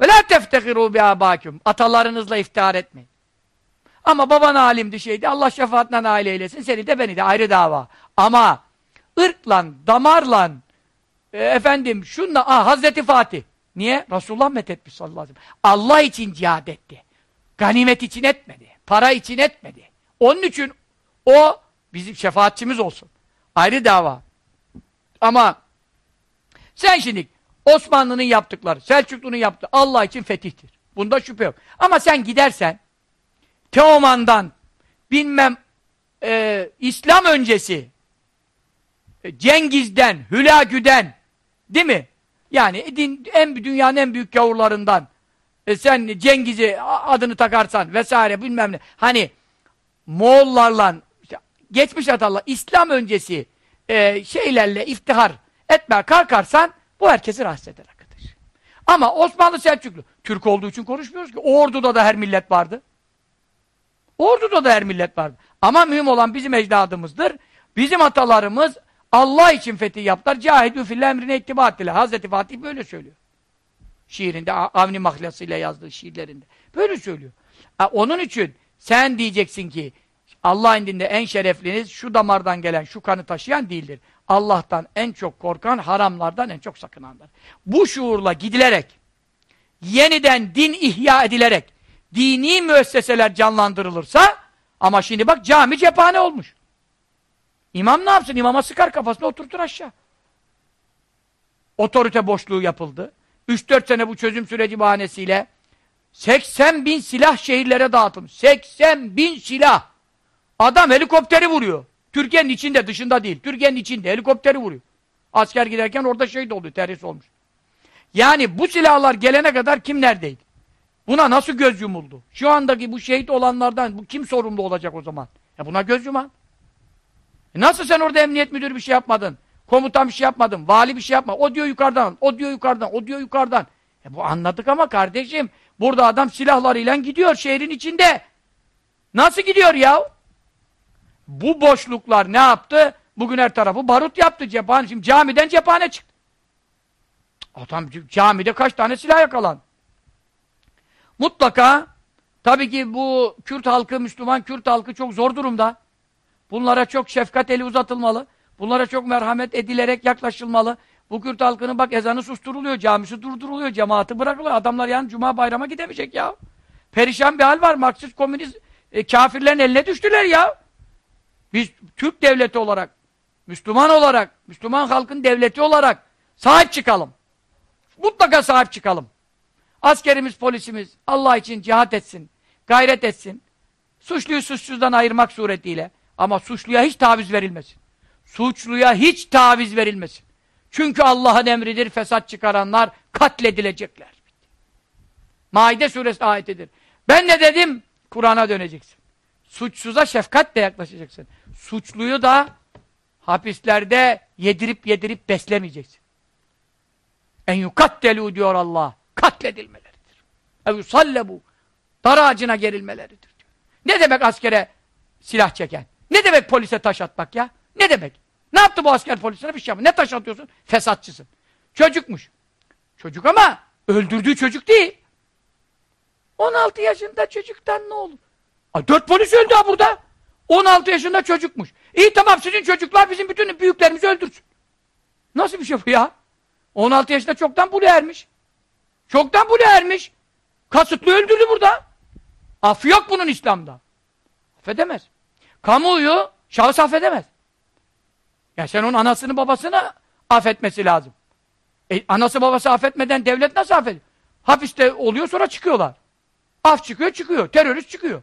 Ve la teftehiru bi abaküm. Atalarınızla iftihar etmeyin. Ama baban alimdi şeydi. Allah şefaatine nail eylesin. Seni de beni de ayrı dava. Ama ırkla, damarla e, efendim şunla ah, Hazreti Fatih. Niye? Resulullah methetmiş sallallahu aleyhi ve sellem. Allah için cihad etti. Ganimet için etmedi. Para için etmedi. Onun için o bizim şefaatçimiz olsun. Ayrı dava. Ama sen şimdi Osmanlı'nın yaptıkları, Selçuklu'nun yaptığı Allah için fetihtir. Bunda şüphe yok. Ama sen gidersen Teoman'dan bilmem e, İslam öncesi e, Cengiz'den, Hülagü'den değil mi? Yani din, en dünyanın en büyük gavurlarından e, sen Cengiz'i adını takarsan vesaire bilmem ne. Hani Moğollarla geçmiş atalar İslam öncesi e, şeylerle iftihar etmeye kalkarsan bu herkesi rahatsız eder arkadaş. Ama Osmanlı Selçuklu Türk olduğu için konuşmuyoruz ki. Orduda da her millet vardı. Orduda da her millet vardı. Ama mühim olan bizim ecdadımızdır. Bizim atalarımız Allah için fetih yaptılar. Cahidü fil emrine ittiba ettiler. Hazreti Fatih böyle söylüyor. Şiirinde, Avni mahlasıyla yazdığı şiirlerinde. Böyle söylüyor. Ha, onun için sen diyeceksin ki Allah indinde en şerefliniz şu damardan gelen, şu kanı taşıyan değildir. Allah'tan en çok korkan, haramlardan en çok sakınandır. Bu şuurla gidilerek, yeniden din ihya edilerek, dini müesseseler canlandırılırsa, ama şimdi bak cami cephane olmuş. İmam ne yapsın? İmama sıkar kafasına oturtur aşağı. Otorite boşluğu yapıldı. 3-4 sene bu çözüm süreci bahanesiyle 80 bin silah şehirlere dağıtılmış. 80 bin silah. Adam helikopteri vuruyor. Türkiye'nin içinde, dışında değil. Türkiye'nin içinde helikopteri vuruyor. Asker giderken orada şehit oldu, terhis olmuş. Yani bu silahlar gelene kadar kim neredeydi? Buna nasıl göz yumuldu? Şu andaki bu şehit olanlardan bu kim sorumlu olacak o zaman? Ya buna göz yuman. E nasıl sen orada emniyet müdürü bir şey yapmadın? Komutan bir şey yapmadın, vali bir şey yapma. O diyor yukarıdan, o diyor yukarıdan, o diyor yukarıdan. E bu anladık ama kardeşim, burada adam silahlarıyla gidiyor şehrin içinde. Nasıl gidiyor ya? Bu boşluklar ne yaptı? Bugün her tarafı barut yaptı cephane. Şimdi camiden cephane çıktı. Adam camide kaç tane silah yakalan. Mutlaka tabii ki bu Kürt halkı, Müslüman Kürt halkı çok zor durumda. Bunlara çok şefkat eli uzatılmalı. Bunlara çok merhamet edilerek yaklaşılmalı. Bu Kürt halkının bak ezanı susturuluyor, camisi durduruluyor, cemaati bırakılıyor. Adamlar yani cuma bayrama gidemeyecek ya. Perişan bir hal var. Marksist, komünist e, kafirlerin eline düştüler ya. Biz Türk devleti olarak, Müslüman olarak, Müslüman halkın devleti olarak sahip çıkalım. Mutlaka sahip çıkalım. Askerimiz, polisimiz Allah için cihat etsin, gayret etsin. Suçluyu suçsuzdan ayırmak suretiyle. Ama suçluya hiç taviz verilmesin. Suçluya hiç taviz verilmesin. Çünkü Allah'ın emridir, fesat çıkaranlar katledilecekler. Maide suresi ayetidir. Ben ne dedim? Kur'an'a döneceksin. Suçsuza şefkatle yaklaşacaksın. Suçluyu da hapislerde yedirip yedirip beslemeyeceksin. En yukattelu diyor Allah. Katledilmeleridir. Ev yusallebu. Dar ağacına gerilmeleridir. Diyor. Ne demek askere silah çeken? Ne demek polise taş atmak ya? Ne demek? Ne yaptı bu asker polisine bir şey yapma. Ne taş atıyorsun? Fesatçısın. Çocukmuş. Çocuk ama öldürdüğü çocuk değil. 16 yaşında çocuktan ne olur? A, 4 polis öldü ha burada. 16 yaşında çocukmuş. İyi tamam sizin çocuklar bizim bütün büyüklerimizi öldürsün. Nasıl bir şey bu ya? 16 yaşında çoktan bulu ermiş. Çoktan bulu ermiş. Kasıtlı öldürdü burada. Af yok bunun İslam'da. Affedemez. Kamuoyu şahıs affedemez. Ya sen onun anasını babasını affetmesi lazım. E, anası babası affetmeden devlet nasıl affediyor? Hapiste oluyor sonra çıkıyorlar. Af çıkıyor çıkıyor. Terörist çıkıyor.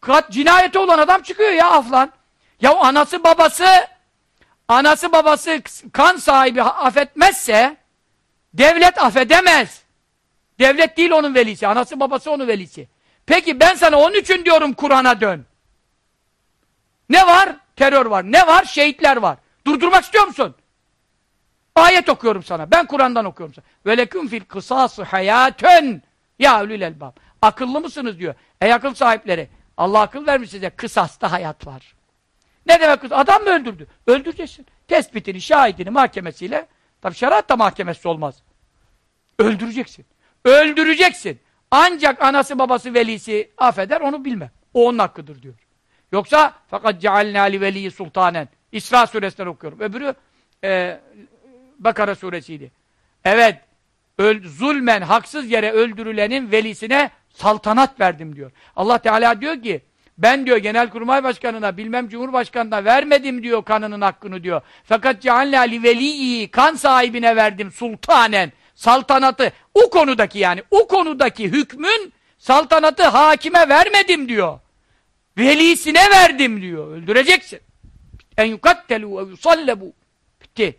Kat, cinayeti olan adam çıkıyor ya aflan. Ya anası babası anası babası kan sahibi affetmezse devlet affedemez. Devlet değil onun velisi. Anası babası onun velisi. Peki ben sana onun için diyorum Kur'an'a dön. Ne var? Terör var. Ne var? Şehitler var. Durdurmak istiyor musun? Ayet okuyorum sana. Ben Kur'an'dan okuyorum sana. Veleküm fil kısası hayatön ya ölül elbab. Akıllı mısınız diyor. Ey akıl sahipleri. Allah akıl vermiş size. Kısasta hayat var. Ne demek kısas? Adam mı öldürdü? Öldüreceksin. Tespitini, şahidini, mahkemesiyle. Tabi şeriat da mahkemesi olmaz. Öldüreceksin. Öldüreceksin. Ancak anası babası velisi affeder onu bilme. O onun hakkıdır diyor. Yoksa fakat cealna li veliyi sultanen. İsra suresinden okuyorum. Öbürü e, Bakara suresiydi. Evet. Öl, zulmen haksız yere öldürülenin velisine saltanat verdim diyor. Allah Teala diyor ki ben diyor genelkurmay başkanına bilmem cumhurbaşkanına vermedim diyor kanının hakkını diyor. Fakat cealna li veliyi kan sahibine verdim sultanen. Saltanatı o konudaki yani o konudaki hükmün saltanatı hakime vermedim diyor. Velisine verdim diyor. Öldüreceksin. En yukattelu ve yusallebu. Bitti.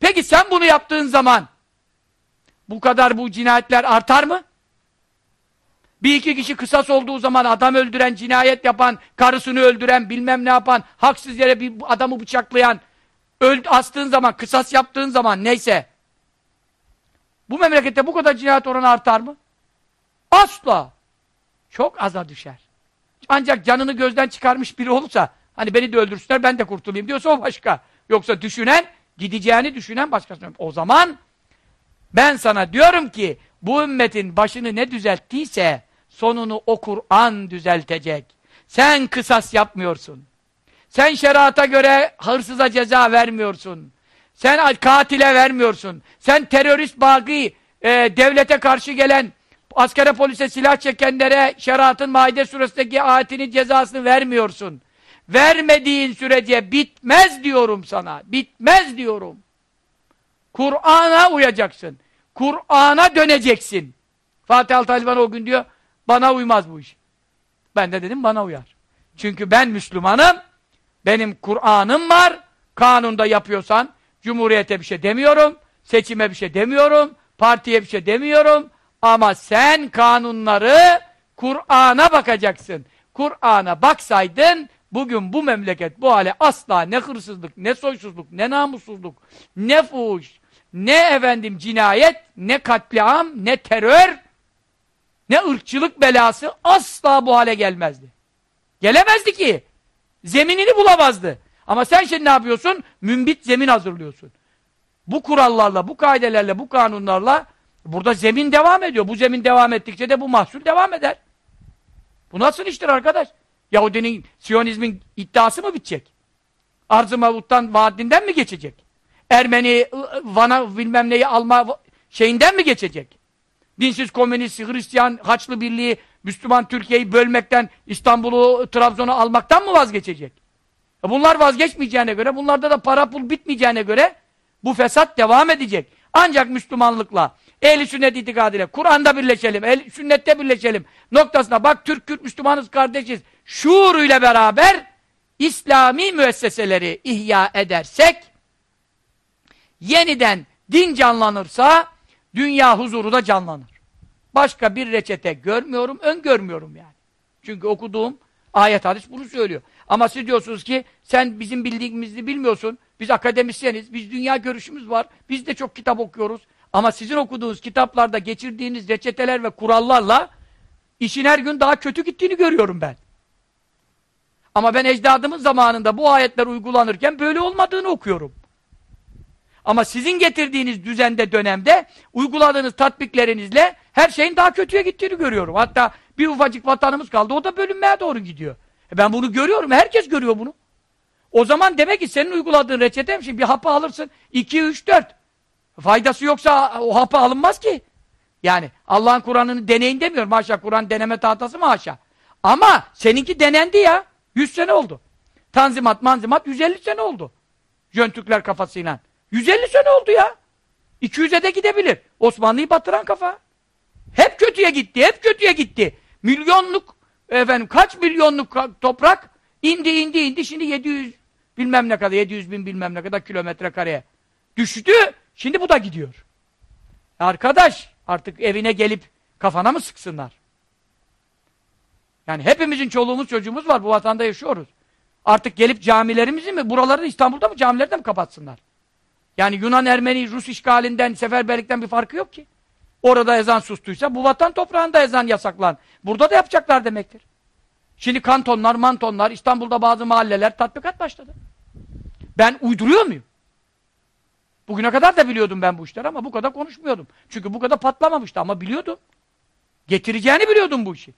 Peki sen bunu yaptığın zaman bu kadar bu cinayetler artar mı? Bir iki kişi kısas olduğu zaman adam öldüren, cinayet yapan, karısını öldüren, bilmem ne yapan, haksız yere bir adamı bıçaklayan, öld astığın zaman, kısas yaptığın zaman neyse. Bu memlekette bu kadar cinayet oranı artar mı? Asla. Çok aza düşer. Ancak canını gözden çıkarmış biri olursa, hani beni de öldürsünler ben de kurtulayım diyorsa o başka. Yoksa düşünen, gideceğini düşünen başkasına. O zaman ben sana diyorum ki bu ümmetin başını ne düzelttiyse sonunu o Kur'an düzeltecek. Sen kısas yapmıyorsun. Sen şerata göre hırsıza ceza vermiyorsun. Sen katile vermiyorsun. Sen terörist bagı e, devlete karşı gelen askere polise silah çekenlere şeriatın Maide suresindeki ayetinin cezasını vermiyorsun. Vermediğin sürece bitmez diyorum sana. Bitmez diyorum. Kur'an'a uyacaksın. Kur'an'a döneceksin. Fatih Altaylıban o gün diyor, bana uymaz bu iş. Ben de dedim bana uyar. Çünkü ben Müslümanım, benim Kur'an'ım var, kanunda yapıyorsan, Cumhuriyete bir şey demiyorum, seçime bir şey demiyorum, partiye bir şey demiyorum, ama sen kanunları Kur'an'a bakacaksın. Kur'an'a baksaydın bugün bu memleket bu hale asla ne hırsızlık, ne soysuzluk, ne namussuzluk, ne fuhuş, ne efendim cinayet, ne katliam, ne terör, ne ırkçılık belası asla bu hale gelmezdi. Gelemezdi ki. Zeminini bulamazdı. Ama sen şimdi ne yapıyorsun? Mümbit zemin hazırlıyorsun. Bu kurallarla, bu kaidelerle, bu kanunlarla burada zemin devam ediyor. Bu zemin devam ettikçe de bu mahsul devam eder. Bu nasıl iştir arkadaş? Yahudinin, Siyonizmin iddiası mı bitecek? Arz-ı Mavut'tan, vaadinden mi geçecek? Ermeni, Van'a bilmem neyi alma şeyinden mi geçecek? Dinsiz komünist, Hristiyan, Haçlı Birliği, Müslüman Türkiye'yi bölmekten, İstanbul'u, Trabzon'u almaktan mı vazgeçecek? E bunlar vazgeçmeyeceğine göre, bunlarda da para pul bitmeyeceğine göre bu fesat devam edecek. Ancak Müslümanlıkla, ehli sünnet itikadıyla, Kur'an'da birleşelim, ehli sünnette birleşelim noktasına bak Türk, Kürt, Müslümanız, kardeşiz. Şuuruyla beraber İslami müesseseleri ihya edersek, yeniden din canlanırsa, dünya huzuru da canlanır. Başka bir reçete görmüyorum, öngörmüyorum yani. Çünkü okuduğum ayet hadis bunu söylüyor. Ama siz diyorsunuz ki sen bizim bildiğimizi bilmiyorsun. Biz akademisyeniz, biz dünya görüşümüz var. Biz de çok kitap okuyoruz. Ama sizin okuduğunuz kitaplarda geçirdiğiniz reçeteler ve kurallarla işin her gün daha kötü gittiğini görüyorum ben. Ama ben ecdadımın zamanında bu ayetler uygulanırken böyle olmadığını okuyorum. Ama sizin getirdiğiniz düzende dönemde uyguladığınız tatbiklerinizle her şeyin daha kötüye gittiğini görüyorum. Hatta bir ufacık vatanımız kaldı o da bölünmeye doğru gidiyor. E ben bunu görüyorum. Herkes görüyor bunu. O zaman demek ki senin uyguladığın reçete şimdi bir hapı alırsın 2 3 4. Faydası yoksa o hapı alınmaz ki. Yani Allah'ın Kur'an'ını deneyin demiyorum. Haşa Kur'an deneme tahtası mı haşa. Ama seninki denendi ya. 100 sene oldu. Tanzimat manzimat 150 sene oldu. Jöntükler kafasıyla. 150 sene oldu ya. 200'e de gidebilir. Osmanlı'yı batıran kafa. Hep kötüye gitti, hep kötüye gitti. Milyonluk, efendim kaç milyonluk toprak indi indi indi şimdi 700 bilmem ne kadar 700 bin bilmem ne kadar kilometre kareye düştü. Şimdi bu da gidiyor. Arkadaş artık evine gelip kafana mı sıksınlar? Yani hepimizin çoluğumuz çocuğumuz var bu vatanda yaşıyoruz. Artık gelip camilerimizi mi buraları da İstanbul'da mı camileri de mi kapatsınlar? Yani Yunan, Ermeni, Rus işgalinden, seferberlikten bir farkı yok ki. Orada ezan sustuysa bu vatan toprağında ezan yasaklan. Burada da yapacaklar demektir. Şimdi kantonlar, mantonlar, İstanbul'da bazı mahalleler tatbikat başladı. Ben uyduruyor muyum? Bugüne kadar da biliyordum ben bu işleri ama bu kadar konuşmuyordum. Çünkü bu kadar patlamamıştı ama biliyordum. Getireceğini biliyordum bu işi.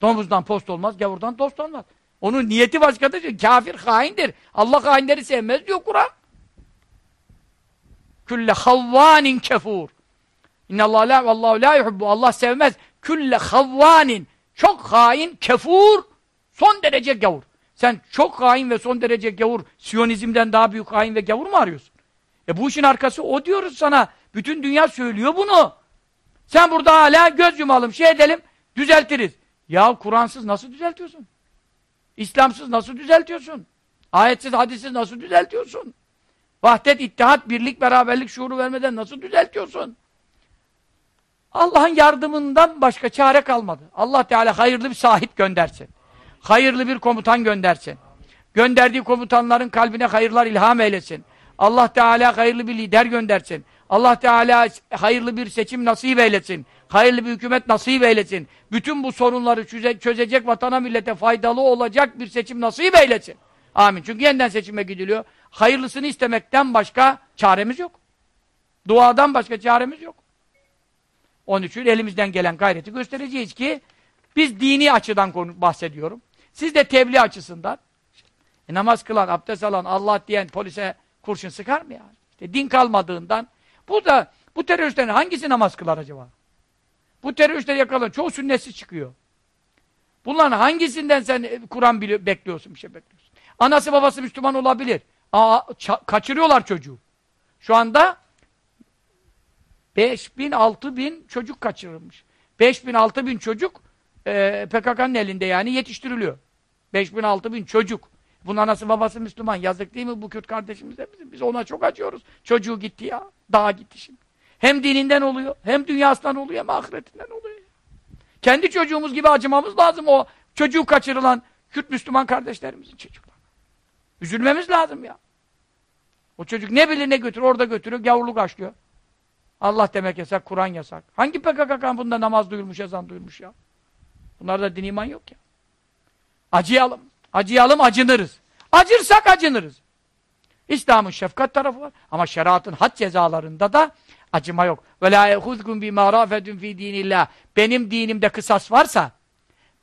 Domuzdan post olmaz, gavurdan dost olmaz. Onun niyeti başkadır. Kafir haindir. Allah hainleri sevmez diyor Kur'an. Külle havvanin kefur. İnnallâhu la vallahu la yuhibbu. Allah sevmez. Külle havvanin. Çok hain, kefur, son derece gavur. Sen çok hain ve son derece gavur, Siyonizmden daha büyük hain ve gavur mu arıyorsun? E bu işin arkası o diyoruz sana. Bütün dünya söylüyor bunu. Sen burada hala göz yumalım, şey edelim, düzeltiriz. Ya Kur'ansız nasıl düzeltiyorsun? İslamsız nasıl düzeltiyorsun? Ayetsiz, hadissiz nasıl düzeltiyorsun? Vahdet, ittihat, birlik, beraberlik şuuru vermeden nasıl düzeltiyorsun? Allah'ın yardımından başka çare kalmadı. Allah Teala hayırlı bir sahip göndersin. Hayırlı bir komutan göndersin. Gönderdiği komutanların kalbine hayırlar ilham eylesin. Allah Teala hayırlı bir lider göndersin. Allah Teala hayırlı bir seçim nasip eylesin. Hayırlı bir hükümet nasip eylesin. Bütün bu sorunları çöze çözecek vatana millete faydalı olacak bir seçim nasip eylesin. Amin. Çünkü yeniden seçime gidiliyor. Hayırlısını istemekten başka çaremiz yok. Duadan başka çaremiz yok. Onun için elimizden gelen gayreti göstereceğiz ki biz dini açıdan konu bahsediyorum. Siz de tebliğ açısından e, namaz kılan, abdest alan, Allah diyen polise kurşun sıkar mı yani? İşte din kalmadığından bu da bu teröristlerin hangisi namaz kılar acaba? Bu teröristler yakalan çoğu sünnetsiz çıkıyor. Bunların hangisinden sen e, Kur'an bekliyorsun, bir şey bekliyorsun? Anası babası Müslüman olabilir. Aa, kaçırıyorlar çocuğu. Şu anda 5 bin, 6 bin çocuk kaçırılmış. 5 bin, 6 bin çocuk e, PKK'nın elinde yani yetiştiriliyor. 5 bin, 6 bin çocuk. Bunun anası babası Müslüman. Yazık değil mi bu Kürt kardeşimize? Biz ona çok acıyoruz. Çocuğu gitti ya. Dağa gitti şimdi. Hem dininden oluyor, hem dünyasından oluyor, hem ahiretinden oluyor. Kendi çocuğumuz gibi acımamız lazım o çocuğu kaçırılan Kürt Müslüman kardeşlerimizin çocukları. Üzülmemiz lazım ya. O çocuk ne bilir ne götürür, orada götürüyor, gavurluk açlıyor. Allah demek yasak, Kur'an yasak. Hangi PKK kampında namaz duyulmuş, ezan duyulmuş ya? Bunlarda din iman yok ya. Acıyalım. Acıyalım, acınırız. Acırsak acınırız. İslam'ın şefkat tarafı var. Ama şeriatın had cezalarında da acıma yok. Ve la yehuzkum bima rafetun fi dinillah. Benim dinimde kısas varsa,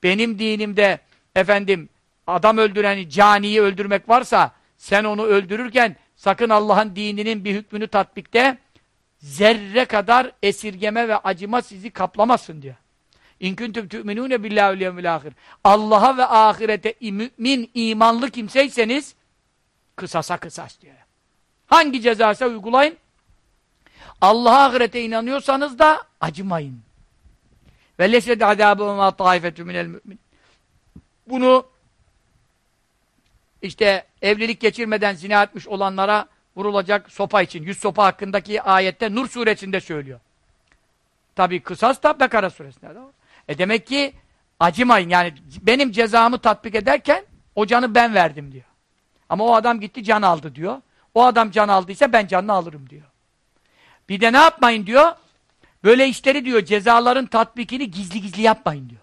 benim dinimde efendim adam öldüreni, caniyi öldürmek varsa, sen onu öldürürken sakın Allah'ın dininin bir hükmünü tatbikte zerre kadar esirgeme ve acıma sizi kaplamasın diyor. İn kuntum tu'minune billahi yevmil ahir. Allah'a ve ahirete mümin, imanlı kimseyseniz kısasa kısas diyor. Hangi cezaysa uygulayın. Allah'a ahirete inanıyorsanız da acımayın. Ve lesed azâbu mâ taifetü minel mümin. Bunu işte evlilik geçirmeden zina etmiş olanlara vurulacak sopa için, yüz sopa hakkındaki ayette Nur suresinde söylüyor. Tabi kısas da Bekara suresinde de var. E demek ki acımayın yani benim cezamı tatbik ederken o canı ben verdim diyor. Ama o adam gitti can aldı diyor. O adam can aldıysa ben canını alırım diyor. Bir de ne yapmayın diyor? Böyle işleri diyor cezaların tatbikini gizli gizli yapmayın diyor.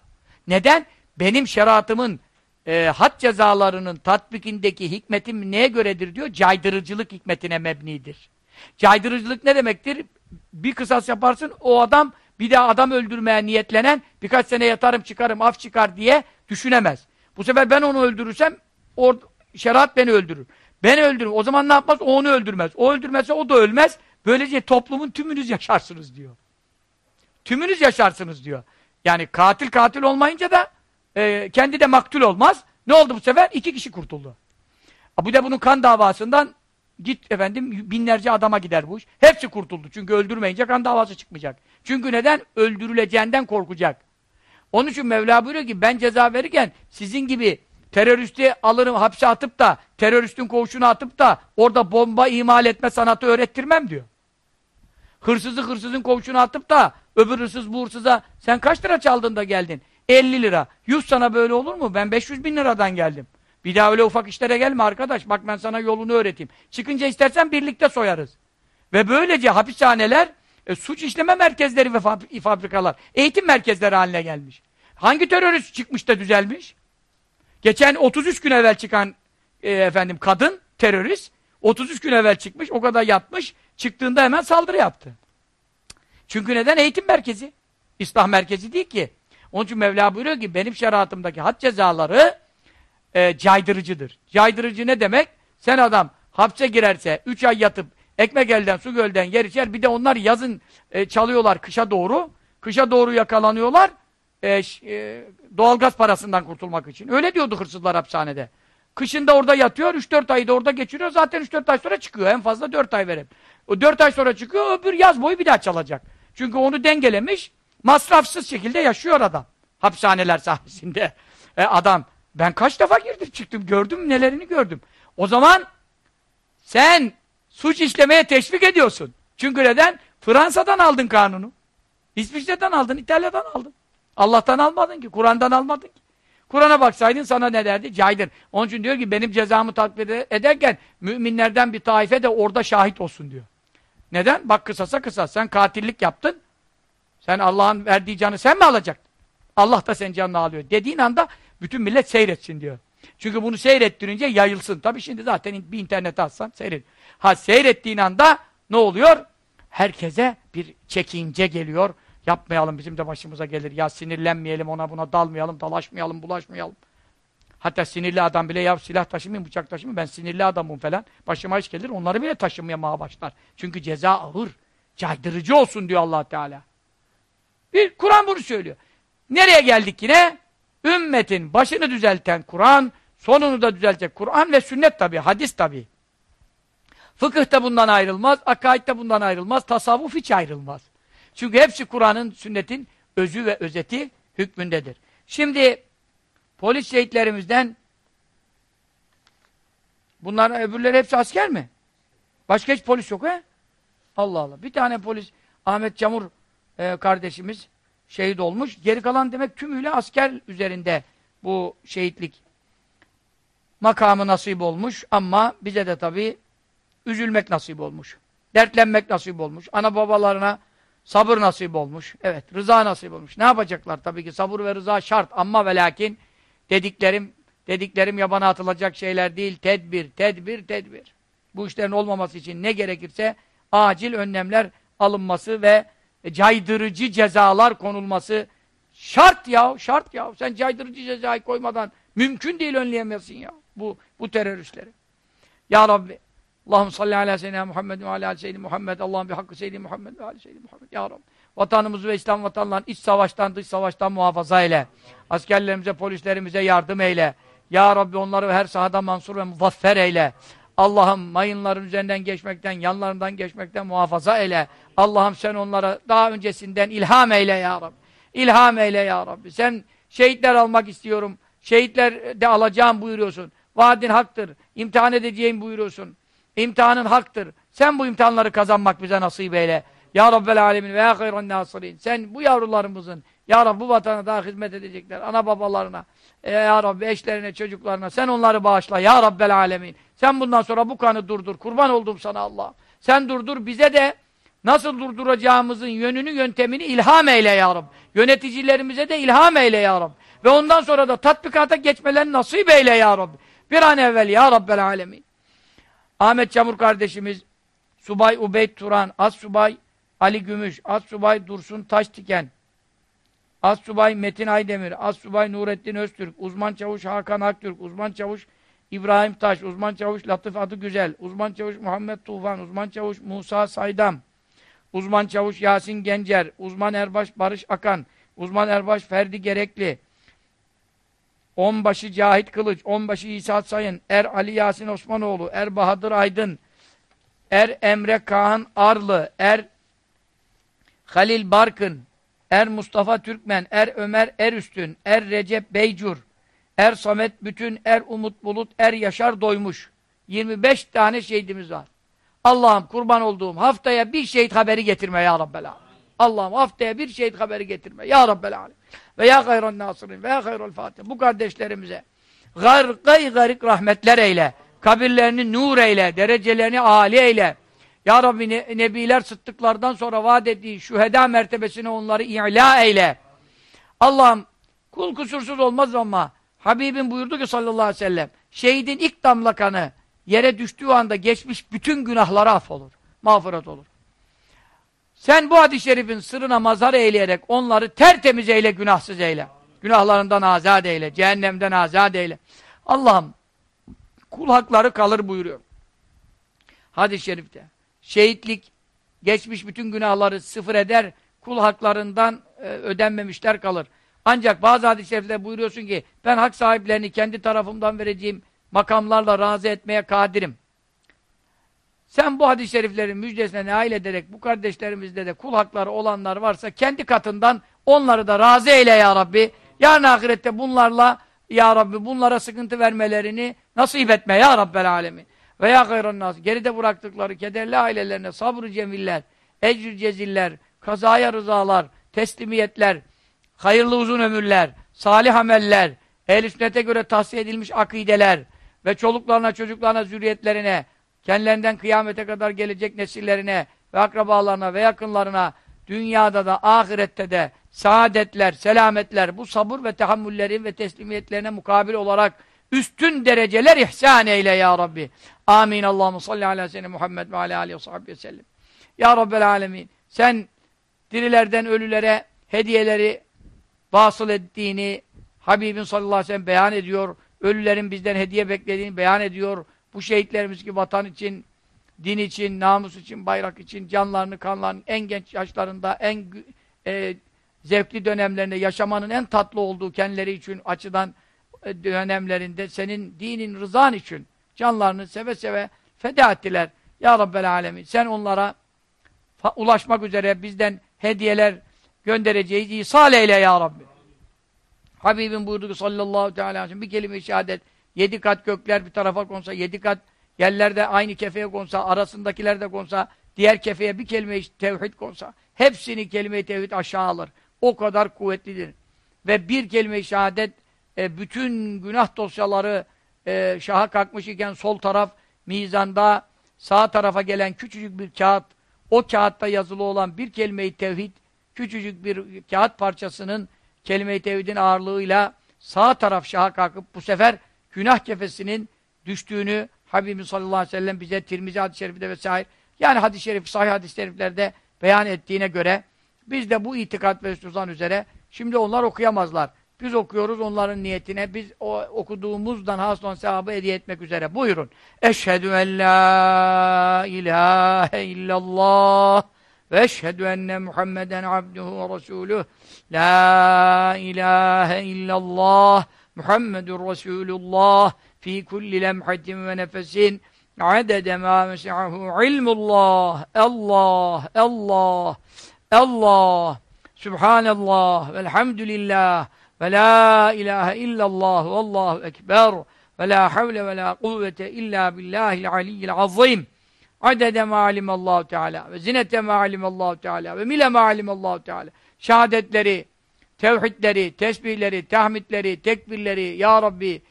Neden? Benim şeriatımın e, had cezalarının tatbikindeki hikmetim neye göredir diyor? Caydırıcılık hikmetine mebnidir. Caydırıcılık ne demektir? Bir kısas yaparsın o adam bir daha adam öldürmeye niyetlenen birkaç sene yatarım çıkarım af çıkar diye düşünemez. Bu sefer ben onu öldürürsem or, şeriat beni öldürür. Ben öldürürüm. O zaman ne yapmaz? O onu öldürmez. O öldürmezse o da ölmez. Böylece toplumun tümünüz yaşarsınız diyor. Tümünüz yaşarsınız diyor. Yani katil katil olmayınca da e, kendi de maktul olmaz. Ne oldu bu sefer? İki kişi kurtuldu. Bu da bunun kan davasından git efendim binlerce adama gider bu iş. Hepsi kurtuldu. Çünkü öldürmeyince kan davası çıkmayacak. Çünkü neden? Öldürüleceğinden korkacak. Onun için Mevla buyuruyor ki ben ceza verirken sizin gibi teröristi alırım hapse atıp da teröristin koğuşuna atıp da orada bomba imal etme sanatı öğrettirmem diyor. Hırsızı hırsızın koğuşuna atıp da öbür hırsız bu hırsıza sen kaç lira çaldın da geldin? 50 lira. Yüz sana böyle olur mu? Ben 500 bin liradan geldim. Bir daha öyle ufak işlere gelme arkadaş. Bak ben sana yolunu öğreteyim. Çıkınca istersen birlikte soyarız. Ve böylece hapishaneler e, suç işleme merkezleri ve fabrikalar, eğitim merkezleri haline gelmiş. Hangi terörist çıkmış da düzelmiş? Geçen 33 gün evvel çıkan e, efendim kadın, terörist, 33 gün evvel çıkmış, o kadar yatmış, çıktığında hemen saldırı yaptı. Çünkü neden? Eğitim merkezi. İslah merkezi değil ki. Onun için Mevla buyuruyor ki benim şeriatımdaki had cezaları e, caydırıcıdır. Caydırıcı ne demek? Sen adam hapse girerse 3 ay yatıp ekmek elden su gölden yer içer bir de onlar yazın e, çalıyorlar kışa doğru. Kışa doğru yakalanıyorlar e, e, doğalgaz parasından kurtulmak için. Öyle diyordu hırsızlar hapishanede. Kışında orada yatıyor, 3-4 ayı da orada geçiriyor. Zaten 3-4 ay sonra çıkıyor. En fazla 4 ay verip. O 4 ay sonra çıkıyor, öbür yaz boyu bir daha çalacak. Çünkü onu dengelemiş, masrafsız şekilde yaşıyor adam. Hapishaneler sahnesinde. E, adam, ben kaç defa girdim çıktım, gördüm nelerini gördüm. O zaman sen suç işlemeye teşvik ediyorsun. Çünkü neden? Fransa'dan aldın kanunu. İsviçre'den aldın, İtalya'dan aldın. Allah'tan almadın ki, Kur'an'dan almadın ki. Kur'an'a baksaydın sana ne derdi? Caydır. Onun için diyor ki benim cezamı tatbik ederken müminlerden bir taife de orada şahit olsun diyor. Neden? Bak kısasa kısas. Sen katillik yaptın. Sen Allah'ın verdiği canı sen mi alacaktın? Allah da senin canını alıyor. Dediğin anda bütün millet seyretsin diyor. Çünkü bunu seyrettirince yayılsın. Tabi şimdi zaten bir internete atsan seyret. Ha seyrettiğin anda ne oluyor? Herkese bir çekince geliyor. Yapmayalım bizim de başımıza gelir. Ya sinirlenmeyelim ona buna dalmayalım, dalaşmayalım, bulaşmayalım. Hatta sinirli adam bile ya silah taşımayayım, bıçak taşımayayım, ben sinirli adamım falan. Başıma iş gelir, onları bile taşımaya başlar. Çünkü ceza ağır, caydırıcı olsun diyor allah Teala. Bir Kur'an bunu söylüyor. Nereye geldik yine? Ümmetin başını düzelten Kur'an, sonunu da düzeltecek Kur'an ve sünnet tabi, hadis tabi. Fıkıh da bundan ayrılmaz, akaid de bundan ayrılmaz, tasavvuf hiç ayrılmaz. Çünkü hepsi Kur'an'ın, sünnetin özü ve özeti hükmündedir. Şimdi polis şehitlerimizden bunların öbürleri hepsi asker mi? Başka hiç polis yok he? Allah Allah. Bir tane polis Ahmet Camur e, kardeşimiz şehit olmuş. Geri kalan demek tümüyle asker üzerinde bu şehitlik makamı nasip olmuş ama bize de tabii üzülmek nasip olmuş. Dertlenmek nasip olmuş. Ana babalarına sabır nasip olmuş. Evet, rıza nasip olmuş. Ne yapacaklar? Tabii ki sabır ve rıza şart ama ve lakin dediklerim dediklerim yabana atılacak şeyler değil. Tedbir, tedbir, tedbir. Bu işlerin olmaması için ne gerekirse acil önlemler alınması ve caydırıcı cezalar konulması şart ya, şart ya. Sen caydırıcı cezayı koymadan mümkün değil önleyemezsin ya bu bu teröristleri. Ya Rabbi Allahum salli ala seyyidina Muhammed ve ala seyyidina Muhammed. Allah'ım bir hakkı seyyidina Muhammed ve ala seyyidina Muhammed. Ya Rabbi. Vatanımızı ve İslam vatanlarını iç savaştan dış savaştan muhafaza eyle. Askerlerimize, polislerimize yardım eyle. Ya Rabbi onları her sahada mansur ve muzaffer eyle. Allah'ım mayınların üzerinden geçmekten, yanlarından geçmekten muhafaza eyle. Allah'ım sen onlara daha öncesinden ilham eyle ya Rabbi. İlham eyle ya Rabbi. Sen şehitler almak istiyorum. Şehitler de alacağım buyuruyorsun. Vaadin haktır. İmtihan edeceğim buyuruyorsun. İmtihanın haktır. Sen bu imtihanları kazanmak bize nasip eyle. Ya Rabbel Alemin ve ya hayran nasirin. Sen bu yavrularımızın, Ya Rabbi bu vatana daha hizmet edecekler. Ana babalarına, e, Ya Rabbi eşlerine, çocuklarına. Sen onları bağışla. Ya Rabbel Alemin. Sen bundan sonra bu kanı durdur. Kurban oldum sana Allah. Sen durdur. Bize de nasıl durduracağımızın yönünü, yöntemini ilham eyle Ya Rabbi. Yöneticilerimize de ilham eyle Ya Rabbi. Ve ondan sonra da tatbikata geçmelerini nasip eyle Ya Rabbi. Bir an evvel Ya Rabbel Alemin. Ahmet Çamur kardeşimiz, Subay Ubeyd Turan, As Subay Ali Gümüş, As Subay Dursun Taştiken, As Subay Metin Aydemir, As Subay Nurettin Öztürk, Uzman Çavuş Hakan Aktürk, Uzman Çavuş İbrahim Taş, Uzman Çavuş Latif Adı Güzel, Uzman Çavuş Muhammed Tufan, Uzman Çavuş Musa Saydam, Uzman Çavuş Yasin Gencer, Uzman Erbaş Barış Akan, Uzman Erbaş Ferdi Gerekli, Onbaşı Cahit Kılıç, Onbaşı İsa Sayın, Er Ali Yasin Osmanoğlu, Er Bahadır Aydın, Er Emre Kaan Arlı, Er Halil Barkın, Er Mustafa Türkmen, Er Ömer Erüstün, Er Recep Beycur, Er Samet Bütün, Er Umut Bulut, Er Yaşar Doymuş. 25 tane şehidimiz var. Allah'ım kurban olduğum haftaya bir şehit haberi getirme ya Rabbel Allah'ım haftaya bir şehit haberi getirme ya Rabbel Alem. Ve ya hayran nasirin ve ya hayrul fatih. Bu kardeşlerimize gargay garik rahmetler eyle. Kabirlerini nur eyle. Derecelerini âli eyle. Ya Rabbi ne, nebiler sıddıklardan sonra vaat ettiği şüheda mertebesine onları i'la eyle. Allah'ım kul kusursuz olmaz ama Habibim buyurdu ki sallallahu aleyhi ve sellem şehidin ilk damla kanı yere düştüğü anda geçmiş bütün günahları affolur. Mağfiret olur. Sen bu hadis-i şerifin sırrına mazhar eyleyerek onları tertemiz eyle, günahsız eyle. Günahlarından azat eyle, cehennemden azat eyle. Allah'ım kul hakları kalır buyuruyor. Hadis-i şerifte. Şehitlik geçmiş bütün günahları sıfır eder, kul haklarından e, ödenmemişler kalır. Ancak bazı hadis-i şerifte buyuruyorsun ki ben hak sahiplerini kendi tarafımdan vereceğim makamlarla razı etmeye kadirim. Sen bu hadis-i şeriflerin müjdesine nail ederek bu kardeşlerimizde de kul hakları olanlar varsa kendi katından onları da razı eyle ya Rabbi. Yarın ahirette bunlarla ya Rabbi bunlara sıkıntı vermelerini nasip etme ya Rabbel alemin. Ve ya gayran nas. Geride bıraktıkları kederli ailelerine sabrı cemiller, ecr ceziller, kazaya rızalar, teslimiyetler, hayırlı uzun ömürler, salih ameller, ehl sünnete göre tahsiye edilmiş akideler ve çoluklarına, çocuklarına, zürriyetlerine, kendilerinden kıyamete kadar gelecek nesillerine ve akrabalarına ve yakınlarına dünyada da ahirette de saadetler, selametler, bu sabır ve tahammüllerin ve teslimiyetlerine mukabil olarak üstün dereceler ihsan eyle ya Rabbi. Amin. Allahu salli ala sene Muhammed ve ala aleyhi ve sahbihi sellem. Ya Rabbel alemin. Sen dirilerden ölülere hediyeleri vasıl ettiğini Habibin sallallahu aleyhi ve sellem beyan ediyor. Ölülerin bizden hediye beklediğini beyan ediyor. Bu şehitlerimiz ki vatan için, din için, namus için, bayrak için, canlarını, kanlarını en genç yaşlarında, en e, zevkli dönemlerinde yaşamanın en tatlı olduğu kendileri için açıdan e, dönemlerinde senin dinin rızan için canlarını seve seve feda ettiler. Ya Rabbel Alemin sen onlara ulaşmak üzere bizden hediyeler göndereceğiz. İsal eyle ya Rabbi. Habibim buyurdu ki sallallahu teala aleyhi ve sellem bir kelime-i şehadet Yedi kat gökler bir tarafa konsa, yedi kat yerlerde aynı kefeye konsa, arasındakiler de konsa, diğer kefeye bir kelime-i tevhid konsa, hepsini kelime-i tevhid aşağı alır. O kadar kuvvetlidir. Ve bir kelime-i şehadet, e, bütün günah dosyaları e, şaha kalkmış iken sol taraf mizanda sağ tarafa gelen küçücük bir kağıt o kağıtta yazılı olan bir kelime-i tevhid küçücük bir kağıt parçasının kelime-i tevhidin ağırlığıyla sağ taraf şaha kalkıp bu sefer günah kefesinin düştüğünü Habibimiz sallallahu aleyhi ve sellem bize Tirmizi hadis-i şerifinde vesaire yani hadis-i şerif, sahih hadis-i şeriflerde beyan ettiğine göre biz de bu itikat ve üstüzan üzere şimdi onlar okuyamazlar. Biz okuyoruz onların niyetine. Biz o okuduğumuzdan hasılan sevabı hediye etmek üzere. Buyurun. Eşhedü en la ilahe illallah ve eşhedü enne Muhammeden abduhu ve resuluh. La ilahe illallah Muhammedur Resulullah fi kulli lemhatin ve nefesin adede ma mesi'ahu ilmullah Allah Allah Allah Subhanallah velhamdülillah ve la ilahe illallah ve allahu ekber ve la havle ve la kuvvete illa billahil aliyyil azim adede ma alimallahu teala ve zinete ma alimallahu teala ve mile ma alimallahu teala şehadetleri, tevhidleri, tesbihleri, tahmidleri, tekbirleri ya Rabbi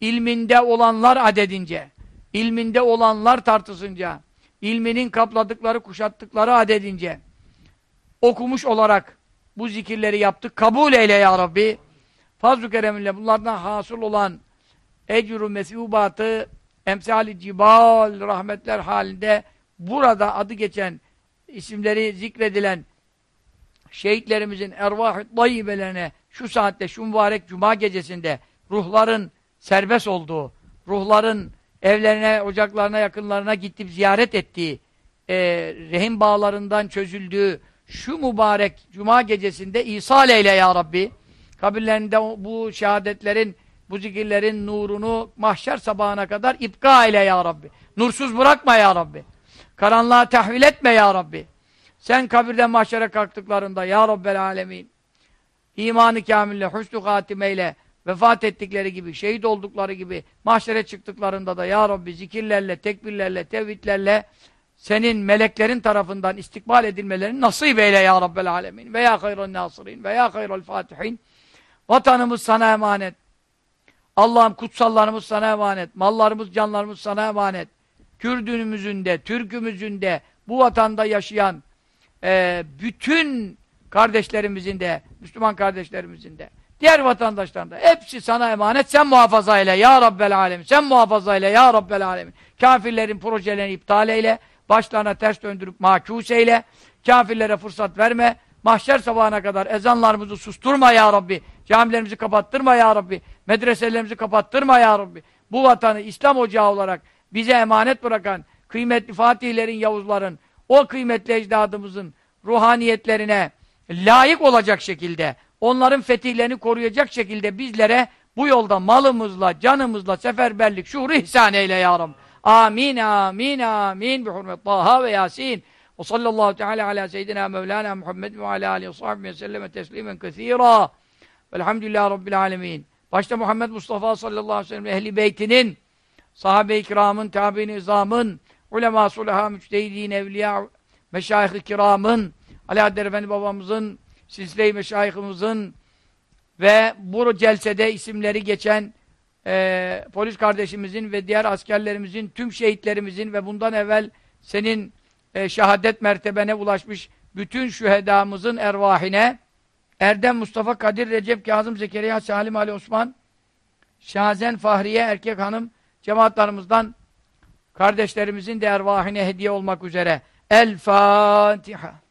ilminde olanlar adedince ilminde olanlar tartısınca ilminin kapladıkları, kuşattıkları adedince okumuş olarak bu zikirleri yaptık. Kabul eyle ya Rabbi. Fazl-ı Kerem'inle bunlardan hasıl olan ecru mesubatı emsali cibal rahmetler halinde burada adı geçen isimleri zikredilen şehitlerimizin ervah-ı dayyibelerine şu saatte, şu mübarek cuma gecesinde ruhların serbest olduğu, ruhların evlerine, ocaklarına, yakınlarına gidip ziyaret ettiği, e, rehin bağlarından çözüldüğü şu mübarek cuma gecesinde İsa eyle ya Rabbi. Kabirlerinde bu şehadetlerin, bu zikirlerin nurunu mahşer sabahına kadar ipka eyle ya Rabbi. Nursuz bırakma ya Rabbi. Karanlığa tahvil etme ya Rabbi. Sen kabirden mahşere kalktıklarında ya Rabbel alemin imanı kamille, husnü hatimeyle vefat ettikleri gibi, şehit oldukları gibi mahşere çıktıklarında da ya Rabbi zikirlerle, tekbirlerle, tevhidlerle senin meleklerin tarafından istikbal edilmelerini nasip eyle ya Rabbel alemin. Ve ya hayran nasirin ve ya hayral fatihin. Vatanımız sana emanet. Allah'ım kutsallarımız sana emanet. Mallarımız, canlarımız sana emanet. Kürdünümüzün de, Türkümüzün de, bu vatanda yaşayan e, bütün kardeşlerimizin de, Müslüman kardeşlerimizin de, diğer vatandaşların da hepsi sana emanet. Sen muhafaza eyle ya Rabbel alemin. Sen muhafaza eyle ya Rabbel alemin. Kafirlerin projelerini iptal eyle. Başlarına ters döndürüp mahkus eyle. Kafirlere fırsat verme. Mahşer sabahına kadar ezanlarımızı susturma ya Rabbi. Camilerimizi kapattırma ya Rabbi. Medreselerimizi kapattırma ya Rabbi. Bu vatanı İslam ocağı olarak bize emanet bırakan kıymetli Fatihlerin, Yavuzların, o kıymetli ecdadımızın ruhaniyetlerine layık olacak şekilde, onların fetihlerini koruyacak şekilde bizlere bu yolda malımızla, canımızla seferberlik, şuuru ihsan eyle ya Rabbi. Amin, amin, amin. Bi hurmet Taha ve Yasin. Ve sallallahu teala ala seyyidina Mevlana Muhammed ve ala aleyhi ve sahbihi selleme teslimen kethira. Velhamdülillahi Rabbil alemin. Başta Muhammed Mustafa sallallahu aleyhi ve sellem ehli beytinin, sahabe-i kiramın, tabi-i nizamın, ulema-ı sulaha, müçtehidin, evliya, meşayih-i kiramın, Ali Adder Efendi babamızın, silsile-i meşayihimizin ve bu celsede isimleri geçen e, polis kardeşimizin ve diğer askerlerimizin, tüm şehitlerimizin ve bundan evvel senin e, şehadet mertebene ulaşmış bütün şühedamızın ervahine Erdem Mustafa Kadir Recep Kazım Zekeriya Salim Ali Osman Şazen Fahriye erkek hanım cemaatlarımızdan kardeşlerimizin de ervahine hediye olmak üzere. El Fatiha